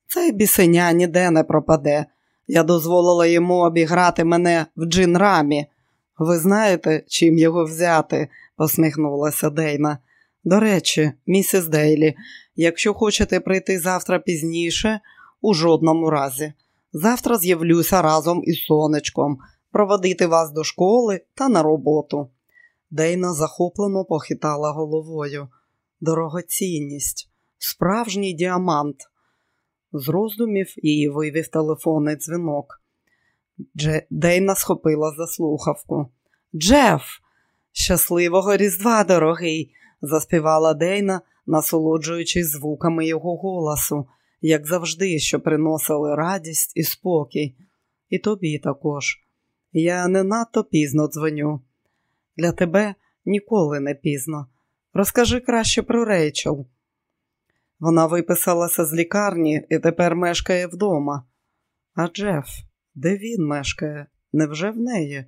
Цей бісеня ніде не пропаде. Я дозволила йому обіграти мене в джин-рамі. Ви знаєте, чим його взяти? посміхнулася Дейна. До речі, місіс Дейлі, якщо хочете прийти завтра пізніше, у жодному разі. Завтра з'явлюся разом із сонечком, проводити вас до школи та на роботу. Дейна захоплено похитала головою. Дорогоцінність, справжній діамант. З роздумів її вивів телефонний дзвінок. Дже... Дейна схопила за слухавку. Джеф, щасливого Різдва, дорогий, заспівала Дейна, насолоджуючись звуками його голосу, як завжди, що приносили радість і спокій. І тобі також. Я не надто пізно дзвоню. Для тебе ніколи не пізно. Розкажи краще про Рейчел. Вона виписалася з лікарні і тепер мешкає вдома. А Джеф, де він мешкає? Невже в неї?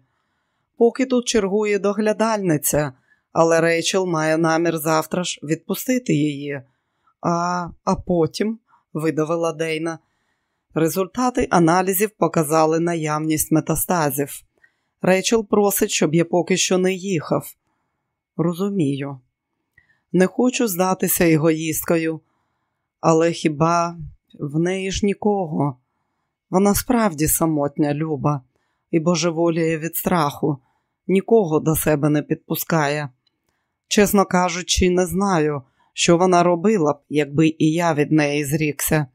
Поки тут чергує доглядальниця, але Рейчел має намір завтра ж відпустити її. А, А потім, видавила Дейна, результати аналізів показали наявність метастазів. Рейчел просить, щоб я поки що не їхав. Розумію, не хочу здатися егоїсткою, але хіба в неї ж нікого? Вона справді самотня люба і божеволіє від страху, нікого до себе не підпускає. Чесно кажучи, не знаю, що вона робила б, якби і я від неї зрікся.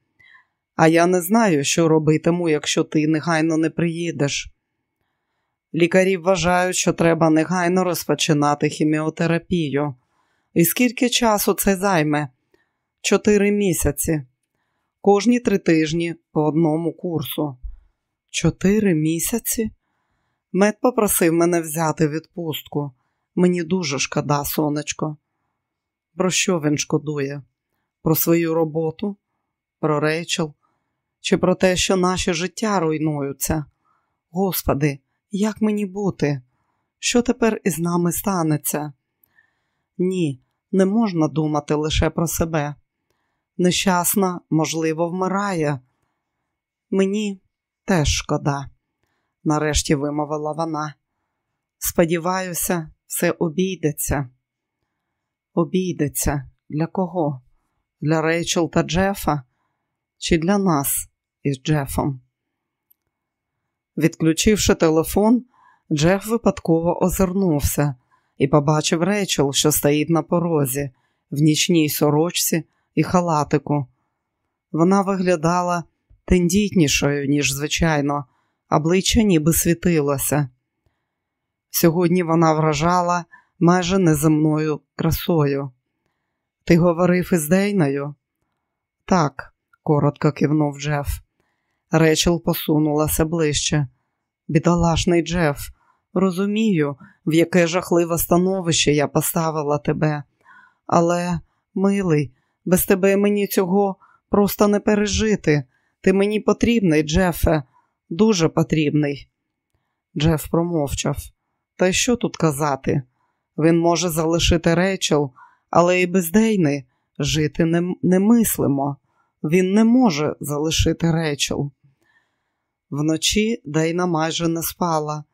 А я не знаю, що робитиму, якщо ти негайно не приїдеш. Лікарі вважають, що треба негайно розпочинати хіміотерапію. І скільки часу це займе? Чотири місяці. Кожні три тижні по одному курсу. Чотири місяці? Мед попросив мене взяти відпустку. Мені дуже шкода, сонечко. Про що він шкодує? Про свою роботу, про Рейчел чи про те, що наші життя руйнуються? Господи, як мені бути? Що тепер із нами станеться? Ні, не можна думати лише про себе. Нещасна, можливо, вмирає. Мені теж шкода, нарешті вимовила вона. Сподіваюся, все обійдеться. Обійдеться для кого? Для Рейчел та Джефа чи для нас із Джефом? Відключивши телефон, Джеф випадково озирнувся і побачив Рейчел, що стоїть на порозі, в нічній сорочці і халатику. Вона виглядала тендітнішою, ніж звичайно, обличчя ніби світилося. Сьогодні вона вражала майже неземною красою. Ти говорив із Дейною? Так, коротко кивнув Джеф. Речел посунулася ближче. Бідолашний Джеф, розумію, в яке жахливе становище я поставила тебе. Але, милий, без тебе мені цього просто не пережити. Ти мені потрібний, Джефе, дуже потрібний. Джеф промовчав. Та й що тут казати? Він може залишити Рейчел, але і без Дейни жити не мислимо. Він не може залишити Рейчел. Вночі Дейна майже не спала,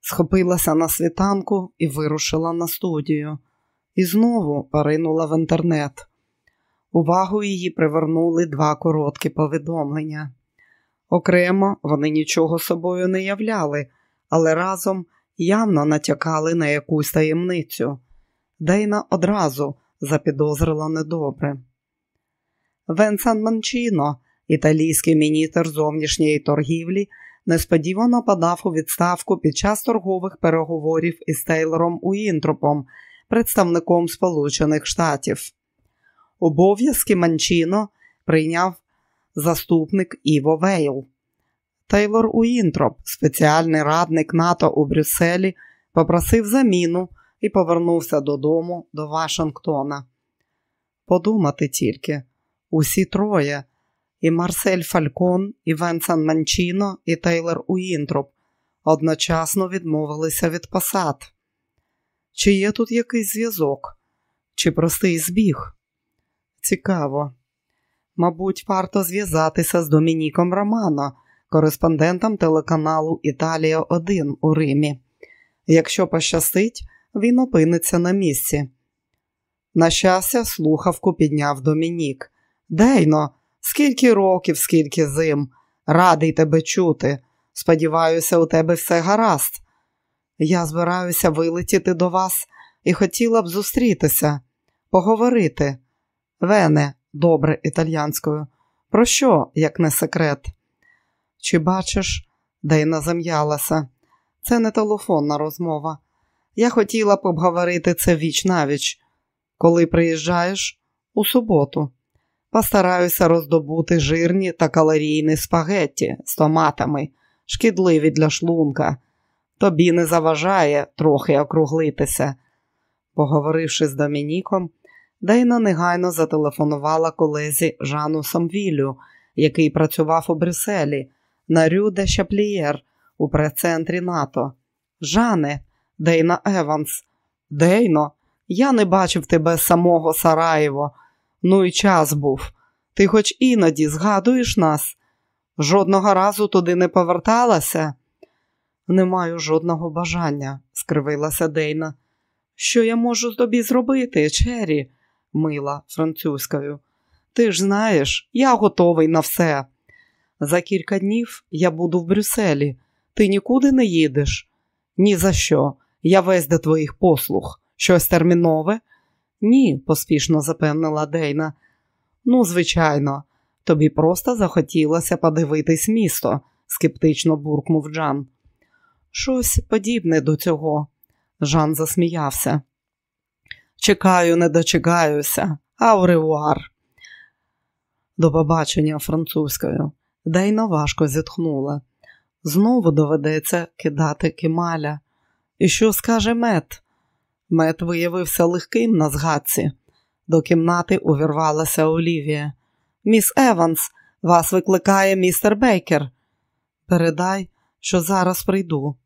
схопилася на світанку і вирушила на студію. І знову поринула в інтернет. Увагу її привернули два короткі повідомлення. Окремо вони нічого собою не являли, але разом явно натякали на якусь таємницю. Дейна одразу запідозрила недобре. Венсан Манчіно, італійський міністр зовнішньої торгівлі, несподівано подав у відставку під час торгових переговорів із Тейлором Уінтропом, представником Сполучених Штатів. Обов'язки Манчіно прийняв заступник Іво Вейл. Тейлор Уінтроп, спеціальний радник НАТО у Брюсселі, попросив заміну і повернувся додому до Вашингтона. Подумати тільки, усі троє і Марсель Фалькон, і Венсан Манчіно, і Тейлор Уінтроп одночасно відмовилися від посад. Чи є тут якийсь зв'язок, чи простий збіг? Цікаво. Мабуть, варто зв'язатися з Домініком Романо, кореспондентом телеканалу Італія 1 у Римі. Якщо пощастить, він опиниться на місці. На щастя, слухавку підняв Домінік. Дейно, скільки років, скільки зим. Радий тебе чути. Сподіваюся, у тебе все гаразд. Я збираюся вилетіти до вас і хотіла б зустрітися, поговорити. Вене, добре, італьянською. Про що, як не секрет? Чи бачиш, Дейна зам'ялася. Це не телефонна розмова. Я хотіла б обговорити це віч навіч. Коли приїжджаєш у суботу, постараюся роздобути жирні та калорійні спагетті з томатами, шкідливі для шлунка. Тобі не заважає трохи округлитися. Поговоривши з Домініком, Дейна негайно зателефонувала колезі Жану Самвілю, який працював у Брюсселі, на Рю де Шаплієр у прес-центрі НАТО. Жане, Дейна Еванс, Дейно, я не бачив тебе самого Сараєво. Ну і час був. Ти хоч іноді згадуєш нас? Жодного разу туди не поверталася? Не маю жодного бажання, скривилася Дейна. Що я можу тобі зробити, Чері? мила французькою. Ти ж знаєш, я готовий на все. За кілька днів я буду в Брюсселі. Ти нікуди не їдеш? Ні за що. Я весь до твоїх послуг. Щось термінове? Ні, поспішно запевнила Дейна. Ну, звичайно, тобі просто захотілося подивитись місто, скептично буркнув Джан. Щось подібне до цього. Жан засміявся. Чекаю, не дочекаюся, ауревуар. До побачення французькою. Дейна важко зітхнула. Знову доведеться кидати кемаля. І що скаже мед? Мед виявився легким на згадці. До кімнати увірвалася Олівія. Міс Еванс, вас викликає містер Бейкер. Передай, що зараз прийду.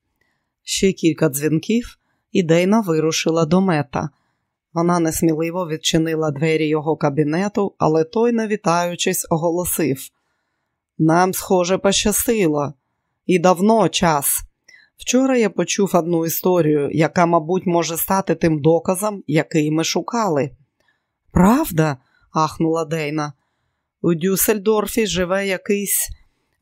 Ще кілька дзвінків, і Дейна вирушила до мета. Вона несміливо відчинила двері його кабінету, але той, не вітаючись, оголосив: Нам, схоже, пощастило, і давно час. Вчора я почув одну історію, яка, мабуть, може стати тим доказом, який ми шукали. Правда? ахнула Дейна. У Дюссельдорфі живе якийсь.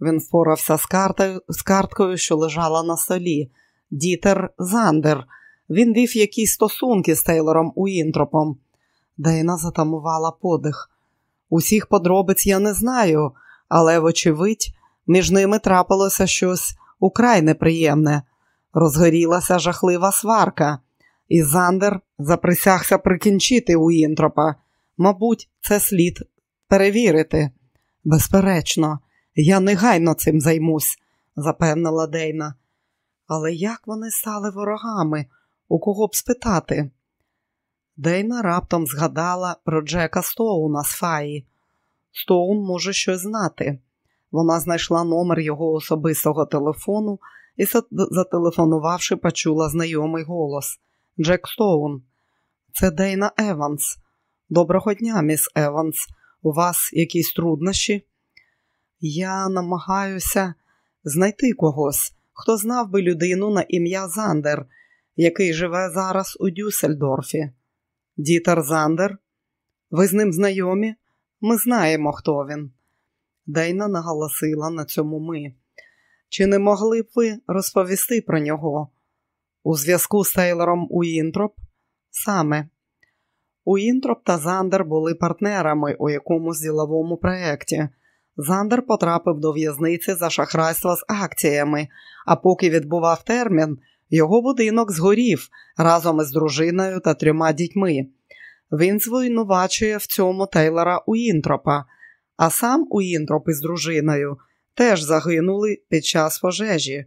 Він впорався з, картою, з карткою, що лежала на столі. Дітер Зандер. Він вів якісь стосунки з Тейлором Уінтропом. Дейна затамувала подих. Усіх подробиць я не знаю, але, вочевидь, між ними трапилося щось украй неприємне. Розгорілася жахлива сварка, і Зандер заприсягся прикінчити Уінтропа. Мабуть, це слід перевірити. Безперечно, я негайно цим займусь, запевнила Дейна. Але як вони стали ворогами? У кого б спитати? Дейна раптом згадала про Джека Стоуна з Фаї. Стоун може щось знати. Вона знайшла номер його особистого телефону і, зателефонувавши, почула знайомий голос Джек Стоун. Це Дейна Еванс. Доброго дня, міс Еванс. У вас якісь труднощі? Я намагаюся знайти когось, хто знав би людину на ім'я Зандер, який живе зараз у Дюссельдорфі. Дітер Зандер? Ви з ним знайомі? Ми знаємо, хто він. Дейна наголосила на цьому ми. Чи не могли б ви розповісти про нього? У зв'язку з Тейлором Уінтроп? Саме. Уінтроп та Зандер були партнерами у якомусь діловому проєкті. Зандер потрапив до в'язниці за шахрайство з акціями, а поки відбував термін, його будинок згорів разом із дружиною та трьома дітьми. Він звинувачує в цьому Тейлора Уінтропа, а сам Уінтроп із дружиною теж загинули під час пожежі.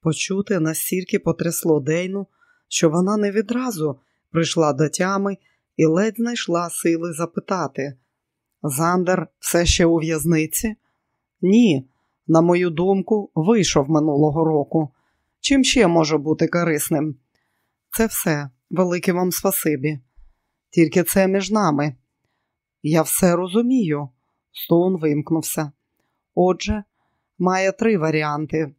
Почути настільки потрясло Дейну, що вона не відразу прийшла до тями і ледь знайшла сили запитати. Зандер все ще у в'язниці? Ні, на мою думку, вийшов минулого року. Чим ще може бути корисним? Це все, велике вам спасибі. Тільки це між нами. Я все розумію. Стоун вимкнувся. Отже, має три варіанти: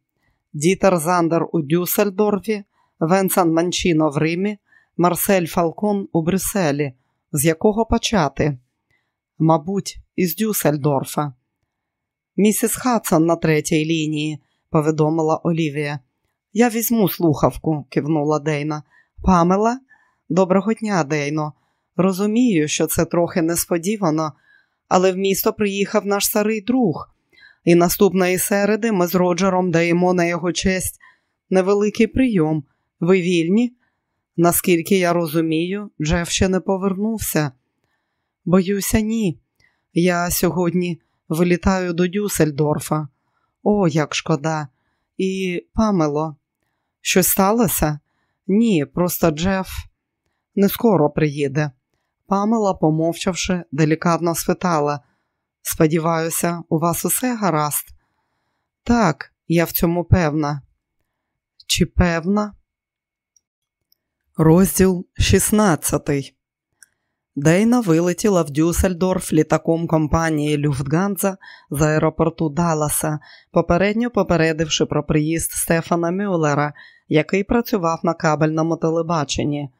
Дітер Зандер у Дюссельдорфі, Венсан Манчіно в Римі, Марсель Фалкон у Брюсселі. З якого почати? Мабуть, із Дюссельдорфа. Місіс Хадсон на третій лінії, повідомила Олівія. Я візьму слухавку, кивнула Дейна. Памела, доброго дня, Дейно. Розумію, що це трохи несподівано, але в місто приїхав наш старий друг, і наступної середи ми з Роджером даємо на його честь невеликий прийом. Ви вільні? Наскільки я розумію, Джеф ще не повернувся. Боюся, ні. Я сьогодні вилітаю до Дюссельдорфа. О, як шкода. І, Памело, щось сталося? Ні, просто Джеф не скоро приїде. Памела, помовчавши, делікатно спитала Сподіваюся, у вас усе гаразд? Так, я в цьому певна. Чи певна? Розділ 16 Дейна вилетіла в Дюссельдорф літаком компанії Люфтганза з аеропорту Далласа, попередньо попередивши про приїзд Стефана Мюллера, який працював на кабельному телебаченні.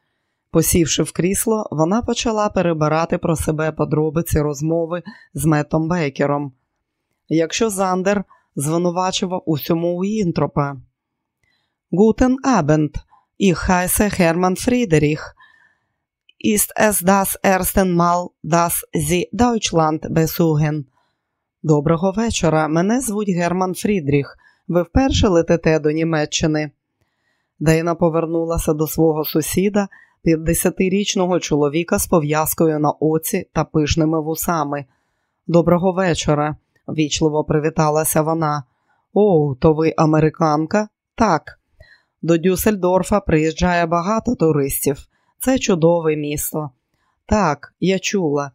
Посівши в крісло, вона почала перебирати про себе подробиці розмови з Метом Бейкером. Якщо Зандер звинувачував усьому Уінтропа. Гутен Абенд, і хайсе Герман Фрідеріх. Ist es das erste Mal, dass Sie Deutschland besuchen? Доброго вечора. Мене звуть Герман Фрідріх. Ви вперше летите до Німеччини. Дейна повернулася до свого сусіда, 50-річного чоловіка з пов'язкою на оці та пишними вусами. Доброго вечора, вічливо привіталася вона. О, то ви американка? Так. До Дюссельдорфа приїжджає багато туристів. Це чудове місто. Так, я чула.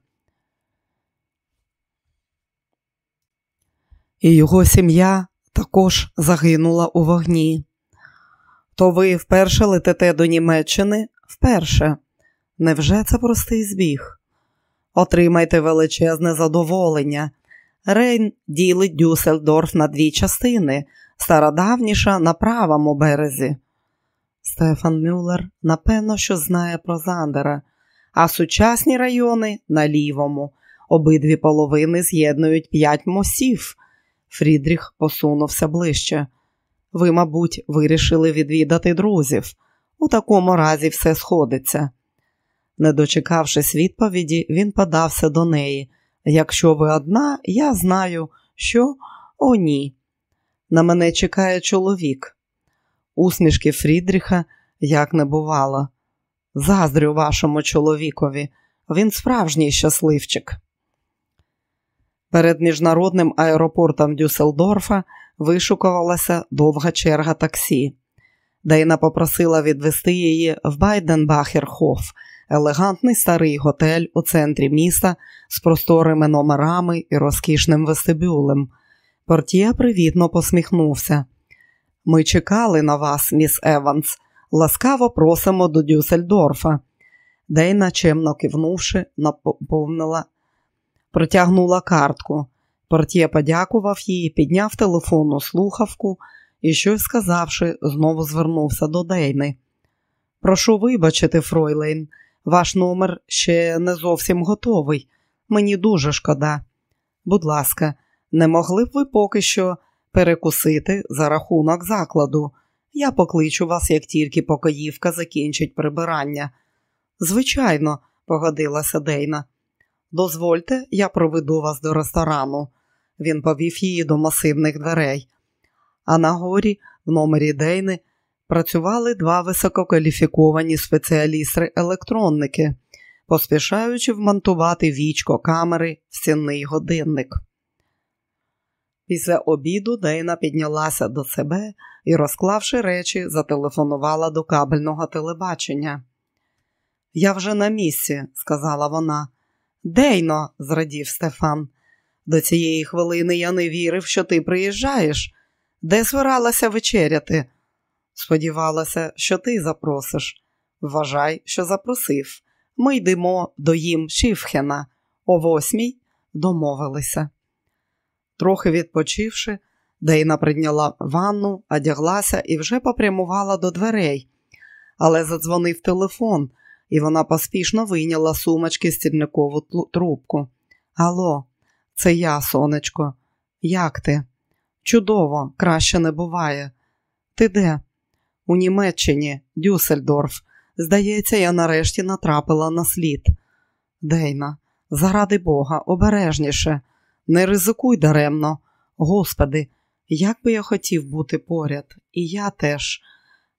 І його сім'я також загинула у вогні. То ви вперше летите до Німеччини? Вперше. Невже це простий збіг? Отримайте величезне задоволення. Рейн ділить Дюссельдорф на дві частини, стародавніша на правому березі. Стефан Мюллер напевно, що знає про Зандера, а сучасні райони на лівому. Обидві половини з'єднують п'ять мосів. Фрідріх посунувся ближче. Ви, мабуть, вирішили відвідати друзів. У такому разі все сходиться. Не дочекавшись відповіді, він подався до неї. Якщо ви одна, я знаю, що о, ні. На мене чекає чоловік. Усмішки Фрідріха як не бувало. Заздрю вашому чоловікові, він справжній щасливчик. Перед міжнародним аеропортом Дюсселдорфа вишукувалася довга черга таксі. Дейна попросила відвести її в Байденбахерхоф, елегантний старий готель у центрі міста з просторими номерами і розкішним вестибюлем. Портє привітно посміхнувся. Ми чекали на вас, міс Еванс. Ласкаво просимо до Дюссельдорфа. Дейна, чемно кивнувши, наповнила, протягнула картку. Портє подякував їй, підняв телефонну слухавку і, щось сказавши, знову звернувся до Дейни. Прошу вибачити, Фройлейн, ваш номер ще не зовсім готовий. Мені дуже шкода. Будь ласка, не могли б ви поки що перекусити за рахунок закладу. Я покличу вас, як тільки покоївка закінчить прибирання. Звичайно, погодилася Дейна. Дозвольте, я проведу вас до ресторану. Він повів її до масивних дверей. А на горі, в номері Дейни, працювали два висококваліфіковані спеціалісти-електронники, поспішаючи вмонтувати вічко камери в стінний годинник. Після обіду Дейна піднялася до себе і, розклавши речі, зателефонувала до кабельного телебачення. Я вже на місці, сказала вона. Дейно, зрадів Стефан. До цієї хвилини я не вірив, що ти приїжджаєш. Де збиралася вечеряти? Сподівалася, що ти запросиш. Вважай, що запросив. Ми йдемо до їм Шіфхена. О восьмій домовилися. Трохи відпочивши, Дейна прийняла ванну, одяглася і вже попрямувала до дверей, але задзвонив телефон, і вона поспішно вийняла сумочки стільникову трубку. Алло, це я, сонечко. Як ти? Чудово, краще не буває. Ти де? У Німеччині, Дюссельдорф. Здається, я нарешті натрапила на слід. Дейна, заради Бога, обережніше, не ризикуй даремно. Господи, як би я хотів бути поряд, і я теж.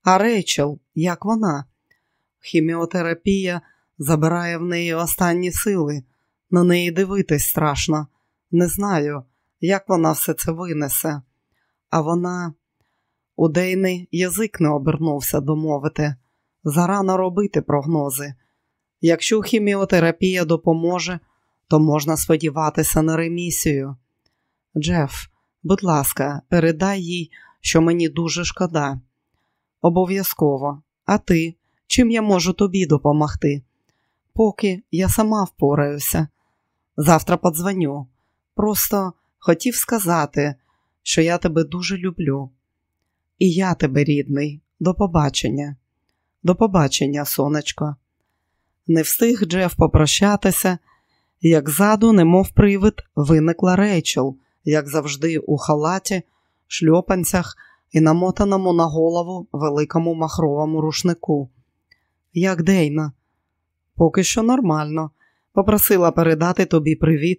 А Рейчел, як вона? Хіміотерапія забирає в неї останні сили. На неї дивитись страшно. Не знаю, як вона все це винесе. А вона у Дейни язик не обернувся домовити. Зарано робити прогнози. Якщо хіміотерапія допоможе, то можна сподіватися на ремісію. Джеф, будь ласка, передай їй, що мені дуже шкода. Обов'язково. А ти, чим я можу тобі допомогти? Поки я сама впораюся. Завтра подзвоню. Просто хотів сказати, що я тебе дуже люблю. І я тебе, рідний, до побачення. До побачення, сонечко. Не встиг Джеф попрощатися, як ззаду, немов привид, виникла Рейчел, як завжди, у халаті, шльопанцях і намотаному на голову великому махровому рушнику. Як Дейна? Поки що нормально. Попросила передати тобі привіт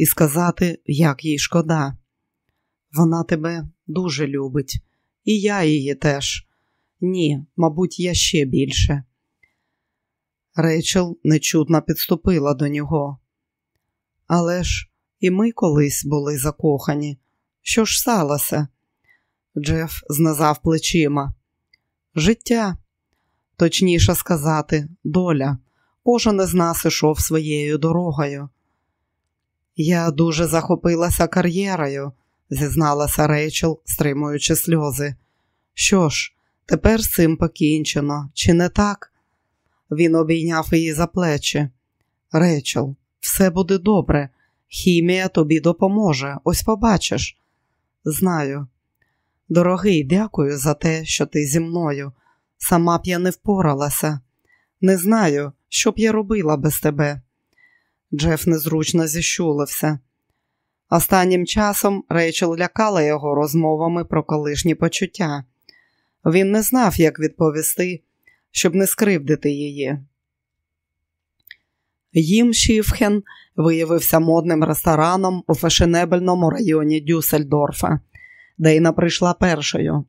і сказати, як їй шкода. Вона тебе дуже любить, і я її теж. Ні, мабуть, я ще більше. Рейчел нечутно підступила до нього. Але ж і ми колись були закохані. Що ж сталося? Джеф знизав плечима. Життя, точніше сказати, доля. Кожен із нас ішов своєю дорогою. Я дуже захопилася кар'єрою, зізналася Рейчел, стримуючи сльози. Що ж, тепер з цим покінчено, чи не так? Він обійняв її за плечі. Рейчел, все буде добре. Хімія тобі допоможе, ось побачиш. Знаю. Дорогий, дякую за те, що ти зі мною. Сама б я не впоралася. Не знаю, що б я робила без тебе. Джеф незручно зіщулився. Останнім часом Рейчел лякала його розмовами про колишні почуття. Він не знав, як відповісти, щоб не скривдити її. Im Schiffchen виявився модним рестораном у фешенебельному районі Дюссельдорфа. Дейна прийшла першою.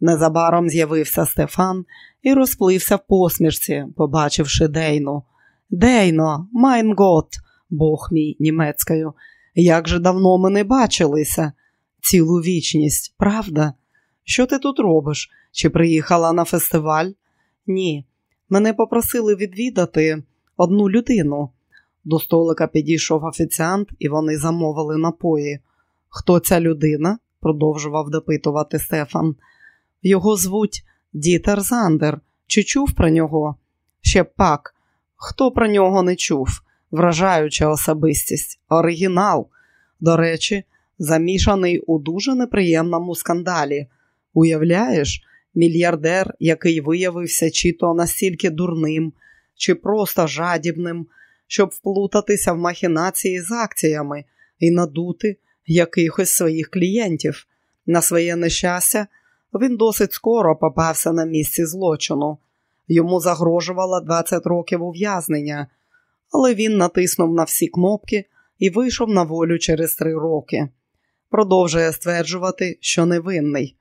Незабаром з'явився Стефан і розплився в посмішці, побачивши Дейну. Дейно, mein Gott, Бог мій німецькою. Як же давно ми не бачилися? Цілу вічність, правда? Що ти тут робиш? Чи приїхала на фестиваль? Ні. Мене попросили відвідати одну людину. До столика підійшов офіціант, і вони замовили напої. Хто ця людина? продовжував допитувати Стефан. Його звуть Дітер Зандер. Чи чув про нього? Ще пак. Хто про нього не чув? Вражаюча особистість, оригінал. До речі, замішаний у дуже неприємному скандалі. Уявляєш, мільярдер, який виявився чи то настільки дурним, чи просто жадібним, щоб вплутатися в махінації з акціями і надути якихось своїх клієнтів. На своє нещастя, він досить скоро попався на місці злочину. Йому загрожувало 20 років ув'язнення, але він натиснув на всі кнопки і вийшов на волю через три роки. Продовжує стверджувати, що невинний.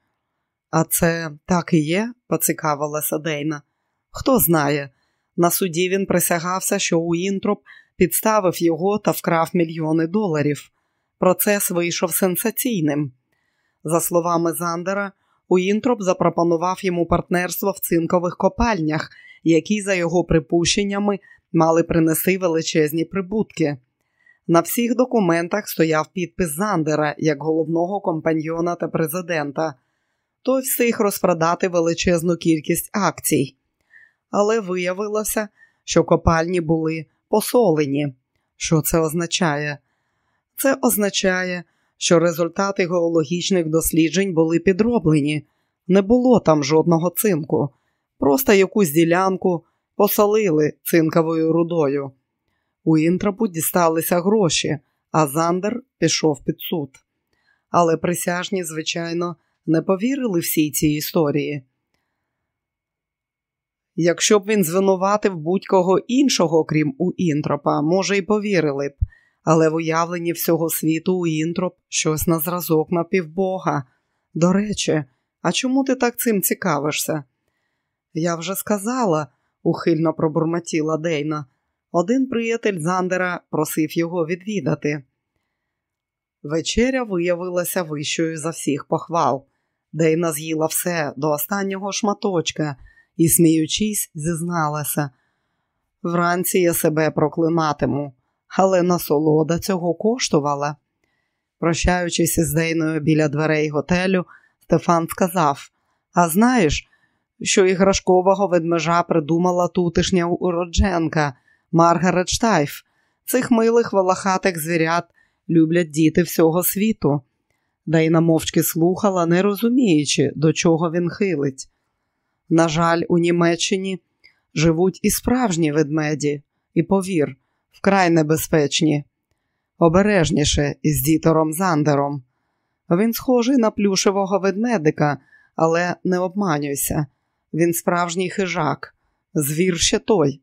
А це так і є, поцікавилася Дейна. Хто знає, на суді він присягався, що Уінтроп підставив його та вкрав мільйони доларів. Процес вийшов сенсаційним. За словами Зандера, Уінтроп запропонував йому партнерство в цинкових копальнях, які, за його припущеннями, мали принести величезні прибутки. На всіх документах стояв підпис Зандера як головного компаньйона та президента. Той встиг розпродати величезну кількість акцій. Але виявилося, що копальні були посолені. Що це означає? Це означає, що результати геологічних досліджень були підроблені. Не було там жодного цинку, просто якусь ділянку посолили цинковою рудою. У інтропу дісталися гроші, а Зандер пішов під суд. Але присяжні, звичайно, не повірили всій цій історії. Якщо б він звинуватив будь-кого іншого, крім Уінтропа, може, й повірили б, але в уявленні всього світу Уінтроп щось на зразок напівбога. До речі, а чому ти так цим цікавишся? Я вже сказала, ухильно пробурмотіла Дейна. Один приятель Зандера просив його відвідати. Вечеря виявилася вищою за всіх похвал. Дейна з'їла все до останнього шматочка і, сміючись, зізналася. Вранці я себе проклинатиму, але насолода цього коштувала. Прощаючись із Дейною біля дверей готелю, Стефан сказав: А знаєш, що іграшкового ведмежа придумала тутишня уродженка Маргарет Штайф. Цих милих волохатих звірят люблять діти всього світу. Дейна мовчки слухала, не розуміючи, до чого він хилить. На жаль, у Німеччині живуть і справжні ведмеді, і повір, вкрай небезпечні, обережніше із дітором Зандером. Він схожий на плюшевого ведмедика, але не обманюйся. Він справжній хижак, звір ще той.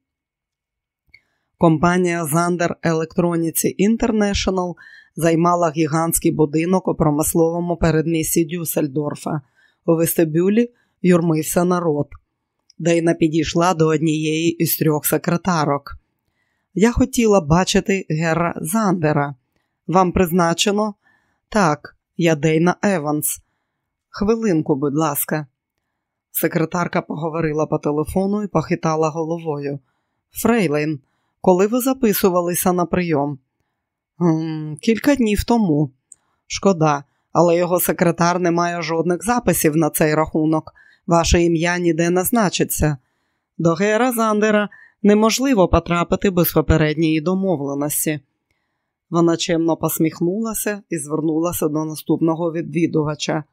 Компанія Zander Electronics International займала гігантський будинок у промисловому передмісті Дюссельдорфа. У вестибюлі юрмився народ. Дейна підійшла до однієї із трьох секретарок. Я хотіла бачити Гера Зандера. Вам призначено? Так, я Дейна Еванс. Хвилинку, будь ласка. Секретарка поговорила по телефону і похитала головою. Фрейлейн, коли ви записувалися на прийом? «М, Кілька днів тому. Шкода, але його секретар не має жодних записів на цей рахунок. Ваше ім'я ніде не значиться. До Гера Зандера неможливо потрапити без попередньої домовленості. Вона чемно посміхнулася і звернулася до наступного відвідувача.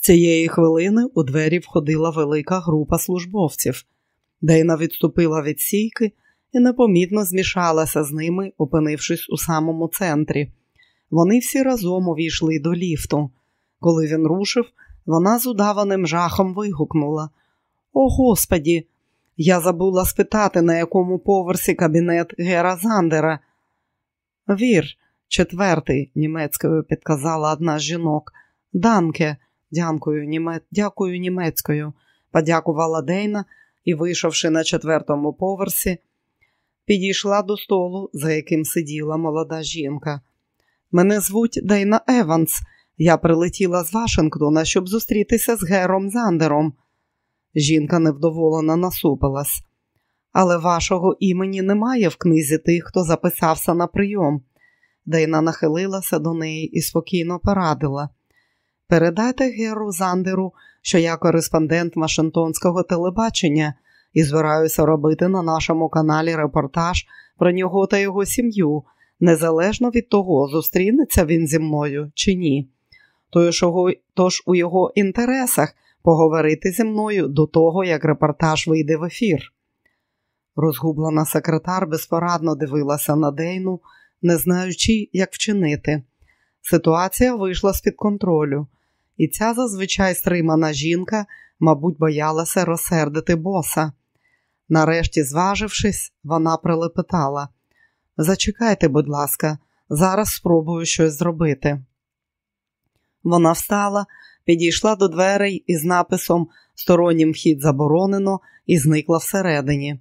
Цієї хвилини у двері входила велика група службовців. Дейна відступила від сійки і непомітно змішалася з ними, опинившись у самому центрі. Вони всі разом увійшли до ліфту. Коли він рушив, вона з удаваним жахом вигукнула: О, Господі! Я забула спитати, на якому поверсі кабінет Гера Зандера. Вір, четвертий, німецькою підказала одна з жінок. Данке, дякую, німе... дякую німецькою, подякувала Дейна і, вийшовши на четвертому поверсі, підійшла до столу, за яким сиділа молода жінка. Мене звуть Дейна Еванс. Я прилетіла з Вашингтона, щоб зустрітися з Гером Зандером. Жінка невдоволено насупилась. Але вашого імені немає в книзі тих, хто записався на прийом. Дейна нахилилася до неї і спокійно порадила. Передайте Геру Зандеру, що я кореспондент Вашингтонського телебачення і збираюся робити на нашому каналі репортаж про нього та його сім'ю, незалежно від того, зустрінеться він зі мною чи ні. Тож у його інтересах поговорити зі мною до того, як репортаж вийде в ефір. Розгублена секретар безпорадно дивилася на Дейну, не знаючи, як вчинити. Ситуація вийшла з-під контролю, і ця зазвичай стримана жінка, мабуть, боялася розсердити боса. Нарешті, зважившись, вона прилепетала. Зачекайте, будь ласка, зараз спробую щось зробити. Вона встала, підійшла до дверей із написом Стороннім вхід заборонено і зникла всередині.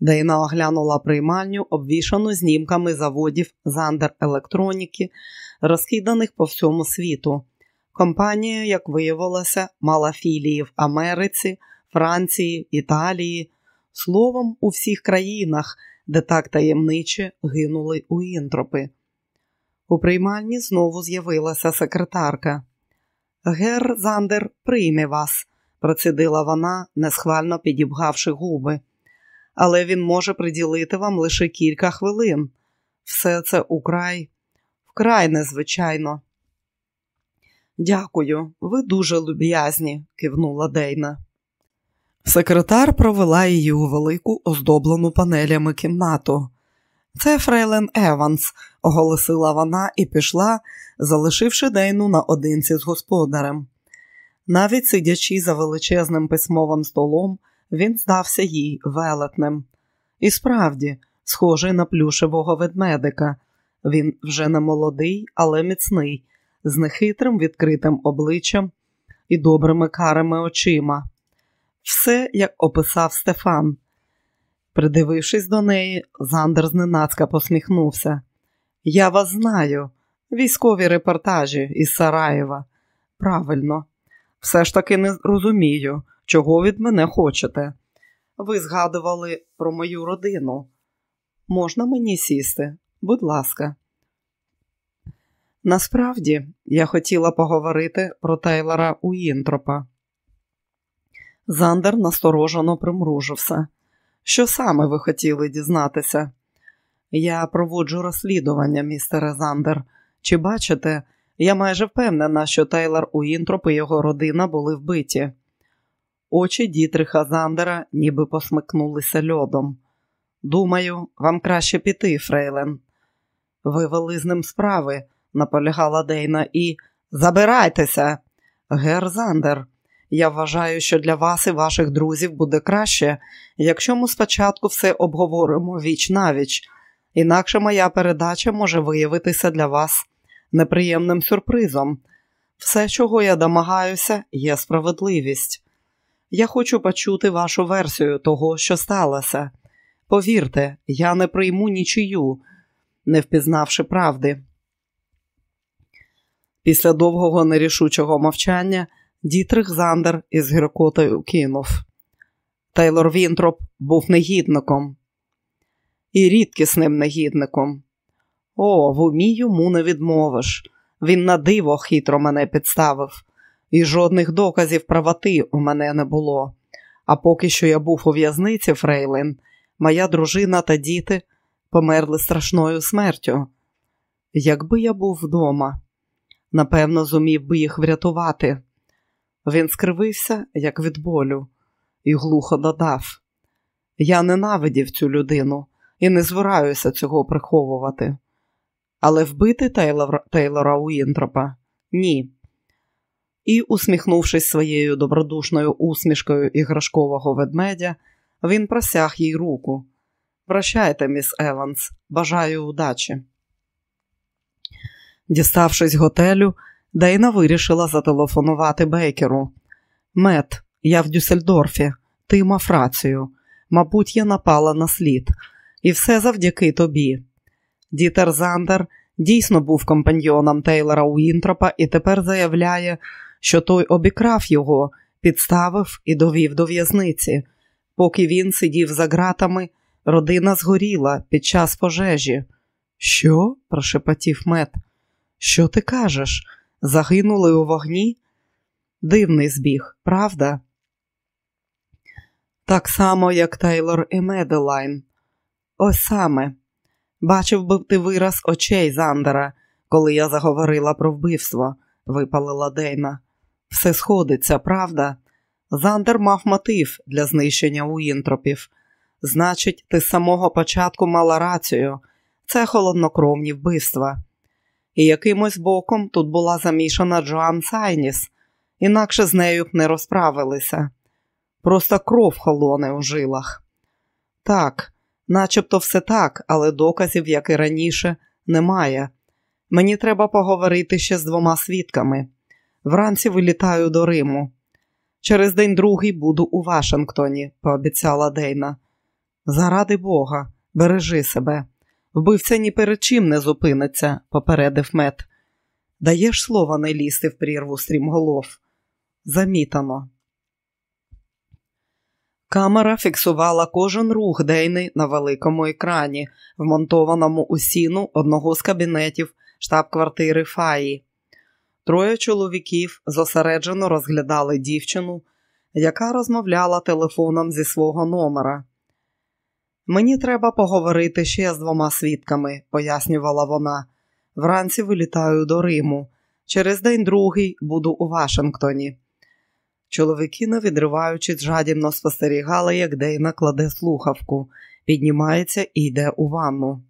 Дейна оглянула приймальню, обвішану знімками заводів Зандер Електроніки, розкиданих по всьому світу. Компанія, як виявилося, мала філії в Америці, Франції, Італії, словом, у всіх країнах, де так таємниче гинули у інтропи. У приймальні знову з'явилася секретарка. Гер Зандер прийме вас, процідила вона, несхвально підібгавши губи. Але він може приділити вам лише кілька хвилин. Все це украй Вкрай незвичайно. Дякую, ви дуже люб'язні, кивнула Дейна. Секретар провела її у велику оздоблену панелями кімнату. Це Фрейлен Еванс, оголосила вона і пішла, залишивши Дейну наодинці з господарем. Навіть сидячи за величезним письмовим столом, він здався їй велетним. І справді, схожий на плюшевого ведмедика. Він вже не молодий, але міцний, з нехитрим відкритим обличчям і добрими карими очима. Все, як описав Стефан. Придивившись до неї, Зандер зненацька посміхнувся. Я вас знаю, військові репортажі із Сараєва. Правильно, все ж таки не розумію, чого від мене хочете. Ви згадували про мою родину. Можна мені сісти? Будь ласка. Насправді я хотіла поговорити про Тейлора Уінтропа. Зандер насторожено примружився. Що саме ви хотіли дізнатися? Я проводжу розслідування, містере Зандер. Чи бачите, я майже впевнена, що Тейлор Уінтроп і його родина були вбиті. Очі Дітриха Зандера ніби посмикнулися льодом. Думаю, вам краще піти, Фрейлен. Ви вели з ним справи, наполягала Дейна, і забирайтеся, Гер Зандер. Я вважаю, що для вас і ваших друзів буде краще, якщо ми спочатку все обговоримо віч навіч, інакше моя передача може виявитися для вас неприємним сюрпризом. Все, чого я домагаюся, є справедливість. Я хочу почути вашу версію того, що сталося. Повірте, я не прийму нічию, не взнавши правди. Після довгого нерішучого мовчання Дітрих Зандер із гіркотою кинув. Тейлор Вінтроп був негідником і рідкісним негідником. О, в умі йому не відмовиш. Він на диво хитро мене підставив, і жодних доказів правоти у мене не було. А поки що я був у в'язниці Фрейлин, моя дружина та діти померли страшною смертю. Якби я був вдома, напевно, зумів би їх врятувати. Він скривився, як від болю, і глухо додав: Я ненавидів цю людину і не збираюся цього приховувати. Але вбити Тейлора, Тейлора Уінтропа ні. І, усміхнувшись своєю добродушною усмішкою іграшкового ведмедя, він просяг їй руку. Прощайте, міс Еванс, бажаю удачі. Діставшись готелю, Дейна вирішила зателефонувати Бейкеру. Мет, я в Дюссельдорфі, ти мав рацію. Мабуть, я напала на слід, і все завдяки тобі. Дітер Зандер дійсно був компаньйоном Тейлора Уінтропа і тепер заявляє, що той обікрав його, підставив і довів до в'язниці. Поки він сидів за ґратами, родина згоріла під час пожежі. Що? прошепотів мет. Що ти кажеш? Загинули у вогні? Дивний збіг, правда? Так само, як Тейлор і Меделайн. Ось саме. Бачив би ти вираз очей Зандера, коли я заговорила про вбивство, випалила Дейна. Все сходиться, правда? Зандер мав мотив для знищення уінтропів. Значить, ти з самого початку мала рацію. Це холоднокровні вбивства. І якимось боком тут була замішана Джоан Сайніс, інакше з нею б не розправилися. Просто кров холоне у жилах. Так, начебто все так, але доказів, як і раніше, немає. Мені треба поговорити ще з двома свідками. Вранці вилітаю до Риму. Через день другий буду у Вашингтоні, пообіцяла Дейна. Заради Бога, бережи себе. Вбивця ні перед чим не зупиниться, попередив мед. Даєш слово не лізти в прірву стрімголов. Замітано. Камера фіксувала кожен рух Дейни на великому екрані, вмонтованому у сіну одного з кабінетів штаб-квартири Фаї. Троє чоловіків зосереджено розглядали дівчину, яка розмовляла телефоном зі свого номера. Мені треба поговорити ще з двома свідками, пояснювала вона. Вранці вилітаю до Риму. Через день другий буду у Вашингтоні. Чоловіки, не відриваючись, жадібно спостерігали, як Дейна кладе слухавку, піднімається і йде у ванну.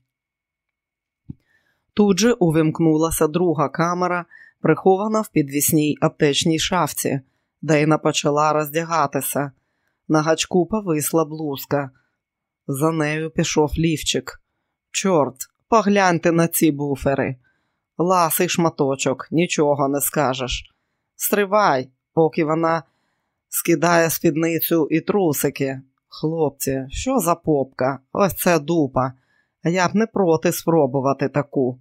Тут же увімкнулася друга камера, прихована в підвісній аптечній шафці. Дейна почала роздягатися. На гачку повисла блузка. За нею пішов лівчик. Чорт, погляньте на ці буфери. Ласий шматочок, нічого не скажеш. Стривай, поки вона скидає спідницю і трусики. Хлопці, що за попка? Ось це дупа. Я б не проти спробувати таку.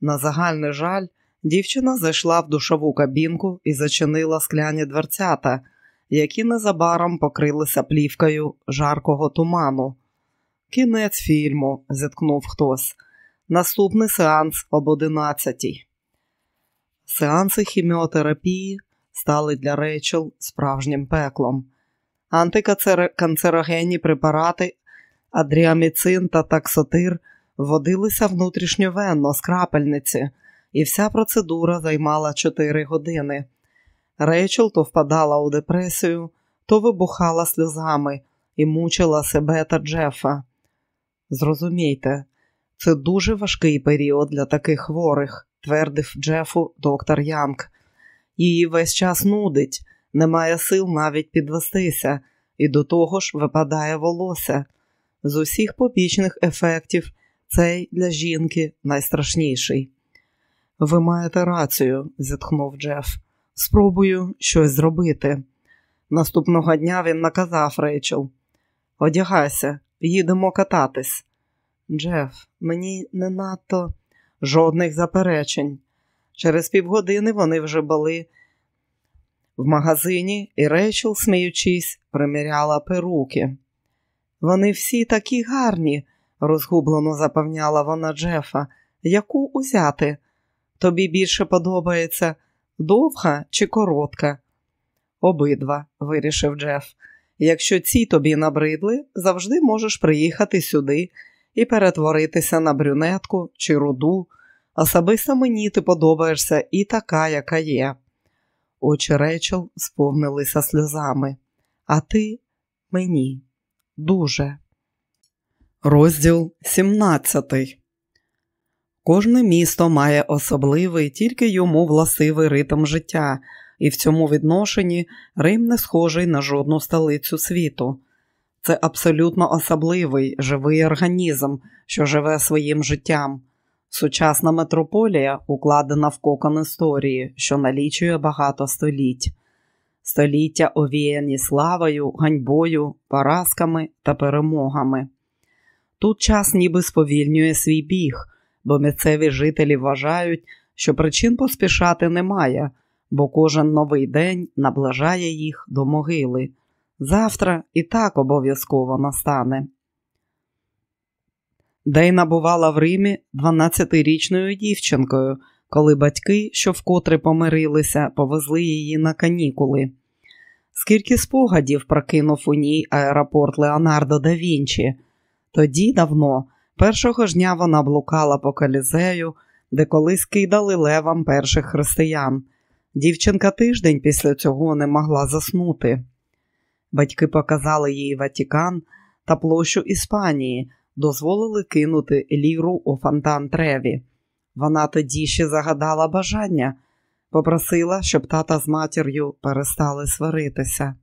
На загальний жаль, дівчина зайшла в душову кабінку і зачинила скляні дверцята, які незабаром покрилися плівкою жаркого туману. Кінець фільму, зіткнув хтось. Наступний сеанс об одинадцятій. Сеанси хіміотерапії стали для Рейчел справжнім пеклом. Антиканцерогенні препарати, адріаміцин та таксотир водилися внутрішньовенно з крапельниці, і вся процедура займала 4 години. Рейчел то впадала у депресію, то вибухала сльозами і мучила себе та Джефа. Зрозумійте, це дуже важкий період для таких хворих, твердив Джефу доктор Янг. Її весь час нудить, немає сил навіть підвестися, і до того ж випадає волосся. З усіх побічних ефектів цей для жінки найстрашніший. Ви маєте рацію, зітхнув Джеф. Спробую щось зробити. Наступного дня він наказав Рейчел. Одягайся, їдемо кататись. Джеф, мені не надто жодних заперечень. Через півгодини вони вже були в магазині, і Рейчел, сміючись, приміряла перуки. Вони всі такі гарні, розгублено запевняла вона Джефа. Яку узяти? Тобі більше подобається довга чи коротка? Обидва, вирішив Джеф. Якщо ці тобі набридли, завжди можеш приїхати сюди і перетворитися на брюнетку чи руду. Особисто мені ти подобаєшся і така, яка є. Очі Рейчел сповнилися сльозами. А ти мені дуже. Розділ 17 Кожне місто має особливий, тільки йому властивий ритм життя, і в цьому відношенні Рим не схожий на жодну столицю світу. Це абсолютно особливий живий організм, що живе своїм життям. Сучасна метрополія укладена в кокон історії, що налічує багато століть. Століття овіяні славою, ганьбою, поразками та перемогами. Тут час ніби сповільнює свій біг, бо місцеві жителі вважають, що причин поспішати немає, бо кожен новий день наближає їх до могили. Завтра і так обов'язково настане. Дейна бувала в Римі 12-річною дівчинкою, коли батьки, що вкотре помирилися, повезли її на канікули. Скільки спогадів прокинув у ній аеропорт Леонардо да Вінчі. Тоді давно, першого ж дня вона блукала по колізею, де колись кидали левам перших християн. Дівчинка тиждень після цього не могла заснути. Батьки показали їй Ватікан та площу Іспанії, дозволили кинути ліру у фонтан Треві. Вона тоді ще загадала бажання, попросила, щоб тата з матір'ю перестали сваритися.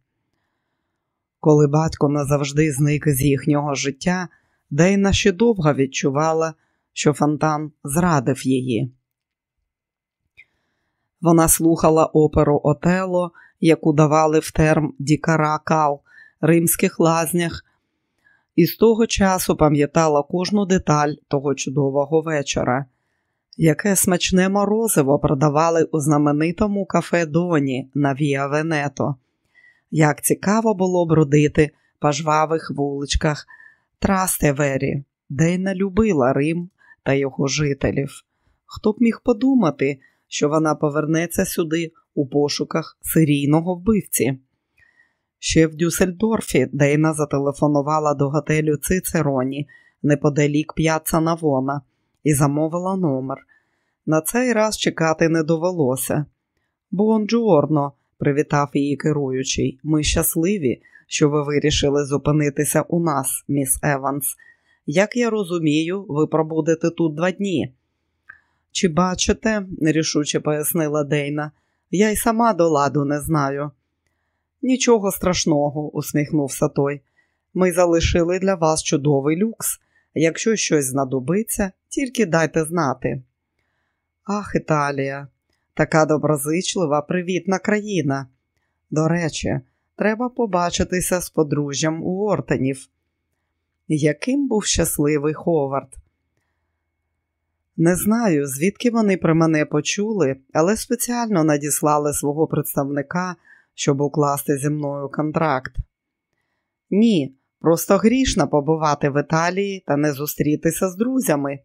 Коли батько назавжди зник з їхнього життя, Дейна ще довго відчувала, що фонтан зрадив її. Вона слухала оперу Отело, яку давали в терм Дікара Кал, римських лазнях, і з того часу пам'ятала кожну деталь того чудового вечора. Яке смачне морозиво продавали у знаменитому кафе Доні на Віа Венето. Як цікаво було бродити по жвавих вуличках Трастевері, де й не любила Рим та його жителів. Хто б міг подумати, що вона повернеться сюди у пошуках серійного вбивці? Ще в Дюссельдорфі Дейна зателефонувала до готелю Цицероні неподалік п'яца Навона і замовила номер. На цей раз чекати не довелося. Бонджорно, привітав її керуючий. Ми щасливі, що ви вирішили зупинитися у нас, міс Еванс. Як я розумію, ви пробудете тут два дні. Чи бачите, нерішуче пояснила Дейна, я й сама до ладу не знаю. Нічого страшного, усміхнувся той. Ми залишили для вас чудовий люкс. Якщо щось знадобиться, тільки дайте знати. Ах, Італія, така доброзичлива, привітна країна. До речі, треба побачитися з подружжям Уортонів. Яким був щасливий Ховард? Не знаю, звідки вони про мене почули, але спеціально надіслали свого представника, щоб укласти зі мною контракт. Ні, просто грішно побувати в Італії та не зустрітися з друзями.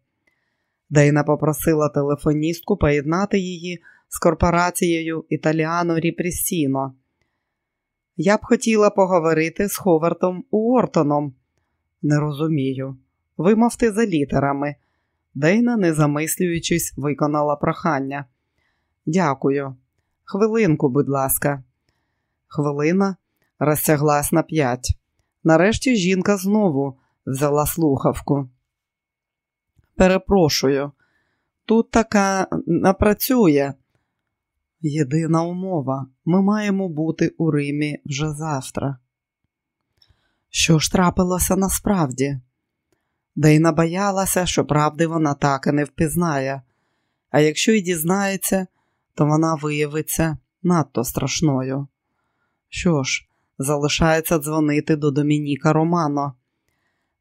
Дейна попросила телефоністку поєднати її з корпорацією Італіано Ріпресіно. Я б хотіла поговорити з Ховартом Уортоном. Не розумію. Вимовте за літерами. Дейна, не замислюючись, виконала прохання. Дякую. Хвилинку, будь ласка. Хвилина розтяглась на п'ять. Нарешті жінка знову взяла слухавку. Перепрошую, тут така напрацює. Єдина умова ми маємо бути у Римі вже завтра. Що ж трапилося насправді? Дейна боялася, що правди вона так і не впізнає, а якщо й дізнається, то вона виявиться надто страшною. Що ж, залишається дзвонити до Домініка Романо.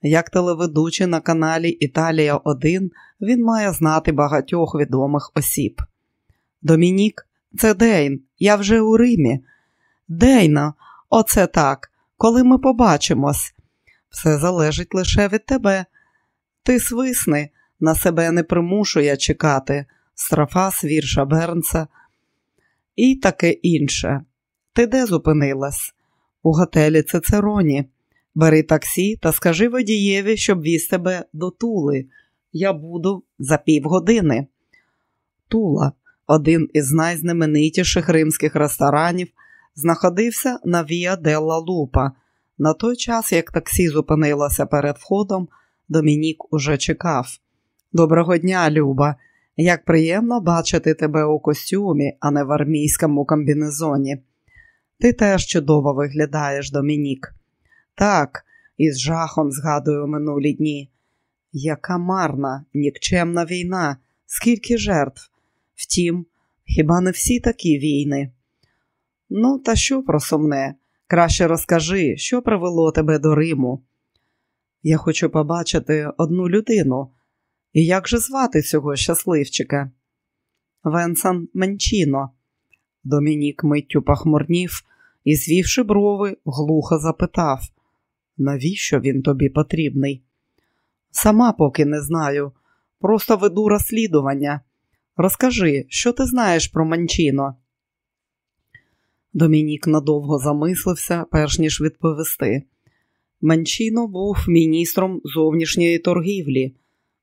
Як телеведучий на каналі Італія 1 він має знати багатьох відомих осіб. Домінік, це Дейн, я вже у Римі. Дейна, оце так, коли ми побачимось. Все залежить лише від тебе. Ти свисни, на себе не примушує чекати, страфа свірша Бернса і таке інше. Ти де зупинилась? У готелі Цицероні. Бери таксі та скажи водієві, щоб віз тебе до Тули. Я буду за півгодини. Тула, один із найзнаменитіших римських ресторанів, знаходився на Віа Делла Лупа. На той час, як таксі зупинилося перед входом, Домінік уже чекав. Доброго дня, Люба. Як приємно бачити тебе у костюмі, а не в армійському комбінезоні. Ти теж чудово виглядаєш, Домінік. Так, із жахом згадую минулі дні. Яка марна, нікчемна війна, скільки жертв. Втім, хіба не всі такі війни? Ну, та що про сумне? Краще розкажи, що привело тебе до Риму. Я хочу побачити одну людину. І як же звати цього щасливчика? Венсан Менчіно. Домінік миттю похмурнів і, звівши брови, глухо запитав, навіщо він тобі потрібний? Сама поки не знаю, просто веду розслідування. Розкажи, що ти знаєш про Манчіно? Домінік надовго замислився, перш ніж відповісти. Манчіно був міністром зовнішньої торгівлі,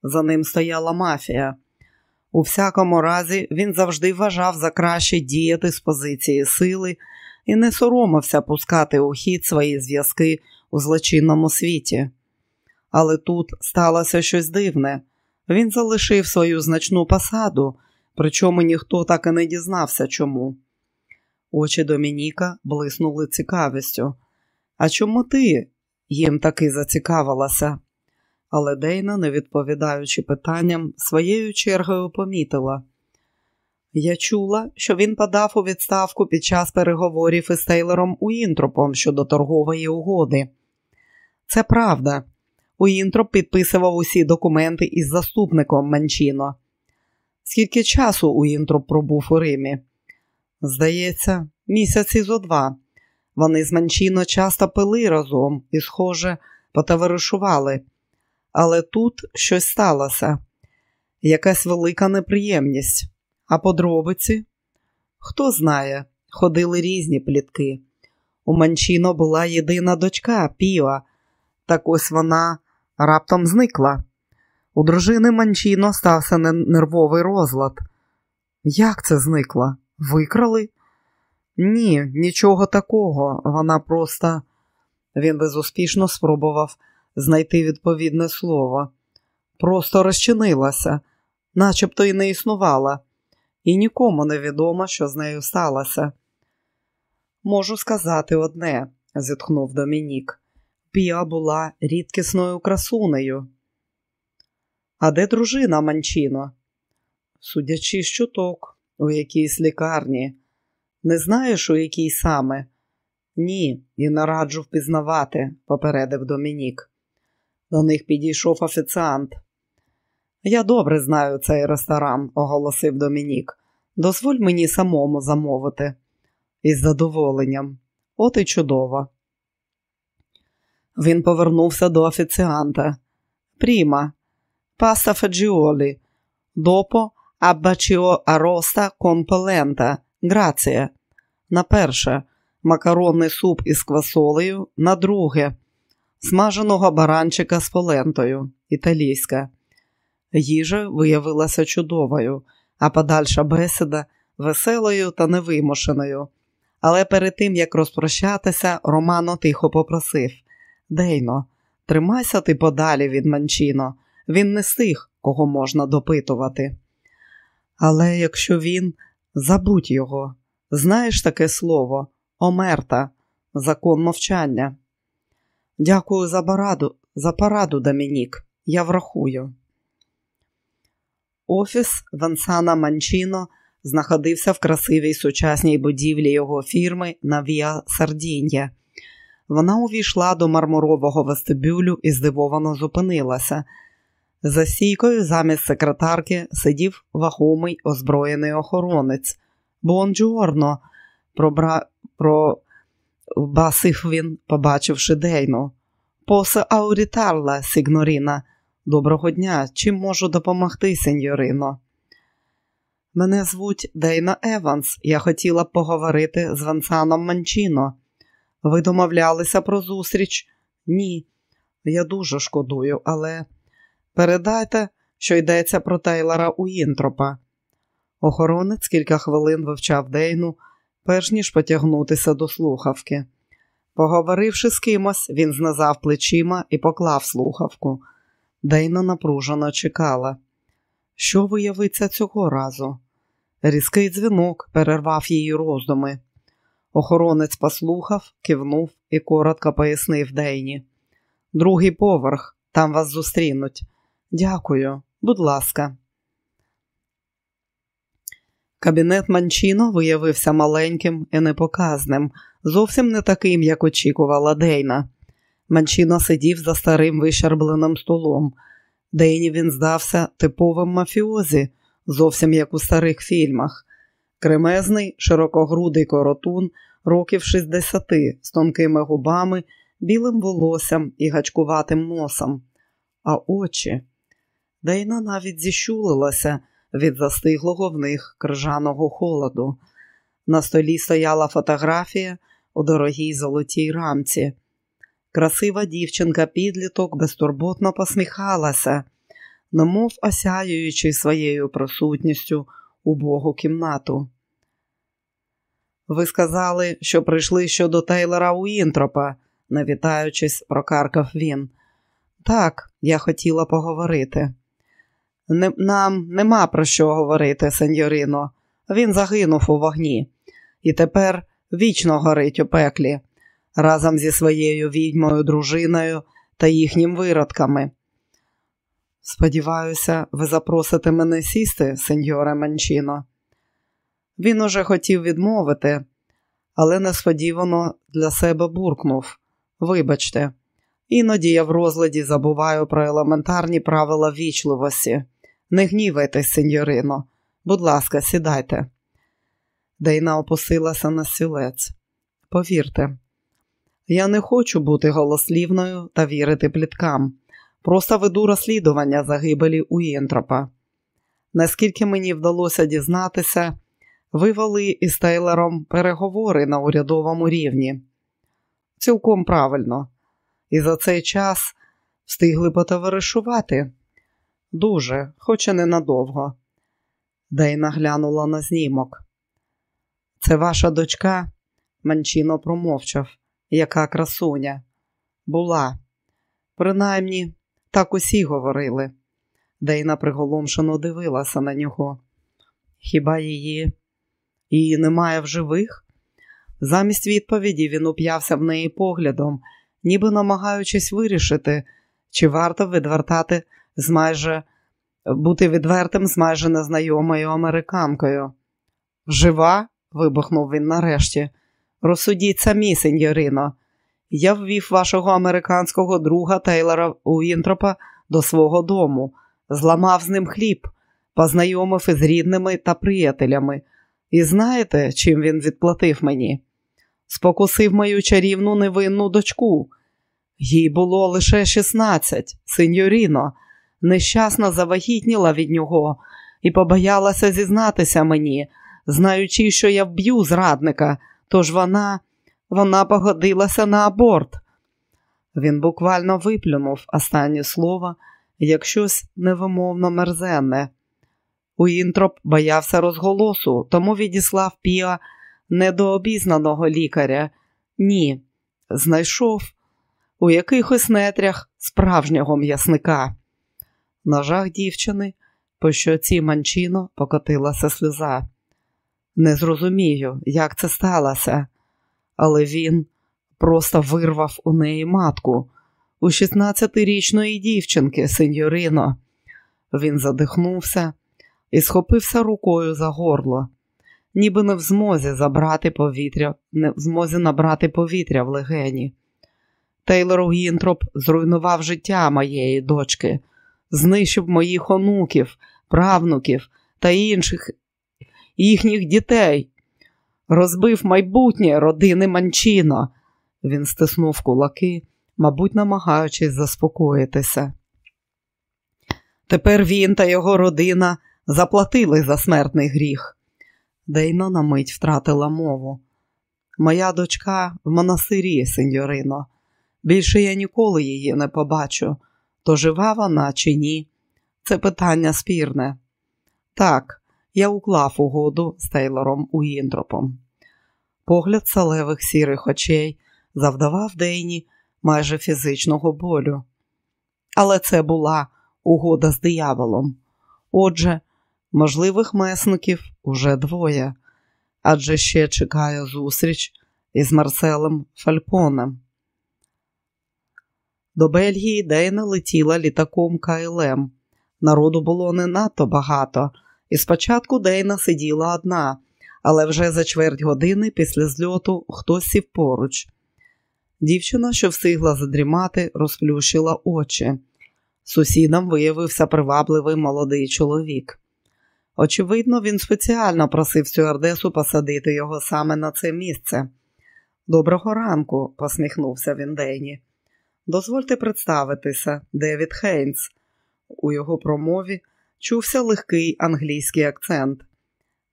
за ним стояла мафія. У всякому разі, він завжди вважав за краще діяти з позиції сили і не соромився пускати у хід свої зв'язки у злочинному світі. Але тут сталося щось дивне. Він залишив свою значну посаду, причому ніхто так і не дізнався чому. Очі Домініка блиснули цікавістю. А чому ти їм таки зацікавилася? Але Дейна, не відповідаючи питанням, своєю чергою помітила. Я чула, що він подав у відставку під час переговорів із Тейлором Уінтропом щодо торгової угоди. Це правда. Уінтроп підписував усі документи із заступником Манчіно. Скільки часу Уінтроп пробув у Римі? Здається, місяці зо два. Вони з Манчіно часто пили разом і, схоже, потоваришували. Але тут щось сталося, якась велика неприємність. А подробиці? Хто знає, ходили різні плітки. У Манчіно була єдина дочка Піва, так ось вона раптом зникла. У дружини Манчіно стався нервовий розлад. Як це зникла? Викрали? Ні, нічого такого. Вона просто. Він безуспішно спробував знайти відповідне слово. Просто розчинилася, начебто й не існувала, і нікому не відомо, що з нею сталося. Можу сказати одне, зітхнув Домінік. Пія була рідкісною красунею. А де дружина Манчіно? Судячи з чуток, у якійсь лікарні. Не знаєш, у якій саме? Ні, і не раджу впізнавати, попередив Домінік. До них підійшов офіціант. Я добре знаю цей ресторан, оголосив Домінік. Дозволь мені самому замовити. Із задоволенням. От і чудово. Він повернувся до офіціанта. Пріма, паста фаджіолі, допо аббачіо ароста polenta. Грація. На перше макаронний суп із квасолею, на друге смаженого баранчика з полентою, італійська. Їжа виявилася чудовою, а подальша бесіда веселою та невимушеною. Але перед тим, як розпрощатися, Романо тихо попросив Дейно, тримайся ти подалі від Манчіно, він не з тих, кого можна допитувати. Але якщо він забудь його, знаєш таке слово омерта, закон мовчання. Дякую за пораду, за пораду, Домінік, я врахую. Офіс Вансана Манчіно знаходився в красивій сучасній будівлі його фірми на Віа Сардін'я. Вона увійшла до мармурового вестибюлю і здивовано зупинилася. За сійкою замість секретарки сидів вагомий озброєний охоронець. Бонджорно, пробра... пробасив він, побачивши Дейну. Посе аурітарла, Сігноріна. Доброго дня. Чим можу допомогти, сеньорино? Мене звуть Дейна Еванс. Я хотіла поговорити з Вансаном Манчіно. Ви домовлялися про зустріч? Ні. Я дуже шкодую, але передайте, що йдеться про Тейлора Уінтропа. Охоронець кілька хвилин вивчав Дейну, перш ніж потягнутися до слухавки. Поговоривши з кимось, він знизав плечима і поклав слухавку. Дейна напружено чекала. Що виявиться цього разу? Різкий дзвінок перервав її роздуми. Охоронець послухав, кивнув і коротко пояснив Дейні. Другий поверх, там вас зустрінуть. Дякую, будь ласка. Кабінет Манчіно виявився маленьким і непоказним, зовсім не таким, як очікувала Дейна. Манчіно сидів за старим вищербленим столом. Дейні він здався типовим мафіозі, зовсім як у старих фільмах. Кремезний, широкогрудий коротун, років 60, з тонкими губами, білим волоссям і гачкуватим носом. А очі. Дейна навіть зіщулилася від застиглого в них крижаного холоду. На столі стояла фотографія у дорогій золотій рамці. Красива дівчинка підліток безтурботно посміхалася, немов осяюючи своєю присутністю убогу кімнату. Ви сказали, що прийшли щодо Тейлора Уінтропа, не вітаючись, прокаркав він. Так, я хотіла поговорити. Нам нема про що говорити, сеньорино. Він загинув у вогні і тепер вічно горить у пеклі разом зі своєю відьмою дружиною та їхнім виродками. Сподіваюся, ви запросите мене сісти, сеньоре Манчино. Він уже хотів відмовити, але несподівано для себе буркнув. Вибачте, іноді я в розладі забуваю про елементарні правила вічливості. Не гнівайтесь, сеньорино. Будь ласка, сідайте. Дейна опустилася на стілець. Повірте, я не хочу бути голослівною та вірити пліткам. Просто веду розслідування загибелі Уінтропа. Наскільки мені вдалося дізнатися, ви вели із Тейлором переговори на урядовому рівні. Цілком правильно. І за цей час встигли потоваришувати. Дуже, хоч і ненадовго. Дейна глянула на знімок. Це ваша дочка? Манчино промовчав. Яка красуня? Була. Принаймні, так усі говорили. Дейна приголомшено дивилася на нього. Хіба її її немає в живих? Замість відповіді він уп'явся в неї поглядом, ніби намагаючись вирішити, чи варто відвертати з майже бути відвертим з майже незнайомою американкою. Жива? вибухнув він нарешті. Розсудіть самі, сеньорино. Я ввів вашого американського друга Тейлора Уінтропа до свого дому, зламав з ним хліб, познайомив із рідними та приятелями. І знаєте, чим він відплатив мені? Спокусив мою чарівну невинну дочку. Їй було лише 16, сеньоріно, нещасно завагітніла від нього і побоялася зізнатися мені, знаючи, що я вб'ю зрадника, тож вона, вона погодилася на аборт. Він буквально виплюнув останнє слово як щось невимовно мерзенне. Уінтроп боявся розголосу, тому відіслав Піа не до обізнаного лікаря. Ні, знайшов у якихось нетрях справжнього м'ясника. На жах дівчини, по щоці манчино покотилася сльоза. Не зрозумію, як це сталося, але він просто вирвав у неї матку у 16-річної дівчинки, сеньорино. Він задихнувся і схопився рукою за горло, ніби не в змозі забрати повітря, не в змозі набрати повітря в легені. Тейлор Уінтроп зруйнував життя моєї дочки, знищив моїх онуків, правнуків та інших їхніх дітей, розбив майбутнє родини Манчино. Він стиснув кулаки, мабуть, намагаючись заспокоїтися. Тепер він та його родина заплатили за смертний гріх. Дейна на мить втратила мову. Моя дочка в монастирі, сеньорино. Більше я ніколи її не побачу. То жива вона чи ні? Це питання спірне. Так, я уклав угоду з Тейлором Уіндропом. Погляд салевих сірих очей завдавав Дейні майже фізичного болю. Але це була угода з дияволом. Отже, можливих месників уже двоє, адже ще чекає зустріч із Марселем Фальконем. До Бельгії Дейна летіла літаком КЛМ. Народу було не надто багато, і спочатку Дейна сиділа одна, але вже за чверть години після зльоту хтось сів поруч. Дівчина, що встигла задрімати, розплющила очі. Сусідом виявився привабливий молодий чоловік. Очевидно, він спеціально просив стюардесу посадити його саме на це місце. Доброго ранку, посміхнувся він Дейні. Дозвольте представитися, Девід Хейнс. У його промові чувся легкий англійський акцент.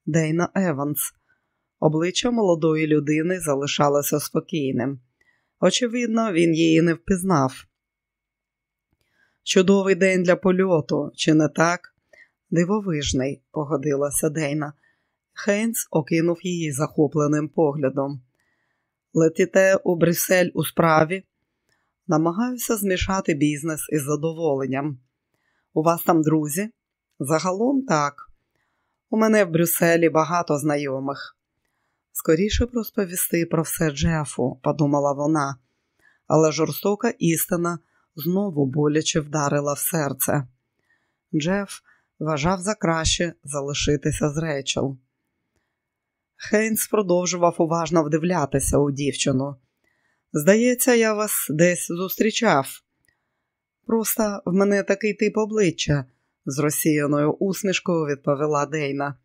Дейна Еванс. Обличчя молодої людини залишалося спокійним. Очевидно, він її не впізнав. Чудовий день для польоту, чи не так? Дивовижний, погодилася Дейна. Хейнс окинув її захопленим поглядом. Летіте у Брюссель у справі? Намагаюся змішати бізнес із задоволенням. У вас там друзі? Загалом так. У мене в Брюсселі багато знайомих. Скоріше б розповісти про все Джефу, подумала вона, але жорстока істина знову боляче вдарила в серце. Джеф вважав за краще залишитися з Рейчел. Хейнс продовжував уважно вдивлятися у дівчину. Здається, я вас десь зустрічав. Просто в мене такий тип обличчя, з розсіяною усмішкою відповіла Дейна.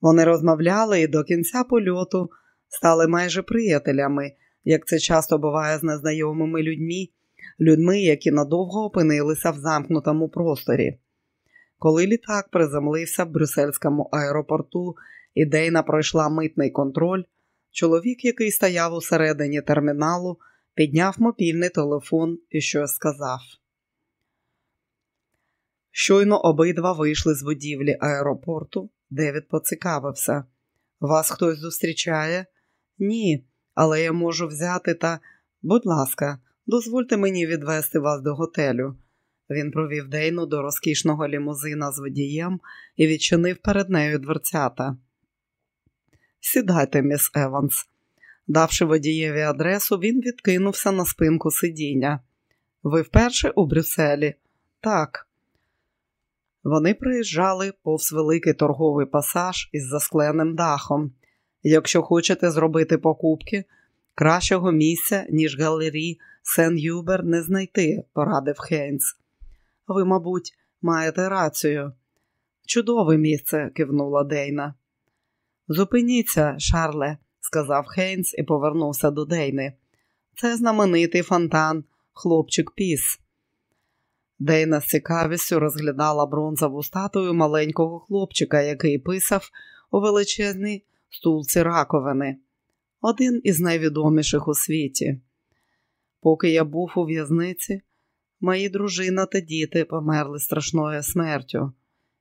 Вони розмовляли і до кінця польоту стали майже приятелями, як це часто буває з незнайомими людьми, людьми, які надовго опинилися в замкнутому просторі. Коли літак приземлився в брюссельському аеропорту і Дейна пройшла митний контроль, чоловік, який стояв усередині терміналу, підняв мобільний телефон і щось сказав. Щойно обидва вийшли з будівлі аеропорту, Девід поцікавився. Вас хтось зустрічає? Ні, але я можу взяти та, будь ласка, дозвольте мені відвести вас до готелю. Він провів Дейну до розкішного лімузина з водієм і відчинив перед нею дверцята. Сідайте, міс Еванс. Давши водієві адресу, він відкинувся на спинку сидіння. Ви вперше у Брюсселі? Так. Вони проїжджали повз великий торговий пасаж із заскленим дахом. Якщо хочете зробити покупки, кращого місця, ніж галері Сен Юбер, не знайти, порадив Хейнс. Ви, мабуть, маєте рацію. Чудове місце, кивнула Дейна. Зупиніться, Шарле, сказав Хейнс і повернувся до Дейни. Це знаменитий фонтан, хлопчик піс. Дейна з цікавістю розглядала бронзову статую маленького хлопчика, який писав у величезній стулці раковини, один із найвідоміших у світі. Поки я був у в'язниці, мої дружина та діти померли страшною смертю.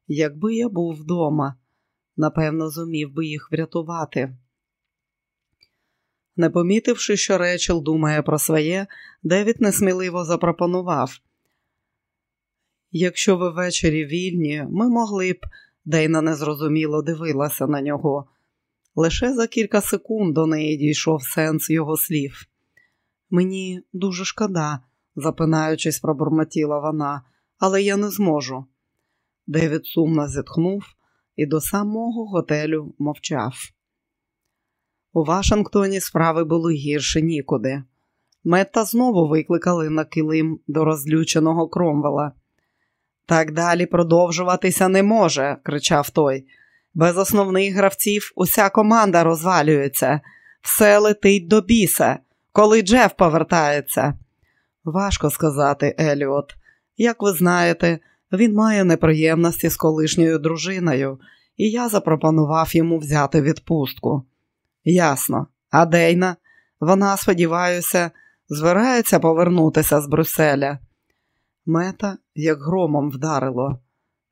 Якби я був вдома, напевно, зумів би їх врятувати. Не помітивши, що Речел думає про своє, Девід несміливо запропонував. Якщо ви ввечері вільні, ми могли б, Дейна незрозуміло дивилася на нього. Лише за кілька секунд до неї дійшов сенс його слів. Мені дуже шкода, запинаючись, пробурмотіла вона, але я не зможу. Девід сумно зітхнув і до самого готелю мовчав. У Вашингтоні справи були гірше нікуди. Метта знову викликали на килим до розлюченого Кромвела. Так далі продовжуватися не може, кричав той. Без основних гравців уся команда розвалюється, все летить до біса, коли Джеф повертається. Важко сказати, Еліот. Як ви знаєте, він має неприємності з колишньою дружиною, і я запропонував йому взяти відпустку. Ясно, а Дейна, вона, сподіваюся, збирається повернутися з Брюсселя. Мета як громом вдарило.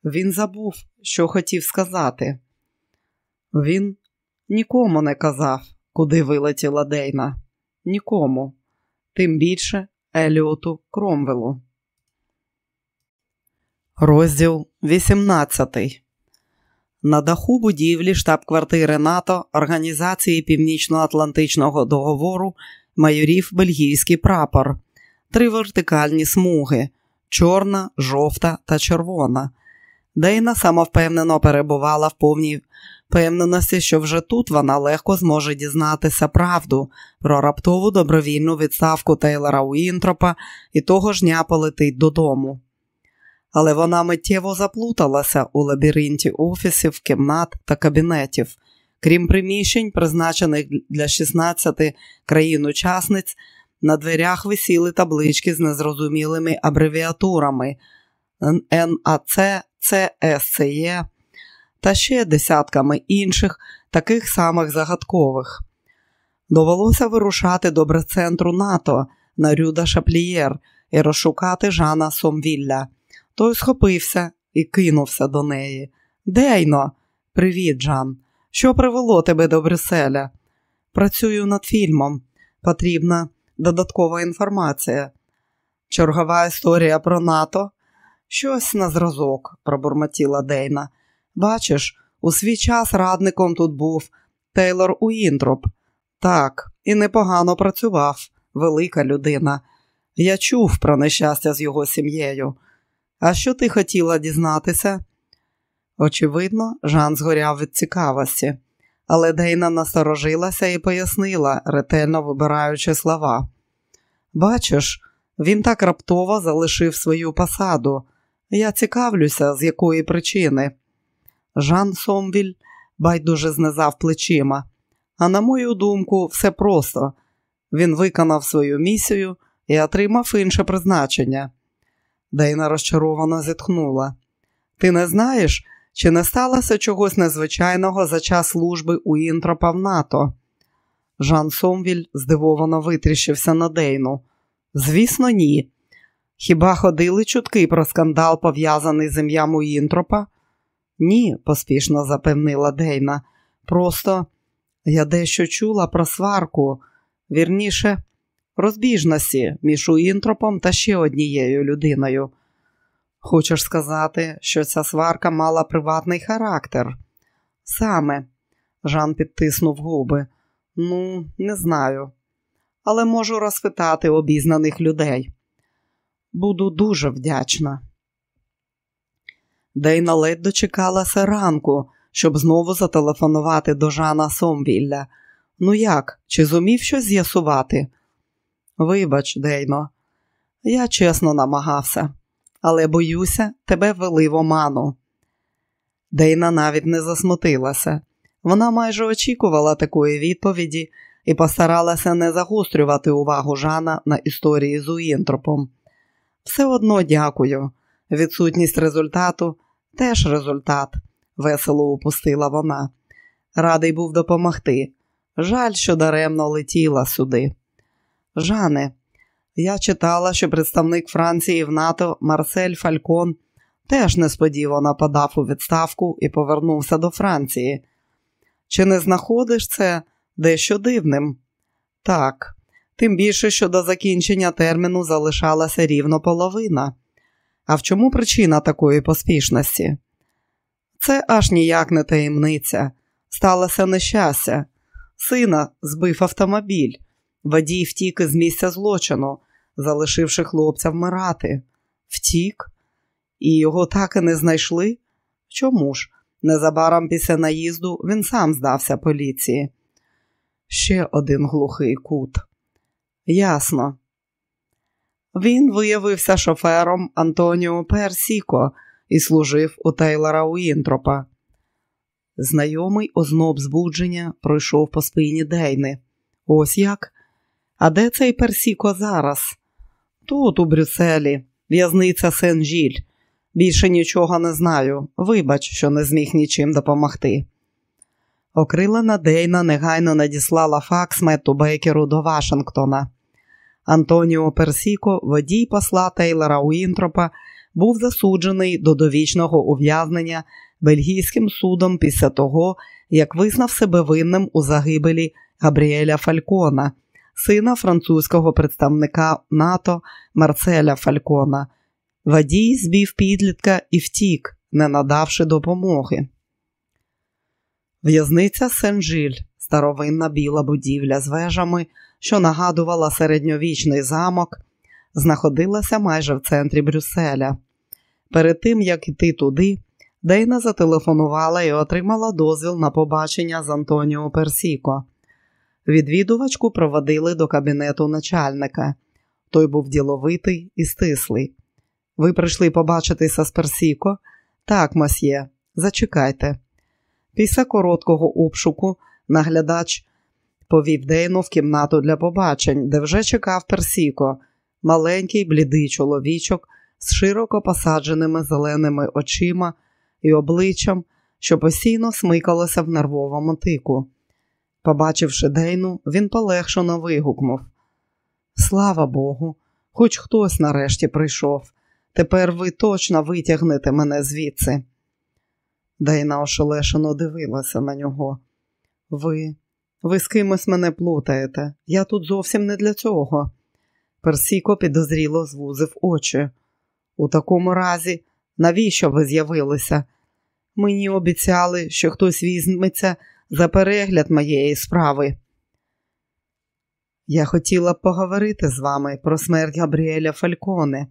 Він забув, що хотів сказати. Він нікому не казав, куди вилетіла Дейна. Нікому, тим більше Еліоту Кромвелу. Розділ 18 На даху будівлі штаб-квартири НАТО Організації Північно-Атлантичного договору майорів бельгійський прапор, три вертикальні смуги чорна, жовта та червона. Дейна самовпевнено перебувала в повній впевненості, що вже тут вона легко зможе дізнатися правду про раптову добровільну відставку Тейлора Уінтропа і того ж дня полетить додому. Але вона миттєво заплуталася у лабіринті офісів, кімнат та кабінетів. Крім приміщень, призначених для 16 країн-учасниць, на дверях висіли таблички з незрозумілими абревіатурами НАЦ, ЦСЦЕ та ще десятками інших, таких самих загадкових. Довелося вирушати до брецентру НАТО на Рюда Шаплієр і розшукати Жана Сомвілля. Той схопився і кинувся до неї. Дейно, привіт, Жан. Що привело тебе до Брюсселя? Працюю над фільмом. Потрібна додаткова інформація. Чергова історія про НАТО. Щось на зразок, пробурмотіла Дейна. Бачиш, у свій час радником тут був Тейлор Уінтроп. Так, і непогано працював, велика людина. Я чув про нещастя з його сім'єю. А що ти хотіла дізнатися? Очевидно, Жан згоряв від цікавості але Дейна насторожилася і пояснила, ретельно вибираючи слова. Бачиш, він так раптово залишив свою посаду. Я цікавлюся, з якої причини. Жан Сомвіль байдуже знизав плечима. А на мою думку, все просто. Він виконав свою місію і отримав інше призначення. Дейна розчаровано зітхнула. Ти не знаєш, чи не сталося чогось незвичайного за час служби у інтропа в НАТО? Жан Сомвіль здивовано витріщився на Дейну. Звісно, ні. Хіба ходили чутки про скандал, пов'язаний з ім'ям Уінтропа? Ні, поспішно запевнила Дейна. Просто я дещо чула про сварку, вірніше, розбіжності між Уінтропом та ще однією людиною. Хочеш сказати, що ця сварка мала приватний характер? Саме, Жан підтиснув губи. Ну, не знаю, але можу розпитати обізнаних людей. Буду дуже вдячна. Дейна ледь дочекалася ранку, щоб знову зателефонувати до Жана Сомвілля. Ну як, чи зумів щось з'ясувати? Вибач, Дейно, я чесно намагався, але боюся, тебе вели в оману. Дейна навіть не засмутилася. Вона майже очікувала такої відповіді і постаралася не загострювати увагу Жана на історії з Уінтропом. Все одно дякую. Відсутність результату теж результат, весело упустила вона. Радий був допомогти. Жаль, що даремно летіла сюди. Жане, я читала, що представник Франції в НАТО Марсель Фалькон теж несподівано подав у відставку і повернувся до Франції. Чи не знаходиш це дещо дивним? Так, тим більше, що до закінчення терміну залишалася рівно половина. А в чому причина такої поспішності? Це аж ніяк не таємниця. Сталося нещастя. Сина збив автомобіль, водій втік із місця злочину, залишивши хлопця вмирати. Втік, і його так і не знайшли? Чому ж? Незабаром після наїзду він сам здався поліції. Ще один глухий кут. Ясно. Він виявився шофером Антоніо Персіко і служив у Тейлора Уінтропа. Знайомий озноб збудження пройшов по спині Дейни. Ось як? А де цей Персіко зараз? Тут, у Брюсселі, в'язниця Сен-Жіль. Більше нічого не знаю. Вибач, що не зміг нічим допомогти. Окрилена Дейна негайно надіслала факс Метту Бейкеру до Вашингтона. Антоніо Персіко, водій посла Тейлора Уінтропа, був засуджений до довічного ув'язнення бельгійським судом після того, як визнав себе винним у загибелі Габріеля Фалькона, сина французького представника НАТО Марцеля Фалькона. Водій збів підлітка і втік, не надавши допомоги. В'язниця Сен-Жиль, старовинна біла будівля з вежами, що нагадувала середньовічний замок, знаходилася майже в центрі Брюсселя. Перед тим, як йти туди, Дейна зателефонувала і отримала дозвіл на побачення з Антоніо Персіко. Відвідувачку проводили до кабінету начальника. Той був діловитий і стислий. Ви прийшли побачитися з Персіко? Так, масьє, зачекайте. Після короткого обшуку наглядач повів Дейну в кімнату для побачень, де вже чекав Персіко, маленький блідий чоловічок з широко посадженими зеленими очима і обличчям, що постійно смикалося в нервовому тику. Побачивши Дейну, він полегшено вигукнув: Слава Богу, хоч хтось нарешті прийшов. Тепер ви точно витягнете мене звідси. Дейна ошелешено дивилася на нього. Ви, ви з кимось мене плутаєте. Я тут зовсім не для цього. Персіко підозріло звузив очі. У такому разі, навіщо ви з'явилися? Мені обіцяли, що хтось візьметься за перегляд моєї справи. Я хотіла б поговорити з вами про смерть Габріеля Фальконе.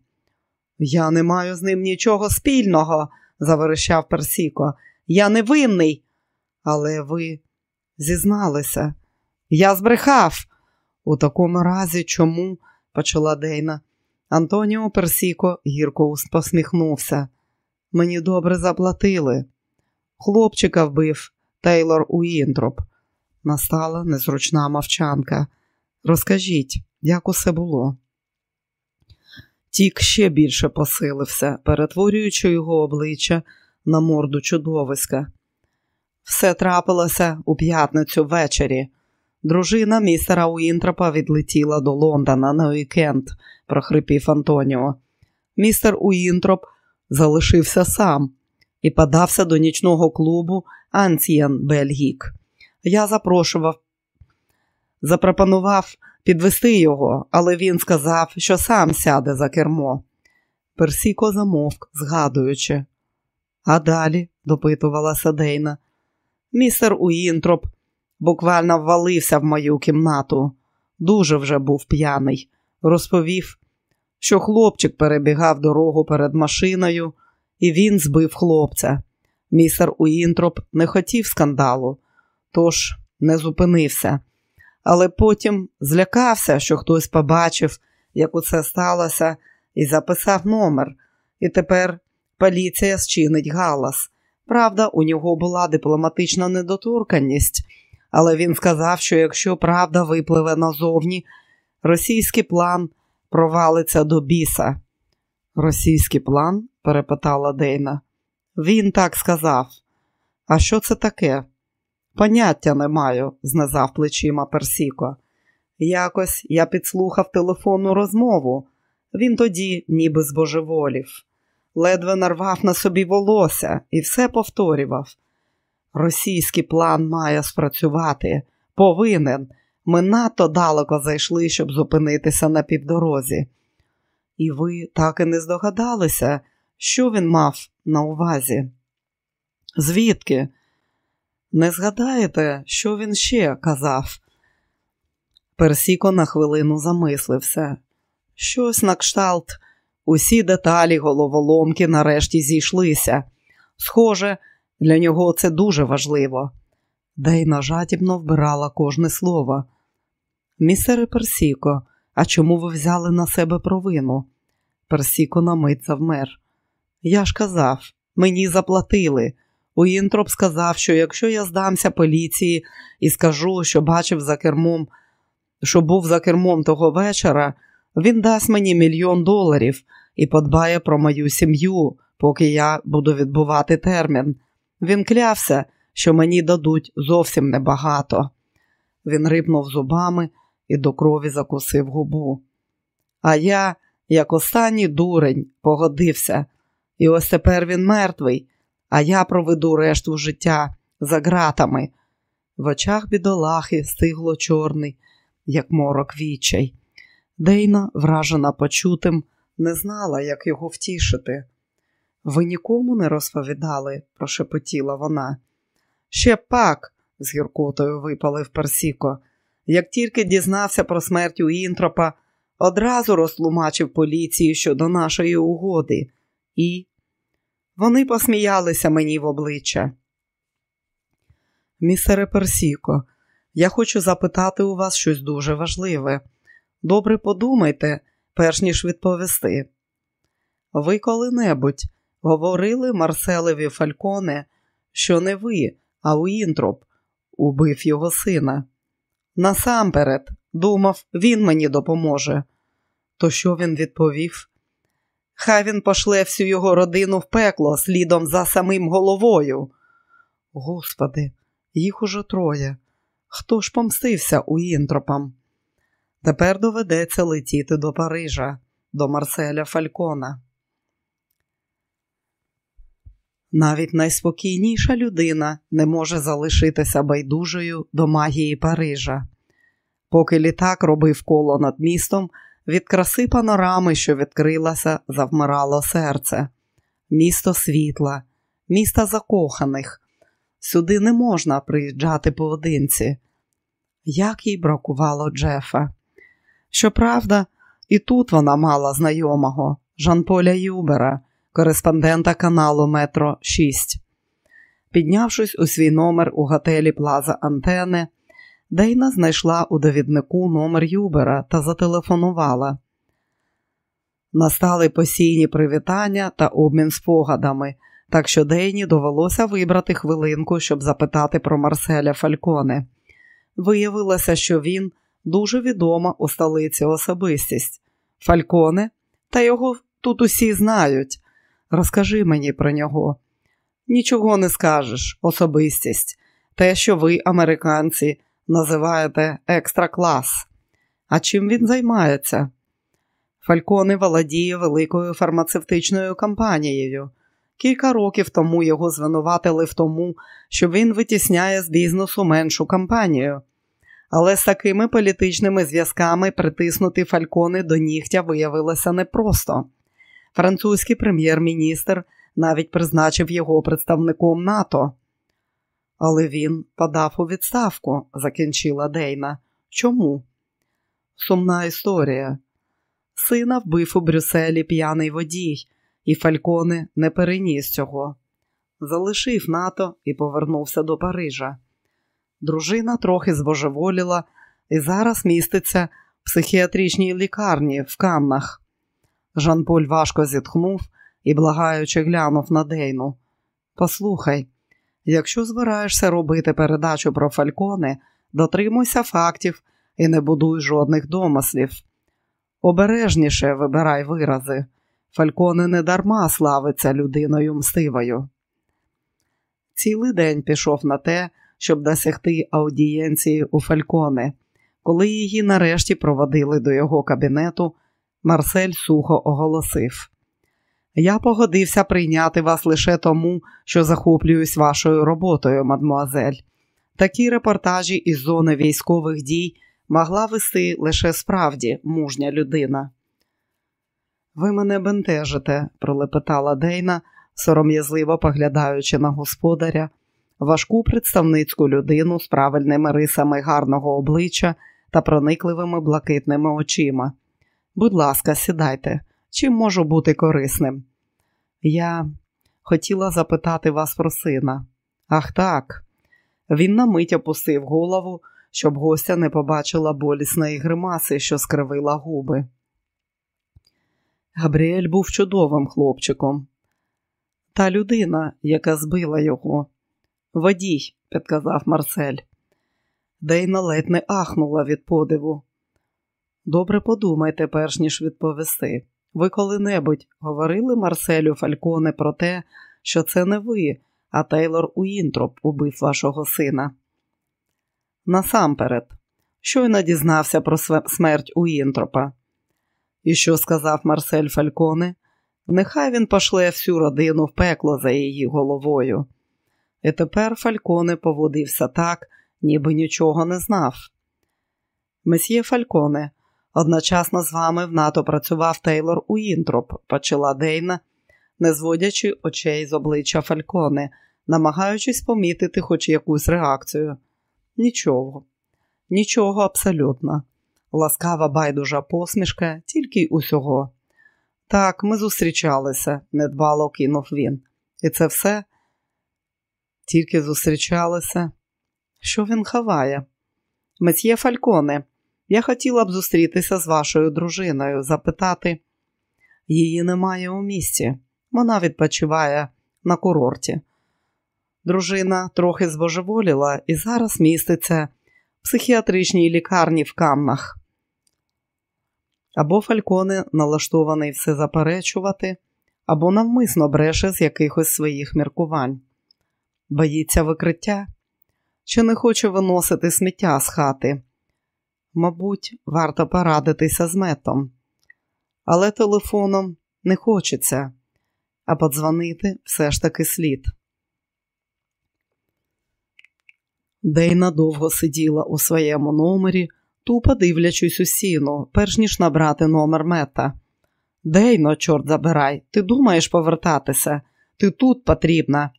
Я не маю з ним нічого спільного, заверещав Персіко. Я не винний. Але ви зізналися. Я збрехав. У такому разі чому? почала Дейна. Антоніо Персіко гірко посміхнувся. Мені добре заплатили. Хлопчика вбив Тейлор Уінтроп. Настала незручна мовчанка. Розкажіть, як усе було? Тік ще більше посилився, перетворюючи його обличчя на морду чудовиська. Все трапилося у п'ятницю ввечері. Дружина містера Уінтропа відлетіла до Лондона на уікенд, прохрипів Антоніо. містер Уінтроп залишився сам і подався до нічного клубу Ancienne Belgique. Я запрошував, запропонував підвести його, але він сказав, що сам сяде за кермо. Персіко замовк, згадуючи. А далі, допитувала Садейна, містер Уінтроп буквально ввалився в мою кімнату. Дуже вже був п'яний. Розповів, що хлопчик перебігав дорогу перед машиною, і він збив хлопця. Містер Уінтроп не хотів скандалу, тож не зупинився, але потім злякався, що хтось побачив, як усе сталося, і записав номер. І тепер поліція зчинить галас. Правда, у нього була дипломатична недоторканність, але він сказав, що якщо правда випливе назовні, російський план провалиться до біса. Російський план? перепитала Дейна. Він так сказав. А що це таке? Поняття не маю, знизав плечима Персіко. Якось я підслухав телефонну розмову. Він тоді ніби збожеволів, ледве нарвав на собі волосся і все повторював. Російський план має спрацювати, повинен. Ми надто далеко зайшли, щоб зупинитися на півдорозі. І ви так і не здогадалися, що він мав на увазі? Звідки? Не згадаєте, що він ще казав? Персіко на хвилину замислився. Щось на кшталт, усі деталі головоломки нарешті зійшлися. Схоже, для нього це дуже важливо. Дейна жадібно вбирала кожне слово. Місере Персіко, а чому ви взяли на себе провину? Персіко на мить завмер. Я ж казав, мені заплатили. Уінтроп сказав, що якщо я здамся поліції і скажу, що бачив за кермом, що був за кермом того вечора, він дасть мені мільйон доларів і подбає про мою сім'ю, поки я буду відбувати термін. Він клявся, що мені дадуть зовсім небагато. Він рипнув зубами і до крові закусив губу. А я, як останній дурень, погодився, і ось тепер він мертвий, а я проведу решту життя за ґратами. В очах бідолахи стигло чорний, як морок вічай. Дейна, вражена почутим, не знала, як його втішити. Ви нікому не розповідали, прошепотіла вона. Ще пак, з гіркотою випалив Персіко. Як тільки дізнався про смерть у інтропа, одразу розтлумачив поліції щодо нашої угоди, і вони посміялися мені в обличчя. Місере Персіко, я хочу запитати у вас щось дуже важливе. Добре подумайте, перш ніж відповісти. Ви коли-небудь говорили Марселеві Фальконе, що не ви, а Уінтроп убив його сина. Насамперед, думав, він мені допоможе. То що він відповів? Хай він пошле всю його родину в пекло слідом за самим головою. Господи, їх уже троє. Хто ж помстився у інтропам? Тепер доведеться летіти до Парижа, до Марселя Фалькона. Навіть найспокійніша людина не може залишитися байдужою до магії Парижа. Поки літак робив коло над містом, від краси панорами, що відкрилася, завмирало серце. Місто світла, місто закоханих. Сюди не можна приїжджати поодинці. Як їй бракувало Джефа. Щоправда, і тут вона мала знайомого Жан-Поля Юбера, кореспондента каналу Метро 6. Піднявшись у свій номер у готелі Плаза Антени, Дейна знайшла у довіднику номер Юбера та зателефонувала. Настали постійні привітання та обмін спогадами, так що Дейні довелося вибрати хвилинку, щоб запитати про Марселя Фальконе. Виявилося, що він дуже відома у столиці особистість. Фальконе, та його тут усі знають. Розкажи мені про нього. Нічого не скажеш, особистість. Те, що ви, американці, називаєте екстра клас. А чим він займається? Фальконе володіє великою фармацевтичною компанією. Кілька років тому його звинуватили в тому, що він витісняє з бізнесу меншу компанію. Але з такими політичними зв'язками притиснути Фалькони до нігтя виявилося непросто. Французький прем'єр-міністр навіть призначив його представником НАТО. Але він подав у відставку, закінчила Дейна. Чому? Сумна історія. Сина вбив у Брюсселі п'яний водій, і Фальконе не переніс цього. Залишив НАТО і повернувся до Парижа. Дружина трохи збожеволіла і зараз міститься в психіатричній лікарні в Каннах. Жан-Поль важко зітхнув і, благаючи, глянув на Дейну. Послухай, якщо збираєшся робити передачу про Фальконе, дотримуйся фактів і не будуй жодних домислів. Обережніше вибирай вирази. Фальконе не дарма славиться людиною мстивою. Цілий день пішов на те, щоб досягти аудієнції у Фальконе. Коли її нарешті проводили до його кабінету, Марсель сухо оголосив: Я погодився прийняти вас лише тому, що захоплююсь вашою роботою, мадмуазель. Такі репортажі із зони військових дій могла вести лише справді мужня людина. Ви мене бентежите, пролепетала Дейна, сором'язливо поглядаючи на господаря, важку представницьку людину з правильними рисами гарного обличчя та проникливими блакитними очима. Будь ласка, сідайте, чим можу бути корисним? Я хотіла запитати вас про сина. Ах так. Він на мить опустив голову, щоб гостя не побачила болісної гримаси, що скривила губи. Габріель був чудовим хлопчиком. Та людина, яка збила його. Водій, підказав Марсель. Дейна ледь не ахнула від подиву. Добре подумайте, перш ніж відповісти. Ви коли-небудь говорили Марселю Фальконе про те, що це не ви, а Тейлор Уінтроп убив вашого сина. Насамперед, щойно дізнався про смерть Уінтропа. І що сказав Марсель Фальконе? Нехай він пошле всю родину в пекло за її головою. І тепер Фальконе поводився так, ніби нічого не знав. Месьє Фальконе, одночасно з вами в НАТО працював Тейлор Уінтроп, почала Дейна, не зводячи очей з обличчя Фальконе, намагаючись помітити хоч якусь реакцію. Нічого, нічого абсолютно. Ласкава байдужа посмішка, тільки й усього. Так, ми зустрічалися, недбало кинув він. І це все тільки зустрічалися. Що він хаває? Месьє Фальконе, я хотіла б зустрітися з вашою дружиною, запитати. Її немає у місті. Вона відпочиває на курорті. Дружина трохи збожеволіла і зараз міститься в психіатричній лікарні в Камнах. Або Фальконе налаштований все заперечувати, або навмисно бреше з якихось своїх міркувань. Боїться викриття чи не хоче виносити сміття з хати. Мабуть, варто порадитися з метом, але телефоном не хочеться, а подзвонити все ж таки слід. Дейна довго сиділа у своєму номері, тупо дивлячись у сіну, перш ніж набрати номер мета. Дейно, чорт забирай, ти думаєш повертатися? Ти тут потрібна.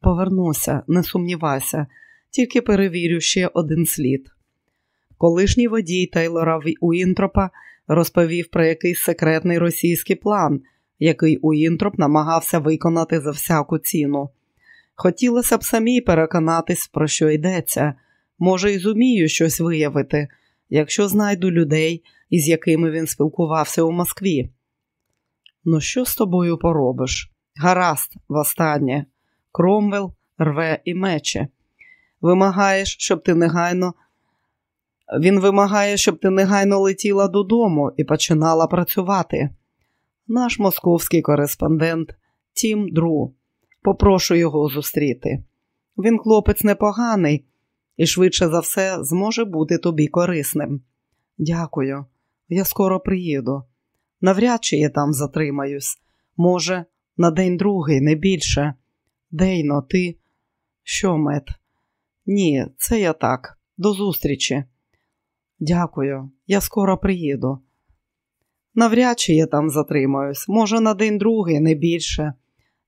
Повернуся, не сумнівайся, тільки перевірю ще один слід. Колишній водій Тейлора Уінтропа розповів про якийсь секретний російський план, який Уінтроп намагався виконати за всяку ціну. Хотілося б самій переконатись, про що йдеться. Може, і зумію щось виявити, якщо знайду людей, із якими він спілкувався у Москві. Ну, що з тобою поробиш? Гаразд, востаннє. Кромвел рве і мече. Вимагаєш, щоб ти негайно. Він вимагає, щоб ти негайно летіла додому і починала працювати. Наш московський кореспондент Тім Дру. Попрошу його зустріти. Він хлопець непоганий і швидше за все зможе бути тобі корисним. Дякую, я скоро приїду. Навряд чи я там затримаюсь. Може, на день другий, не більше. Дейно, ти. Що, мед? Ні, це я так. До зустрічі. Дякую, я скоро приїду. Навряд чи я там затримаюсь, може, на день другий, не більше.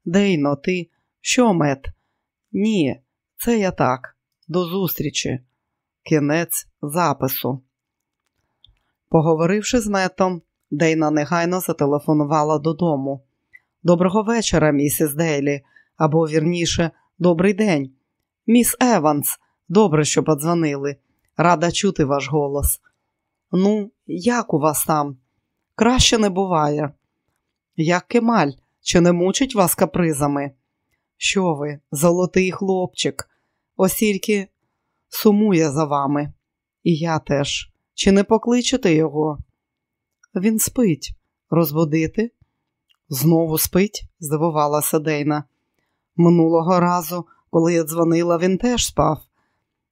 Дейно, ти. Що, мед? Ні, це я так. До зустрічі. Кінець запису. Поговоривши з метом, Дейна негайно зателефонувала додому. Доброго вечора, місіс Дейлі, або вірніше, добрий день. Міс Еванс, добре, що подзвонили. Рада чути ваш голос. Ну, як у вас там? Краще не буває. Як кемаль, чи не мучить вас капризами? Що ви, золотий хлопчик, осільки сумує за вами. І я теж. Чи не покличете його? Він спить. Розбудити? Знову спить? здивувалася Дейна. Минулого разу, коли я дзвонила, він теж спав.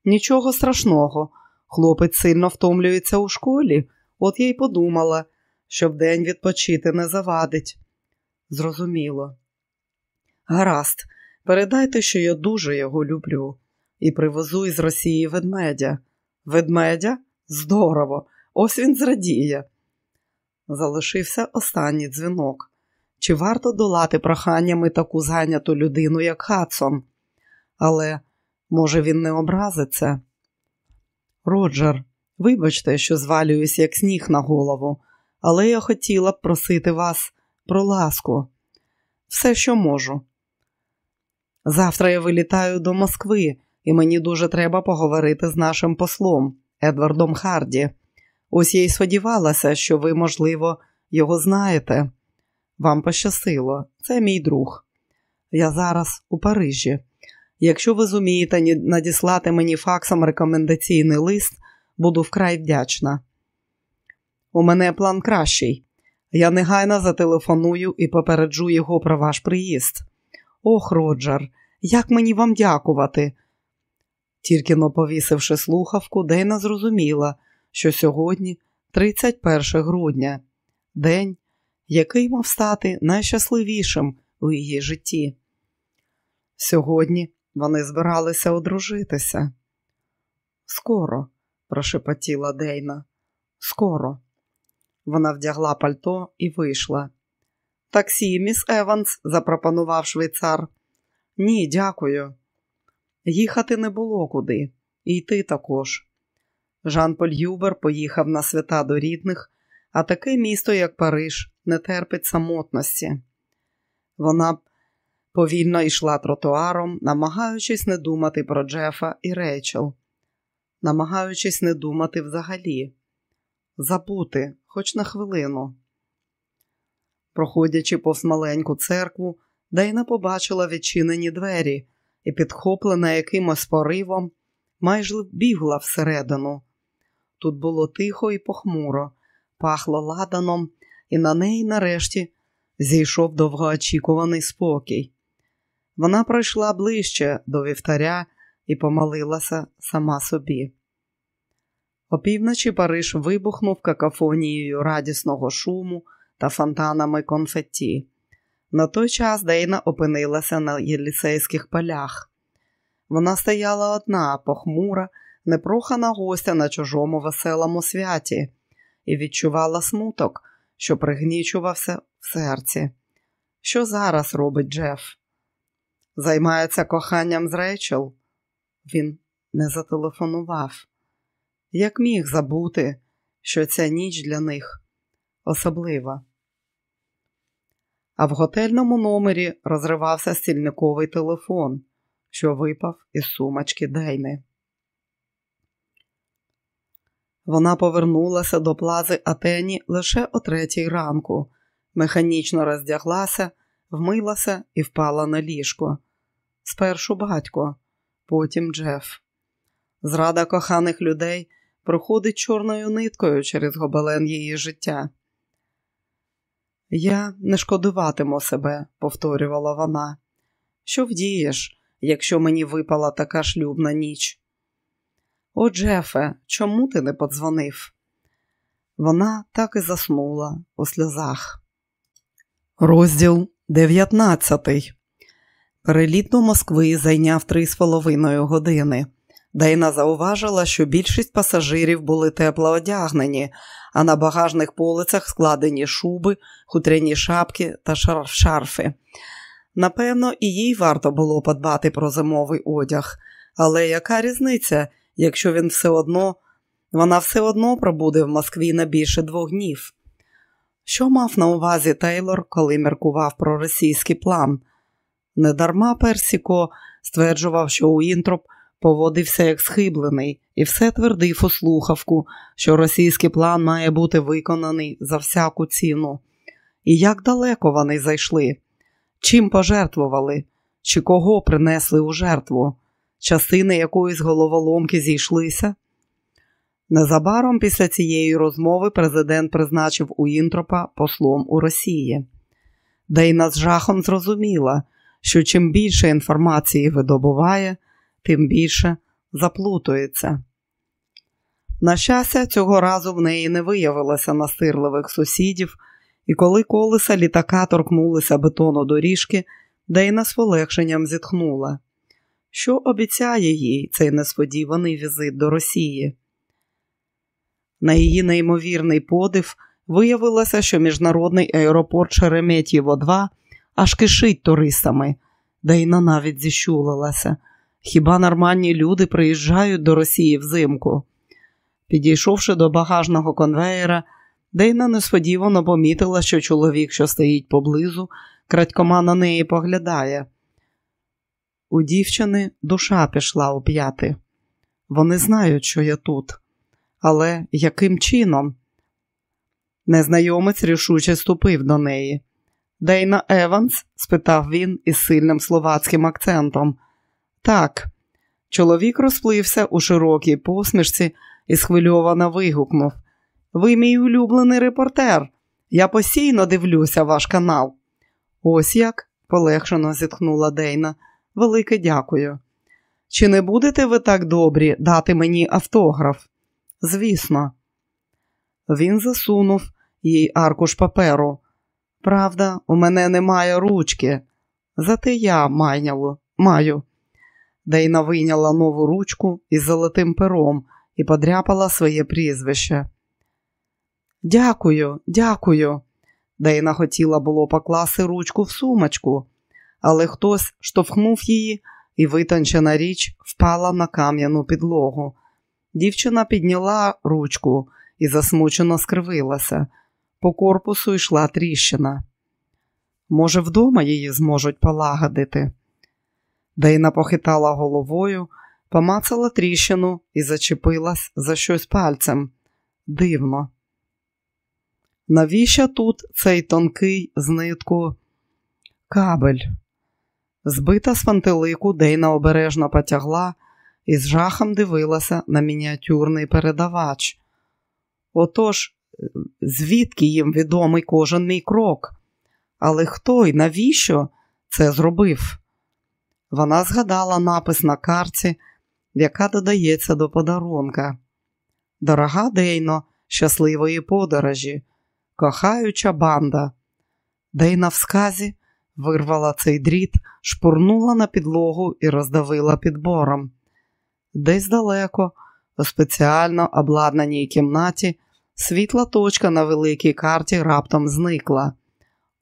Нічого страшного. Хлопець сильно втомлюється у школі, от я й подумала, що вдень відпочити не завадить. Зрозуміло. Гаразд, передайте, що я дуже його люблю, і привезу із Росії ведмедя. Ведмедя? Здорово! Ось він зрадіє. Залишився останній дзвінок. Чи варто долати проханнями таку зайняту людину, як Хадсон? Але, може, він не образиться? Роджер, вибачте, що звалююсь, як сніг на голову, але я хотіла б просити вас про ласку. Все, що можу. Завтра я вилітаю до Москви, і мені дуже треба поговорити з нашим послом Едвардом Харді. Ось я й сподівалася, що ви, можливо, його знаєте. Вам пощасило, це мій друг. Я зараз у Парижі. Якщо ви зумієте надіслати мені факсом рекомендаційний лист, буду вкрай вдячна. У мене план кращий. Я негайно зателефоную і попереджу його про ваш приїзд. Ох, Роджер, як мені вам дякувати. Тільки но повісивши слухавку, Дейна зрозуміла, що сьогодні 31 грудня, день, який мав стати найщасливішим у її житті. Сьогодні вони збиралися одружитися. Скоро, прошепотіла Дейна, скоро. Вона вдягла пальто і вийшла. Таксі, міс Еванс, запропонував швейцар. Ні, дякую. Їхати не було куди, і йти також. Жан Поль Юбер поїхав на свята до рідних, а таке місто, як Париж, не терпить самотності. Вона повільно йшла тротуаром, намагаючись не думати про Джефа і Рейчел, намагаючись не думати взагалі, забути хоч на хвилину. Проходячи повз маленьку церкву, Дейна побачила відчинені двері і, підхоплена якимось поривом, майже бігла всередину. Тут було тихо і похмуро, пахло ладаном, і на неї нарешті зійшов довгоочікуваний спокій. Вона пройшла ближче до вівтаря і помолилася сама собі. Опівночі Париж вибухнув какафонією радісного шуму та фонтанами конфетті. На той час Дейна опинилася на єліцейських полях. Вона стояла одна, похмура, непрохана гостя на чужому веселому святі, і відчувала смуток, що пригнічувався в серці. Що зараз робить Джеф? Займається коханням з Рейчел? Він не зателефонував. Як міг забути, що ця ніч для них особлива? А в готельному номері розривався стільниковий телефон, що випав із сумочки Дейни. Вона повернулася до плази Атені лише о третій ранку, механічно роздяглася, вмилася і впала на ліжко. Спершу батько, потім Джеф. Зрада коханих людей проходить чорною ниткою через гобелен її життя. Я не шкодуватиму себе, повторювала вона. Що вдієш, якщо мені випала така шлюбна ніч? О, Джефе, чому ти не подзвонив? Вона так і заснула у сльозах. Розділ 19 Переліт до Москви зайняв три з половиною години. Дайна зауважила, що більшість пасажирів були тепло одягнені, а на багажних полицях складені шуби, хутряні шапки та шарфи. Напевно, і їй варто було подбати про зимовий одяг, але яка різниця, якщо він все одно, вона все одно пробуде в Москві на більше двох днів? Що мав на увазі Тейлор, коли міркував про російський план? Недарма Персіко стверджував, що Уінтроп поводився як схиблений і все твердив у слухавку, що російський план має бути виконаний за всяку ціну. І як далеко вони зайшли? Чим пожертвували, чи кого принесли у жертву? Частини якоїсь головоломки зійшлися? Незабаром після цієї розмови президент призначив Уінтропа послом у Росії. Дейна з жахом зрозуміла, що чим більше інформації видобуває, тим більше заплутується. На щастя, цього разу в неї не виявилося настирливих сусідів, і коли колеса літака торкнулися бетону доріжки, Дейна з полегшенням зітхнула. Що обіцяє їй цей несподіваний візит до Росії? На її неймовірний подив виявилося, що міжнародний аеропорт Шереметьєво 2 аж кишить туристами, Дейна навіть зіщулилася. Хіба нормальні люди приїжджають до Росії взимку? Підійшовши до багажного конвеєра, Дейна несподівано помітила, що чоловік, що стоїть поблизу, крадькома на неї поглядає. У дівчини душа пішла у п'яти. Вони знають, що я тут. Але яким чином? Незнайомець рішуче ступив до неї. Дейна Еванс? спитав він із сильним словацьким акцентом. Так, чоловік розплився у широкій посмішці і схвильовано вигукнув. Ви мій улюблений репортер. Я постійно дивлюся ваш канал. Ось як, полегшено зітхнула Дейна. Велике дякую. Чи не будете ви так добрі дати мені автограф? Звісно, він засунув їй аркуш паперу. Правда, у мене немає ручки, зате я майняло, маю. Дейна вийняла нову ручку із золотим пером і подряпала своє прізвище. Дякую, дякую. Дейна хотіла було покласти ручку в сумочку, але хтось штовхнув її, і витончена річ впала на кам'яну підлогу. Дівчина підняла ручку і засмучено скривилася. По корпусу йшла тріщина. Може, вдома її зможуть полагодити. Дейна похитала головою, помацала тріщину і зачепилась за щось пальцем. Дивно. Навіщо тут цей тонкий з нитку кабель? Збита з фантелику, Дейна обережно потягла і з жахом дивилася на мініатюрний передавач. Отож, звідки їм відомий кожен мій крок? Але хто і навіщо це зробив? Вона згадала напис на карці, яка додається до подарунка. Дорога Дейно, щасливої подорожі, кохаюча банда. Дейна в сказі вирвала цей дріт, шпурнула на підлогу і роздавила підбором. Десь далеко, у спеціально обладнаній кімнаті, світла точка на великій карті раптом зникла.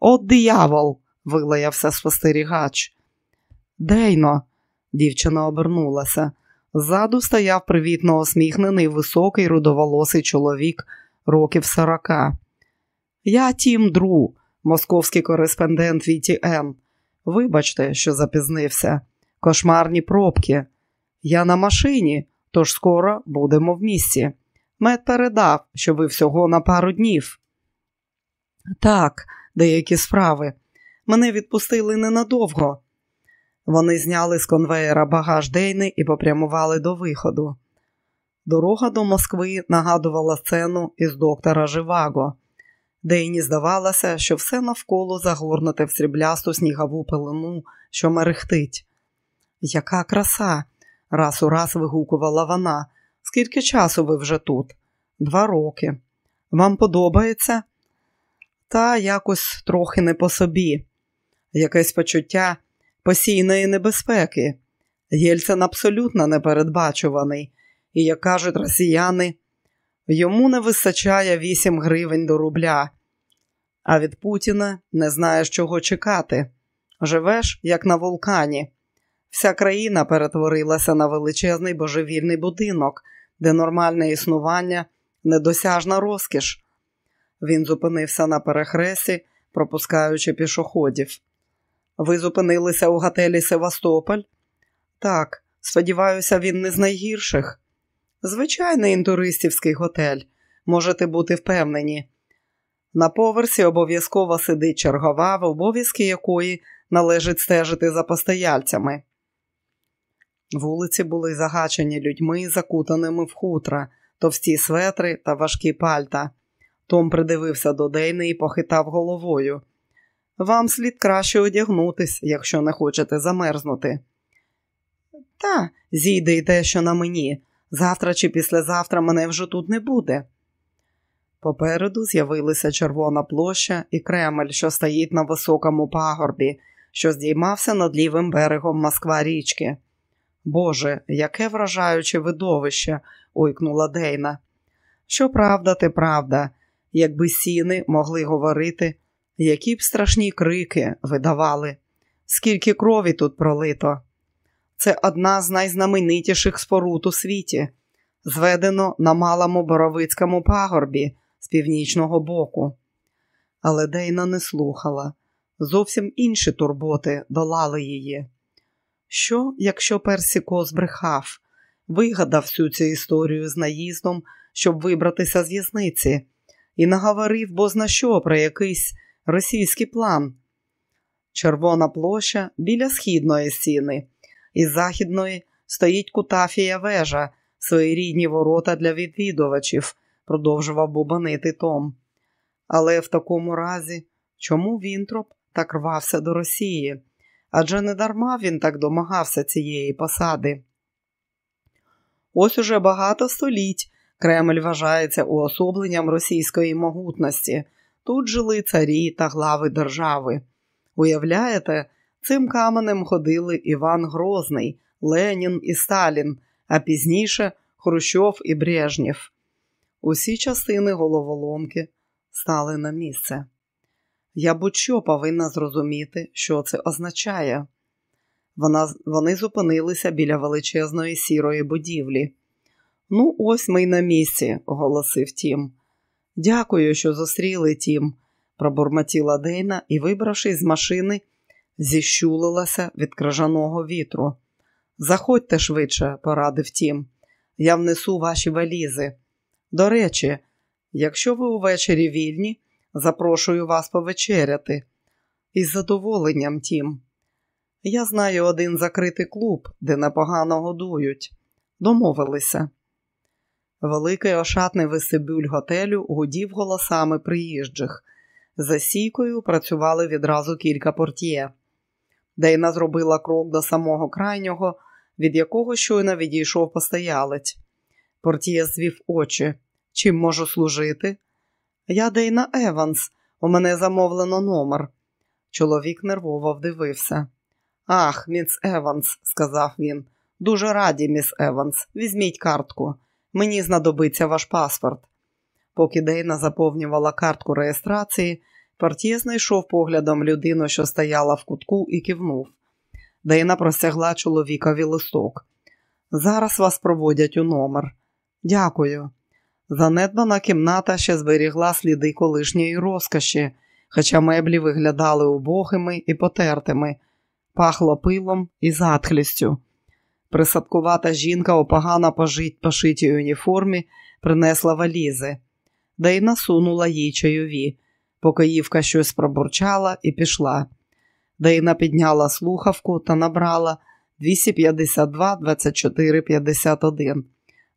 От диявол! вилаявся спостерігач. Дейно, дівчина обернулася. Ззаду стояв привітно осміхнений високий рудоволосий чоловік років сорока. Я Тім Дру, московський кореспондент ВТН. Вибачте, що запізнився. Кошмарні пробки. Я на машині, тож скоро будемо в місті. Мед передав, що ви всього на пару днів. Так, деякі справи. Мене відпустили ненадовго. Вони зняли з конвеєра багаж Дейни і попрямували до виходу. Дорога до Москви нагадувала сцену із доктора Живаго. Дейні здавалося, що все навколо загорнуте в сріблясту снігову пилину, що мерехтить. Яка краса! раз у раз вигукувала вона. Скільки часу ви вже тут? Два роки. Вам подобається? Та якось трохи не по собі, якесь почуття постійної небезпеки. Єльцин абсолютно непередбачуваний, і, як кажуть росіяни, йому не вистачає 8 гривень до рубля, а від Путіна не знаєш, чого чекати. Живеш, як на вулкані. Вся країна перетворилася на величезний божевільний будинок, де нормальне існування недосяжна розкіш. Він зупинився на перехресі, пропускаючи пішоходів. Ви зупинилися у готелі Севастополь? Так, сподіваюся, він не з найгірших. Звичайний інтуристівський готель, можете бути впевнені. На поверсі обов'язково сидить чергова, в обов'язки якої належить стежити за постояльцями. Вулиці були загачені людьми, закутаними в хутра, товсті светри та важкі пальта. Том придивився до Дейни і похитав головою. Вам слід краще одягнутись, якщо не хочете замерзнути. Та, зійде й те, що на мені. Завтра чи післязавтра мене вже тут не буде. Попереду з'явилася червона площа і Кремль, що стоїть на високому пагорбі, що здіймався над лівим берегом Москва річки. Боже, яке вражаюче видовище, ойкнула Дейна. Що правда, те правда, якби сіни могли говорити, які б страшні крики видавали, скільки крові тут пролито. Це одна з найзнаменитіших споруд у світі, зведено на малому боровицькому пагорбі з північного боку. Але Дейна не слухала. Зовсім інші турботи долали її. Що, якщо Персіко збрехав, вигадав всю цю історію з наїздом, щоб вибратися з в'язниці, і наговорив бозна що про якийсь російський план? Червона площа біля східної стіни, із західної стоїть кутафія вежа, своєрідні ворота для відвідувачів, продовжував бубанити Том. Але в такому разі, чому Вінтроп так рвався до Росії? Адже не дарма він так домагався цієї посади. Ось уже багато століть Кремль вважається уособленням російської могутності. Тут жили царі та глави держави. Уявляєте, цим каменем ходили Іван Грозний, Ленін і Сталін, а пізніше Хрущов і Брежнєв. Усі частини головоломки стали на місце. Я будь-що повинна зрозуміти, що це означає. Вона, Вони зупинилися біля величезної сірої будівлі. Ну, ось ми й на місці, оголосив Тім. Дякую, що зустріли Тім, пробурмотіла Дейна і, вибравшись з машини, зіщулилася від кражаного вітру. Заходьте швидше, порадив Тім. Я внесу ваші валізи. До речі, якщо ви увечері вільні, запрошую вас повечеряти. Із задоволенням, Тім. Я знаю один закритий клуб, де непогано годують. Домовилися. Великий ошатний вестибюль готелю гудів голосами приїжджих. За сійкою працювали відразу кілька портє. Дейна зробила крок до самого крайнього, від якого щойно відійшов постоялець. Портє звів очі. Чим можу служити? Я Дейна Еванс, у мене замовлено номер. Чоловік нервово вдивився. Ах, міс Еванс, сказав він. Дуже раді, міс Еванс. Візьміть картку. Мені знадобиться ваш паспорт. Поки Дейна заповнювала картку реєстрації, портє знайшов поглядом людину, що стояла в кутку, і кивнув. Дейна простягла чоловікові листок. Зараз вас проводять у номер. Дякую. Занедбана кімната ще зберігла сліди колишньої розкоші, хоча меблі виглядали убогими і потертими, пахло пилом і затхлістю. Присадкувата жінка у погано пошитій уніформі принесла валізи, да й насунула їй чайові. Покоївка щось пробурчала і пішла. Дейна підняла слухавку та набрала 252 24 51.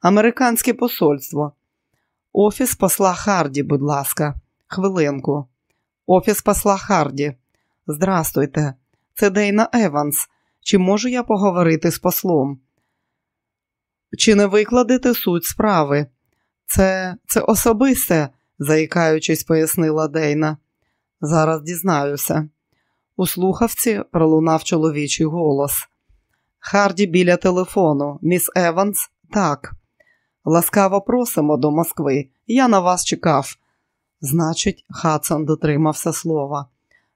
Американське посольство. Офіс посла Харді, будь ласка, хвилинку. Офіс посла Харді. Здрастуйте, це Дейна Еванс. Чи можу я поговорити з послом? Чи не викладете суть справи? Це це особисте, заїкаючись, пояснила Дейна. Зараз дізнаюся. У слухавці пролунав чоловічий голос. Харді біля телефону, міс Еванс, так. Ласкаво просимо до Москви. Я на вас чекав. Значить, Хадсон дотримався слова.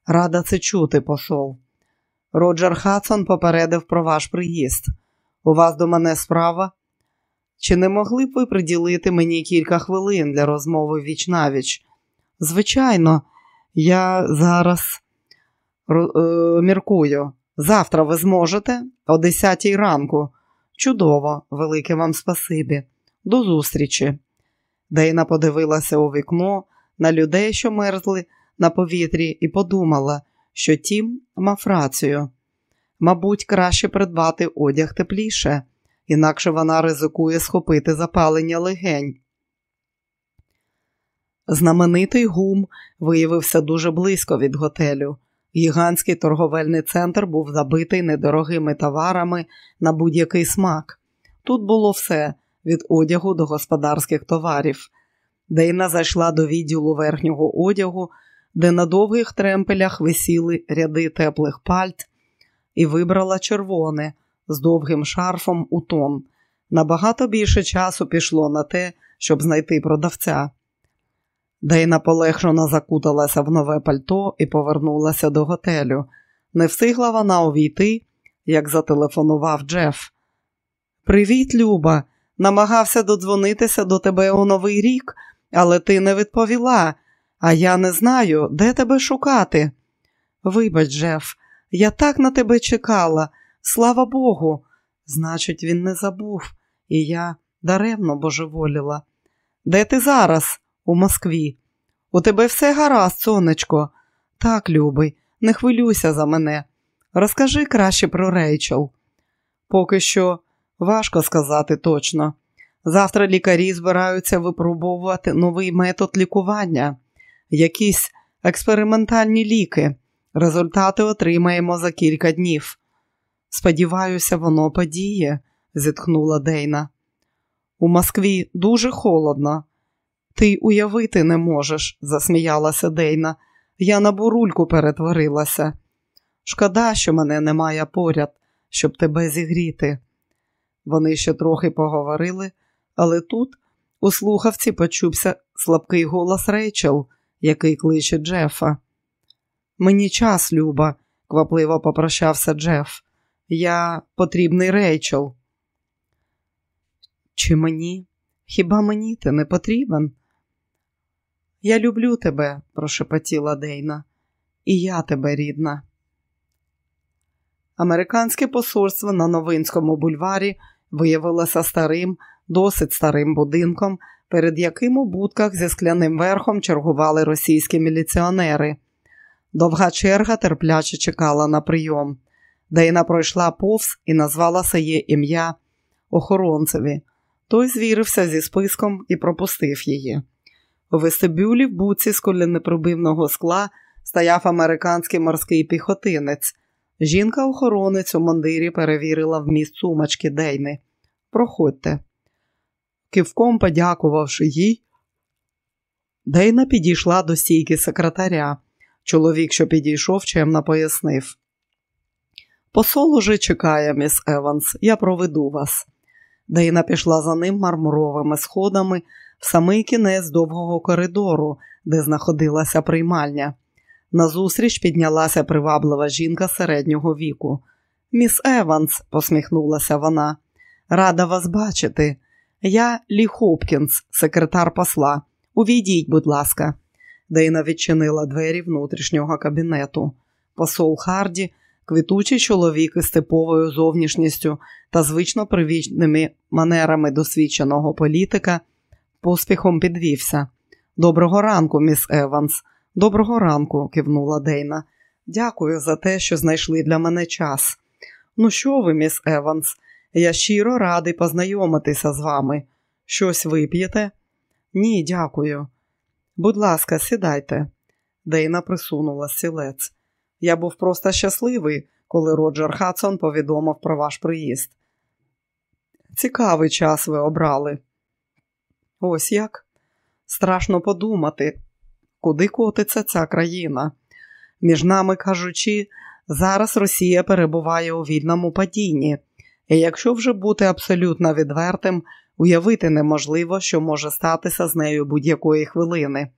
Рада це чути, посол. Роджер Хадсон попередив про ваш приїзд. У вас до мене справа? Чи не могли б ви приділити мені кілька хвилин для розмови віч навіч? Звичайно, я зараз е, міркую. Завтра ви зможете о 10 ранку. Чудово, велике вам спасибі. До зустрічі. Дейна подивилася у вікно на людей, що мерзли на повітрі, і подумала, що тім мав рацію. Мабуть, краще придбати одяг тепліше, інакше вона ризикує схопити запалення легень. Знаменитий гум виявився дуже близько від готелю. Гігантський торговельний центр був забитий недорогими товарами на будь-який смак. Тут було все від одягу до господарських товарів. Дейна зайшла до відділу верхнього одягу, де на довгих тремпелях висіли ряди теплих пальт, і вибрала червоне з довгим шарфом у тон. Набагато більше часу пішло на те, щоб знайти продавця. Дейна полегшено закуталася в нове пальто і повернулася до готелю. Не встигла вона увійти, як зателефонував Джеф. Привіт, Люба! Намагався додзвонитися до тебе у новий рік, але ти не відповіла, а я не знаю, де тебе шукати. Вибач, Джеф, я так на тебе чекала, слава Богу. Значить, він не забув, і я даремно божеволіла. Де ти зараз? У Москві. У тебе все гаразд, сонечко. Так, любий, не хвилюйся за мене. Розкажи краще про Рейчел. Поки що важко сказати точно. Завтра лікарі збираються випробовувати новий метод лікування, якісь експериментальні ліки. Результати отримаємо за кілька днів. Сподіваюся, воно подіє, зітхнула Дейна. У Москві дуже холодно. Ти уявити не можеш, засміялася Дейна. Я на бурульку перетворилася. Шкода, що мене немає поряд, щоб тебе зігріти. Вони ще трохи поговорили, але тут у слухавці почувся слабкий голос Рейчел, який кличе Джефа. Мені час, Люба, квапливо попрощався Джеф. Я потрібний Рейчел. Чи мені? Хіба мені ти не потрібен? Я люблю тебе, прошепотіла Дейна, і я тебе рідна. Американське посольство на Новинському бульварі виявилося старим, досить старим будинком, перед яким у будках зі скляним верхом чергували російські міліціонери. Довга черга терпляче чекала на прийом. Дейна пройшла повз і назвала своє ім'я охоронцеві. Той звірився зі списком і пропустив її. У вестибюлі в буці з колінепробивного скла стояв американський морський піхотинець. Жінка-охоронець у мандирі перевірила вміст сумочки Дейни. Проходьте. Кивком подякувавши їй, Дейна підійшла до стійки секретаря. Чоловік, що підійшов, чемно пояснив. Посол уже чекає, міс Еванс, я проведу вас. Дейна пішла за ним мармуровими сходами в самий кінець довгого коридору, де знаходилася приймальня. Назустріч піднялася приваблива жінка середнього віку. Міс Еванс, посміхнулася вона, рада вас бачити. Я Лі Хопкінс, секретар посла. Увійдіть, будь ласка. Дейна відчинила двері внутрішнього кабінету. Посол Харді, квітучий чоловік із типовою зовнішністю та звично привітними манерами досвідченого політика, поспіхом підвівся. Доброго ранку, міс Еванс. Доброго ранку, кивнула Дейна. Дякую за те, що знайшли для мене час. Ну, що ви, міс Еванс? Я щиро радий познайомитися з вами. Щось вип'єте? Ні, дякую. Будь ласка, сідайте. Дейна присунула стілець. Я був просто щасливий, коли Роджер Хадсон повідомив про ваш приїзд. Цікавий час ви обрали. Ось як? Страшно подумати, куди котиться ця країна. Між нами кажучи, зараз Росія перебуває у вільному падінні, і якщо вже бути абсолютно відвертим, уявити неможливо, що може статися з нею будь-якої хвилини.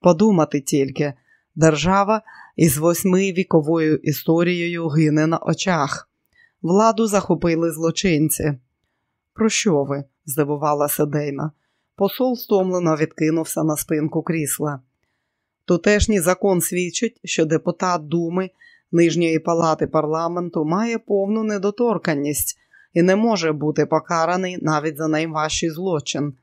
Подумати тільки, держава із восьмивіковою історією гине на очах. Владу захопили злочинці. Про що ви? здивувалася Дейна. Посол стомлено відкинувся на спинку крісла. Тутешній закон свідчить, що депутат Думи Нижньої палати парламенту має повну недоторканність і не може бути покараний навіть за найважчий злочин.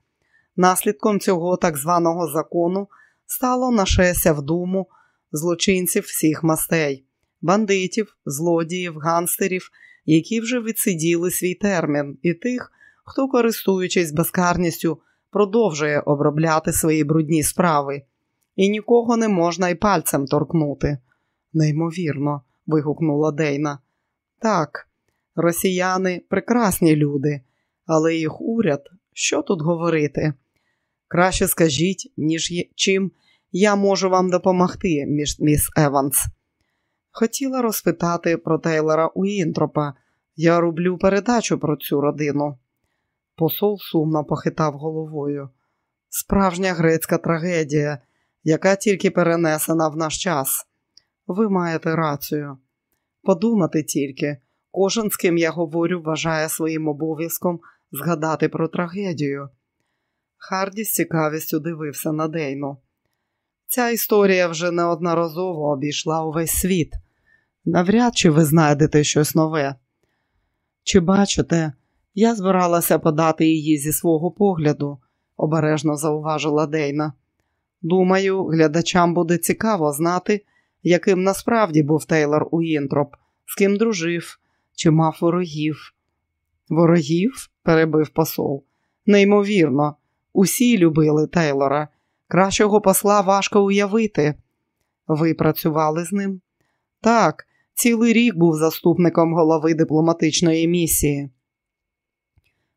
Наслідком цього так званого закону стало нашестя в думу злочинців всіх мастей, бандитів, злодіїв, ганстерів, які вже відсиділи свій термін, і тих, хто, користуючись безкарністю, продовжує обробляти свої брудні справи, і нікого не можна й пальцем торкнути. Неймовірно, вигукнула Дейна. Так, росіяни прекрасні люди, але їх уряд, що тут говорити? Краще скажіть, ніж є, чим я можу вам допомогти, міс Еванс. Хотіла розпитати про Тейлора Уінтропа. Я роблю передачу про цю родину. Посол сумно похитав головою. Справжня грецька трагедія, яка тільки перенесена в наш час. Ви маєте рацію. Подумати тільки, кожен, з ким я говорю, вважає своїм обов'язком згадати про трагедію. Харді з цікавістю дивився на Дейну. Ця історія вже неодноразово обійшла увесь світ. Навряд чи ви знайдете щось нове. Чи бачите, я збиралася подати її зі свого погляду, обережно зауважила Дейна. Думаю, глядачам буде цікаво знати, яким насправді був Тейлор Уінтроп, з ким дружив, чи мав ворогів. Ворогів? перебив посол. Неймовірно, усі любили Тейлора. Кращого посла важко уявити. Ви працювали з ним? Так, цілий рік був заступником голови дипломатичної місії.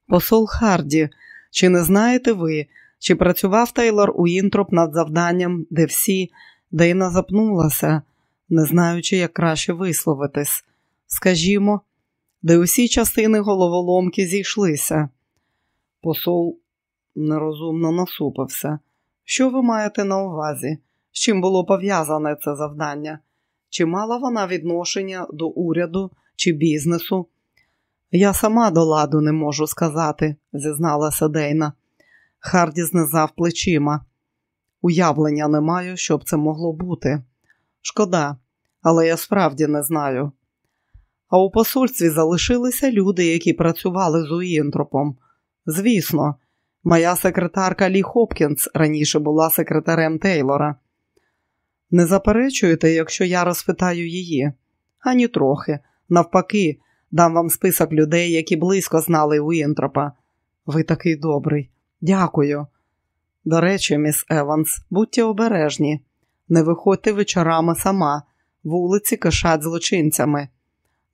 Посол Харді, чи не знаєте ви, чи працював Тейлор Уінтроп над завданням, де всі, Дейна запнулася, не знаючи, як краще висловитись. Скажімо, де усі частини головоломки зійшлися. Посол нерозумно насупився. Що ви маєте на увазі? З чим було пов'язане це завдання? Чи мала вона відношення до уряду чи бізнесу? Я сама до ладу не можу сказати, зізналася Дейна. Харді знизав плечима. Уявлення не маю, щоб це могло бути. Шкода, але я справді не знаю. А у посольстві залишилися люди, які працювали з Уінтропом. Звісно, моя секретарка Лі Хопкінс раніше була секретарем Тейлора. Не заперечуєте, якщо я розпитаю її? Ані трохи. Навпаки, дам вам список людей, які близько знали Уінтропа. Ви такий добрий. Дякую. До речі, міс Еванс, будьте обережні. Не виходьте вечорами сама, вулиці кишать злочинцями.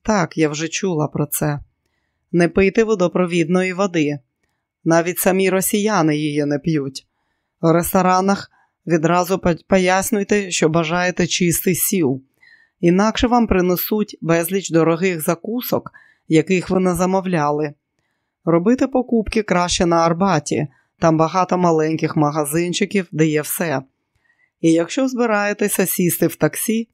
Так, я вже чула про це. Не пийте водопровідної води. Навіть самі росіяни її не п'ють. В ресторанах відразу пояснюйте, що бажаєте чистий сіл. Інакше вам принесуть безліч дорогих закусок, яких ви не замовляли. Робити покупки краще на Арбаті, там багато маленьких магазинчиків, де є все. І якщо збираєтеся сісти в таксі,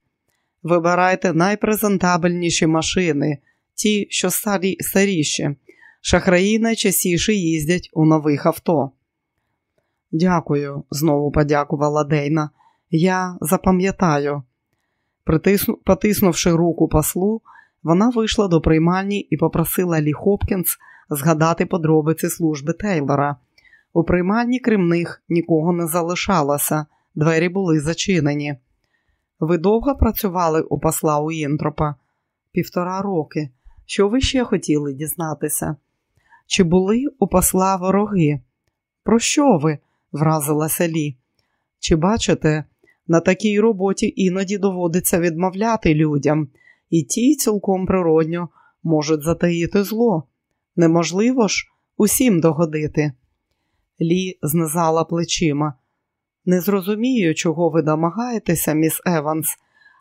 вибирайте найпрезентабельніші машини, ті, що старі, старіші. Шахраї найчастіше їздять у нових авто. Дякую, знову подякувала Дейна. Я запам'ятаю. Потиснувши руку послу, вона вийшла до приймальні і попросила Лі Хопкінс згадати подробиці служби Тейлора. У приймальні крім них нікого не залишалося, двері були зачинені. Ви довго працювали у посла Уінтропа? Півтора роки. Що ви ще хотіли дізнатися? Чи були у посла вороги? Про що ви? вразилася Лі. Чи бачите, на такій роботі іноді доводиться відмовляти людям, і ті цілком природньо можуть затаїти зло. Неможливо ж усім догодити. Лі знизала плечима. Не зрозумію, чого ви домагаєтеся, міс Еванс,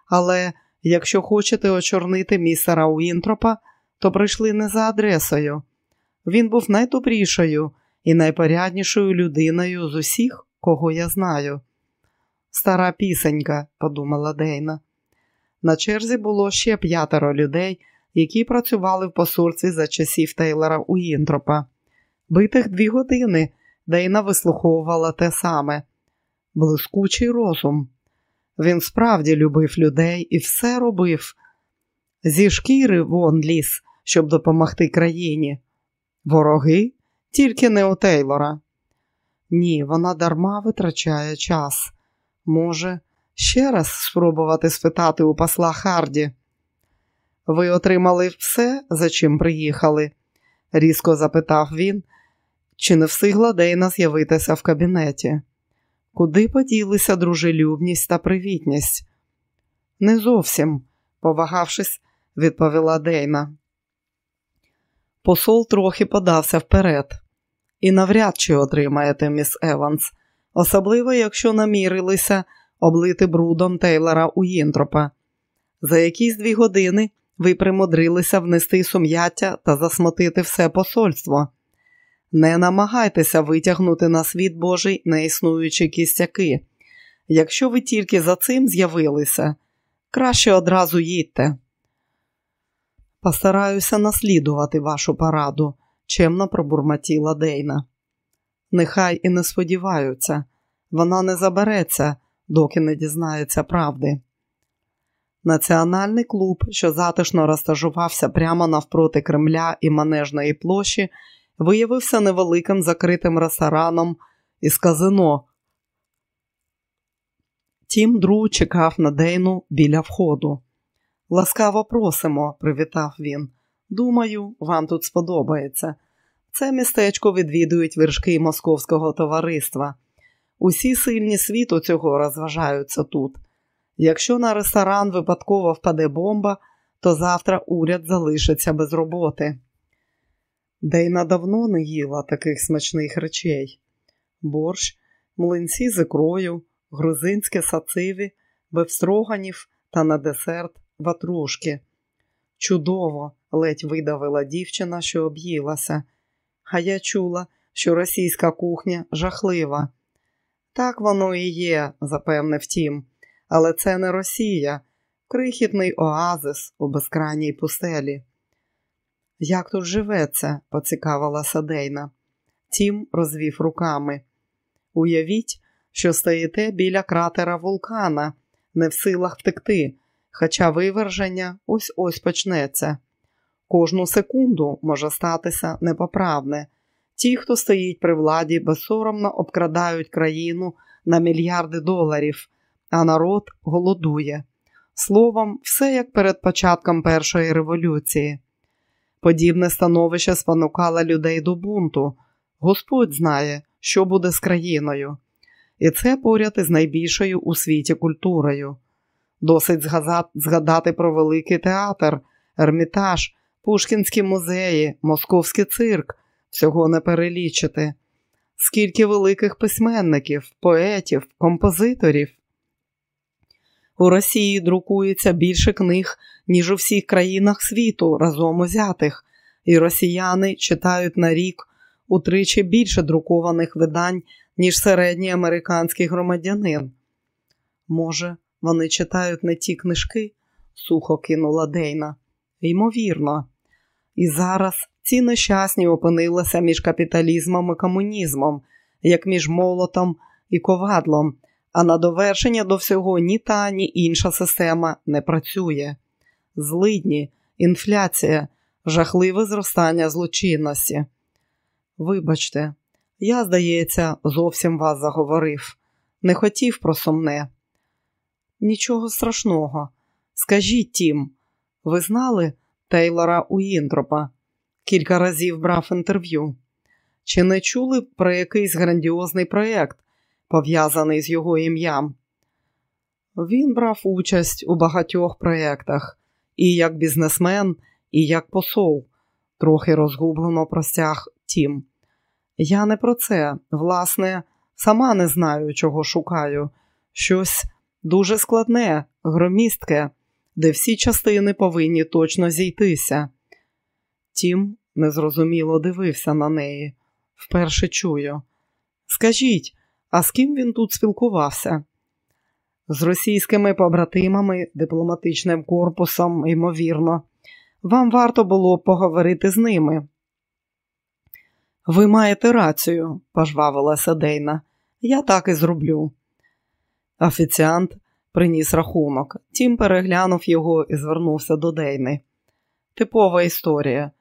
але якщо хочете очорнити містера Уінтропа, то прийшли не за адресою. Він був найдобрішою і найпоряднішою людиною з усіх, кого я знаю. Стара пісенька, подумала Дейна. На черзі було ще п'ятеро людей, які працювали в посольстві за часів Тейлора Уінтропа. Битих дві години Дейна вислуховувала те саме блискучий розум. Він справді любив людей і все робив. Зі шкіри вон ліс, щоб допомогти країні. Вороги тільки не у Тейлора. Ні, вона дарма витрачає час. Може, ще раз спробувати спитати у посла Харді. Ви отримали все, за чим приїхали? різко запитав він, чи не встигла Дейна з'явитися в кабінеті. Куди поділися дружелюбність та привітність? Не зовсім, повагавшись, відповіла Дейна. Посол трохи подався вперед. І навряд чи отримаєте, міс Еванс, особливо якщо намірилися облити брудом Тейлора Уїнтропа. За якісь дві години ви примудрилися внести сум'яття та засмутити все посольство. Не намагайтеся витягнути на світ Божий неіснуючі кістяки. Якщо ви тільки за цим з'явилися, краще одразу їдьте. Постараюся наслідувати вашу параду, чемно пробурмотіла Дейна. Нехай і не сподіваються, вона не забереться, доки не дізнається правди. Національний клуб, що затишно розтажувався прямо навпроти Кремля і Манежної площі, виявився невеликим закритим рестораном із казино. Тім Дру чекав на Дейну біля входу. Ласкаво просимо, привітав він. Думаю, вам тут сподобається. Це містечко відвідують вершки московського товариства. Усі сильні світу цього розважаються тут. Якщо на ресторан випадково впаде бомба, то завтра уряд залишиться без роботи. Дейна давно не їла таких смачних речей: борщ, млинці з ікрою, грузинське сациві, бевстроганів та на десерт ватрушки. Чудово, ледь видавила дівчина, що об'їлася. А я чула, що російська кухня жахлива. Так воно і є, запевнив тім, але це не Росія, крихітний оазис у безкрайній пустелі. Як тут живеться? поцікавилася Дейна. Тім розвів руками. Уявіть, що стоїте біля кратера вулкана, не в силах втекти, хоча виверження ось ось почнеться. Кожну секунду може статися непоправне. Ті, хто стоїть при владі, безсоромно обкрадають країну на мільярди доларів, а народ голодує. Словом, все як перед початком першої революції. Подібне становище спонукало людей до бунту. Господь знає, що буде з країною. І це поряд із найбільшою у світі культурою. Досить згадати про великий театр, ермітаж, Пушкінські музеї, московський цирк, всього не перелічити. Скільки великих письменників, поетів, композиторів. У Росії друкується більше книг, ніж у всіх країнах світу разом узятих, і росіяни читають на рік утричі більше друкованих видань, ніж середній американський громадянин. Може, вони читають не ті книжки, сухо кинула Дейна. Ймовірно. І зараз ці нещасні опинилися між капіталізмом і комунізмом, як між молотом і ковадлом, а на довершення до всього ні та, ні інша система не працює. Злидні, інфляція, жахливе зростання злочинності. Вибачте, я, здається, зовсім вас заговорив. Не хотів про сумне. Нічого страшного. Скажіть тім, ви знали Тейлора Уінтропа? Кілька разів брав інтерв'ю. Чи не чули про якийсь грандіозний проєкт, пов'язаний з його ім'ям? Він брав участь у багатьох проєктах, і як бізнесмен, і як посол, трохи розгублено простяг тім. Я не про це, власне, Сама не знаю, чого шукаю. Щось дуже складне, громістке, де всі частини повинні точно зійтися. Тім незрозуміло дивився на неї. Вперше чую. Скажіть, а з ким він тут спілкувався? З російськими побратимами, дипломатичним корпусом, ймовірно. Вам варто було б поговорити з ними. Ви маєте рацію, пожвавилася Дейна. Я так і зроблю. Офіціант приніс рахунок, тім переглянув його і звернувся до Дейни. Типова історія.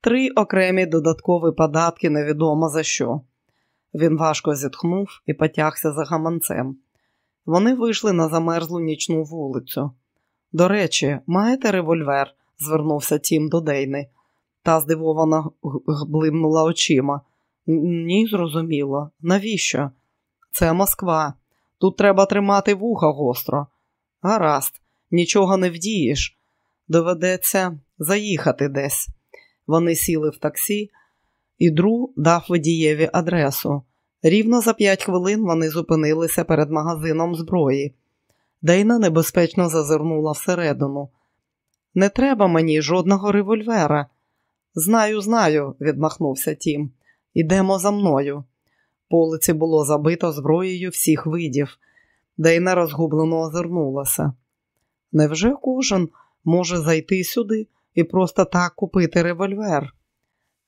Три окремі додаткові податки невідомо за що. Він важко зітхнув і потягся за гаманцем. Вони вийшли на замерзлу нічну вулицю. До речі, маєте револьвер? звернувся Тім до Дейни. Та здивовано блимнула очима. Ні, зрозуміло. Навіщо? Це Москва. Тут треба тримати вуха гостро. Гаразд, нічого не вдієш. Доведеться заїхати десь. Вони сіли в таксі, і Дру дав водієві адресу. Рівно за п'ять хвилин вони зупинилися перед магазином зброї. Дейна небезпечно зазирнула всередину. Не треба мені жодного револьвера. Знаю, знаю, відмахнувся Тім. Ідемо за мною. Полиці було забито зброєю всіх видів. Дейна розгублено озирнулася. Невже кожен може зайти сюди і просто так купити револьвер?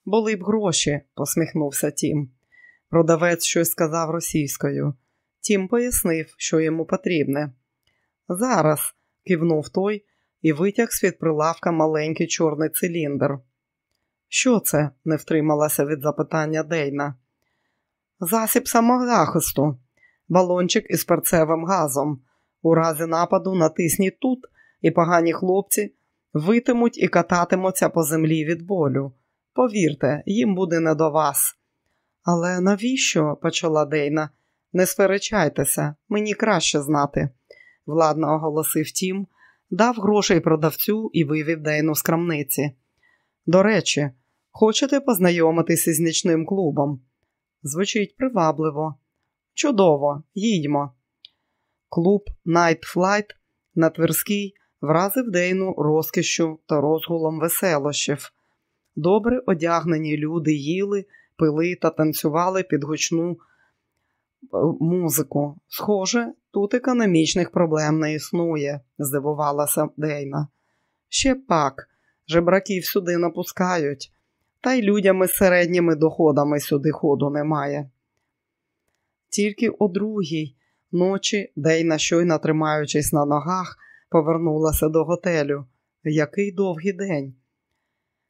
Були б гроші, посміхнувся Тім. Продавець щось сказав російською. Тім пояснив, що йому потрібне. Зараз, кивнув той і витяг з-під прилавка маленький чорний циліндр. Що це? не втрималася від запитання Дейна. Засіб самозахисту, балончик із перцевим газом. У разі нападу натисніть тут, і погані хлопці витимуть і кататимуться по землі від болю. Повірте, їм буде не до вас. Але навіщо? почала Дейна. Не сперечайтеся, мені краще знати, владно оголосив тім, дав грошей продавцю і вивів Дейну з крамниці. До речі, хочете познайомитися з нічним клубом? Звучить привабливо. Чудово, їдьмо. Клуб Night Flight на Тверській вразив Дейну розкішю та розгулом веселощів. Добре одягнені люди їли, пили та танцювали під гучну е, музику. Схоже, тут економічних проблем не існує, здивувалася Дейна. Ще пак, жебраків сюди напускають, та й людям із середніми доходами сюди ходу немає. Тільки о другій ночі Дейна, щойно тримаючись на ногах, повернулася до готелю. Який довгий день.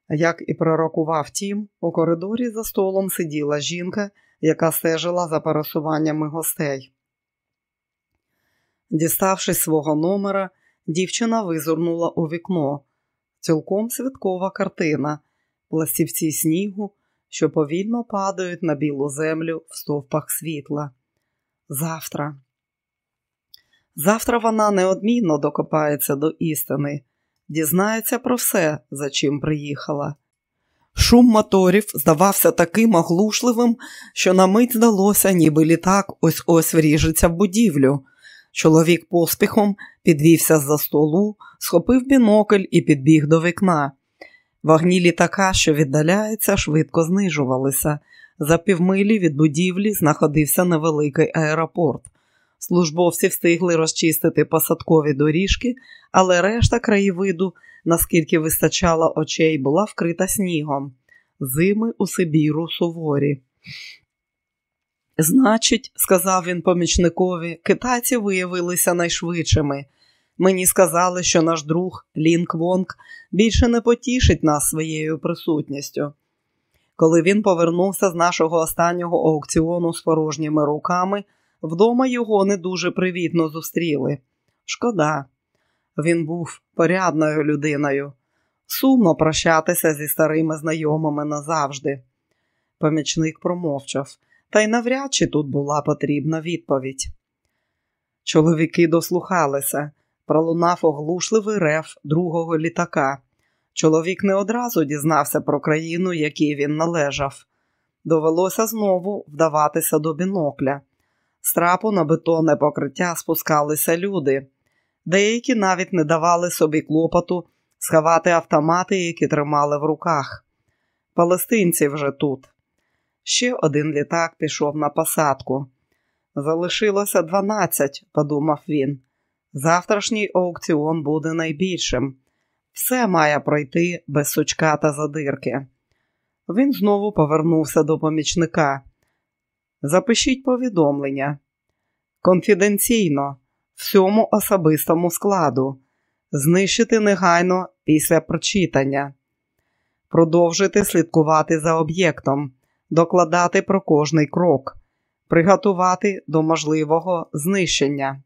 Як і пророкував тім, у коридорі за столом сиділа жінка, яка стежила за пересуваннями гостей. Діставши свого номера, дівчина визирнула у вікно. Цілком святкова картина, пластівці снігу, що повільно падають на білу землю в стовпах світла. Завтра. Завтра вона неодмінно докопається до істини дізнається про все, за чим приїхала. Шум моторів здавався таким оглушливим, що на мить здалося, ніби літак ось ось вріжеться в будівлю. Чоловік поспіхом підвівся з-за столу, схопив бінокль і підбіг до вікна. Вогні літака, що віддаляється, швидко знижувалися. За півмилі від будівлі знаходився невеликий аеропорт. Службовці встигли розчистити посадкові доріжки, але решта краєвиду, наскільки вистачало очей, була вкрита снігом. Зими у Сибіру суворі. Значить, сказав він помічникові, китайці виявилися найшвидшими. Мені сказали, що наш друг Лінк Вонг більше не потішить нас своєю присутністю. Коли він повернувся з нашого останнього аукціону з порожніми руками, Вдома його не дуже привітно зустріли. Шкода, він був порядною людиною. Сумно прощатися зі старими знайомими назавжди. Помічник промовчав, та й навряд чи тут була потрібна відповідь. Чоловіки дослухалися, пролунав оглушливий рев другого літака. Чоловік не одразу дізнався про країну, якій він належав. Довелося знову вдаватися до бінокля. З трапу на бетонне покриття спускалися люди. Деякі навіть не давали собі клопоту сховати автомати, які тримали в руках. Палестинці вже тут. Ще один літак пішов на посадку. Залишилося дванадцять, подумав він. Завтрашній аукціон буде найбільшим. Все має пройти без сучка та задирки. Він знову повернувся до помічника. Запишіть повідомлення. Конфіденційно, всьому особистому складу. Знищити негайно після прочитання. Продовжити слідкувати за об'єктом, докладати про кожний крок, приготувати до можливого знищення.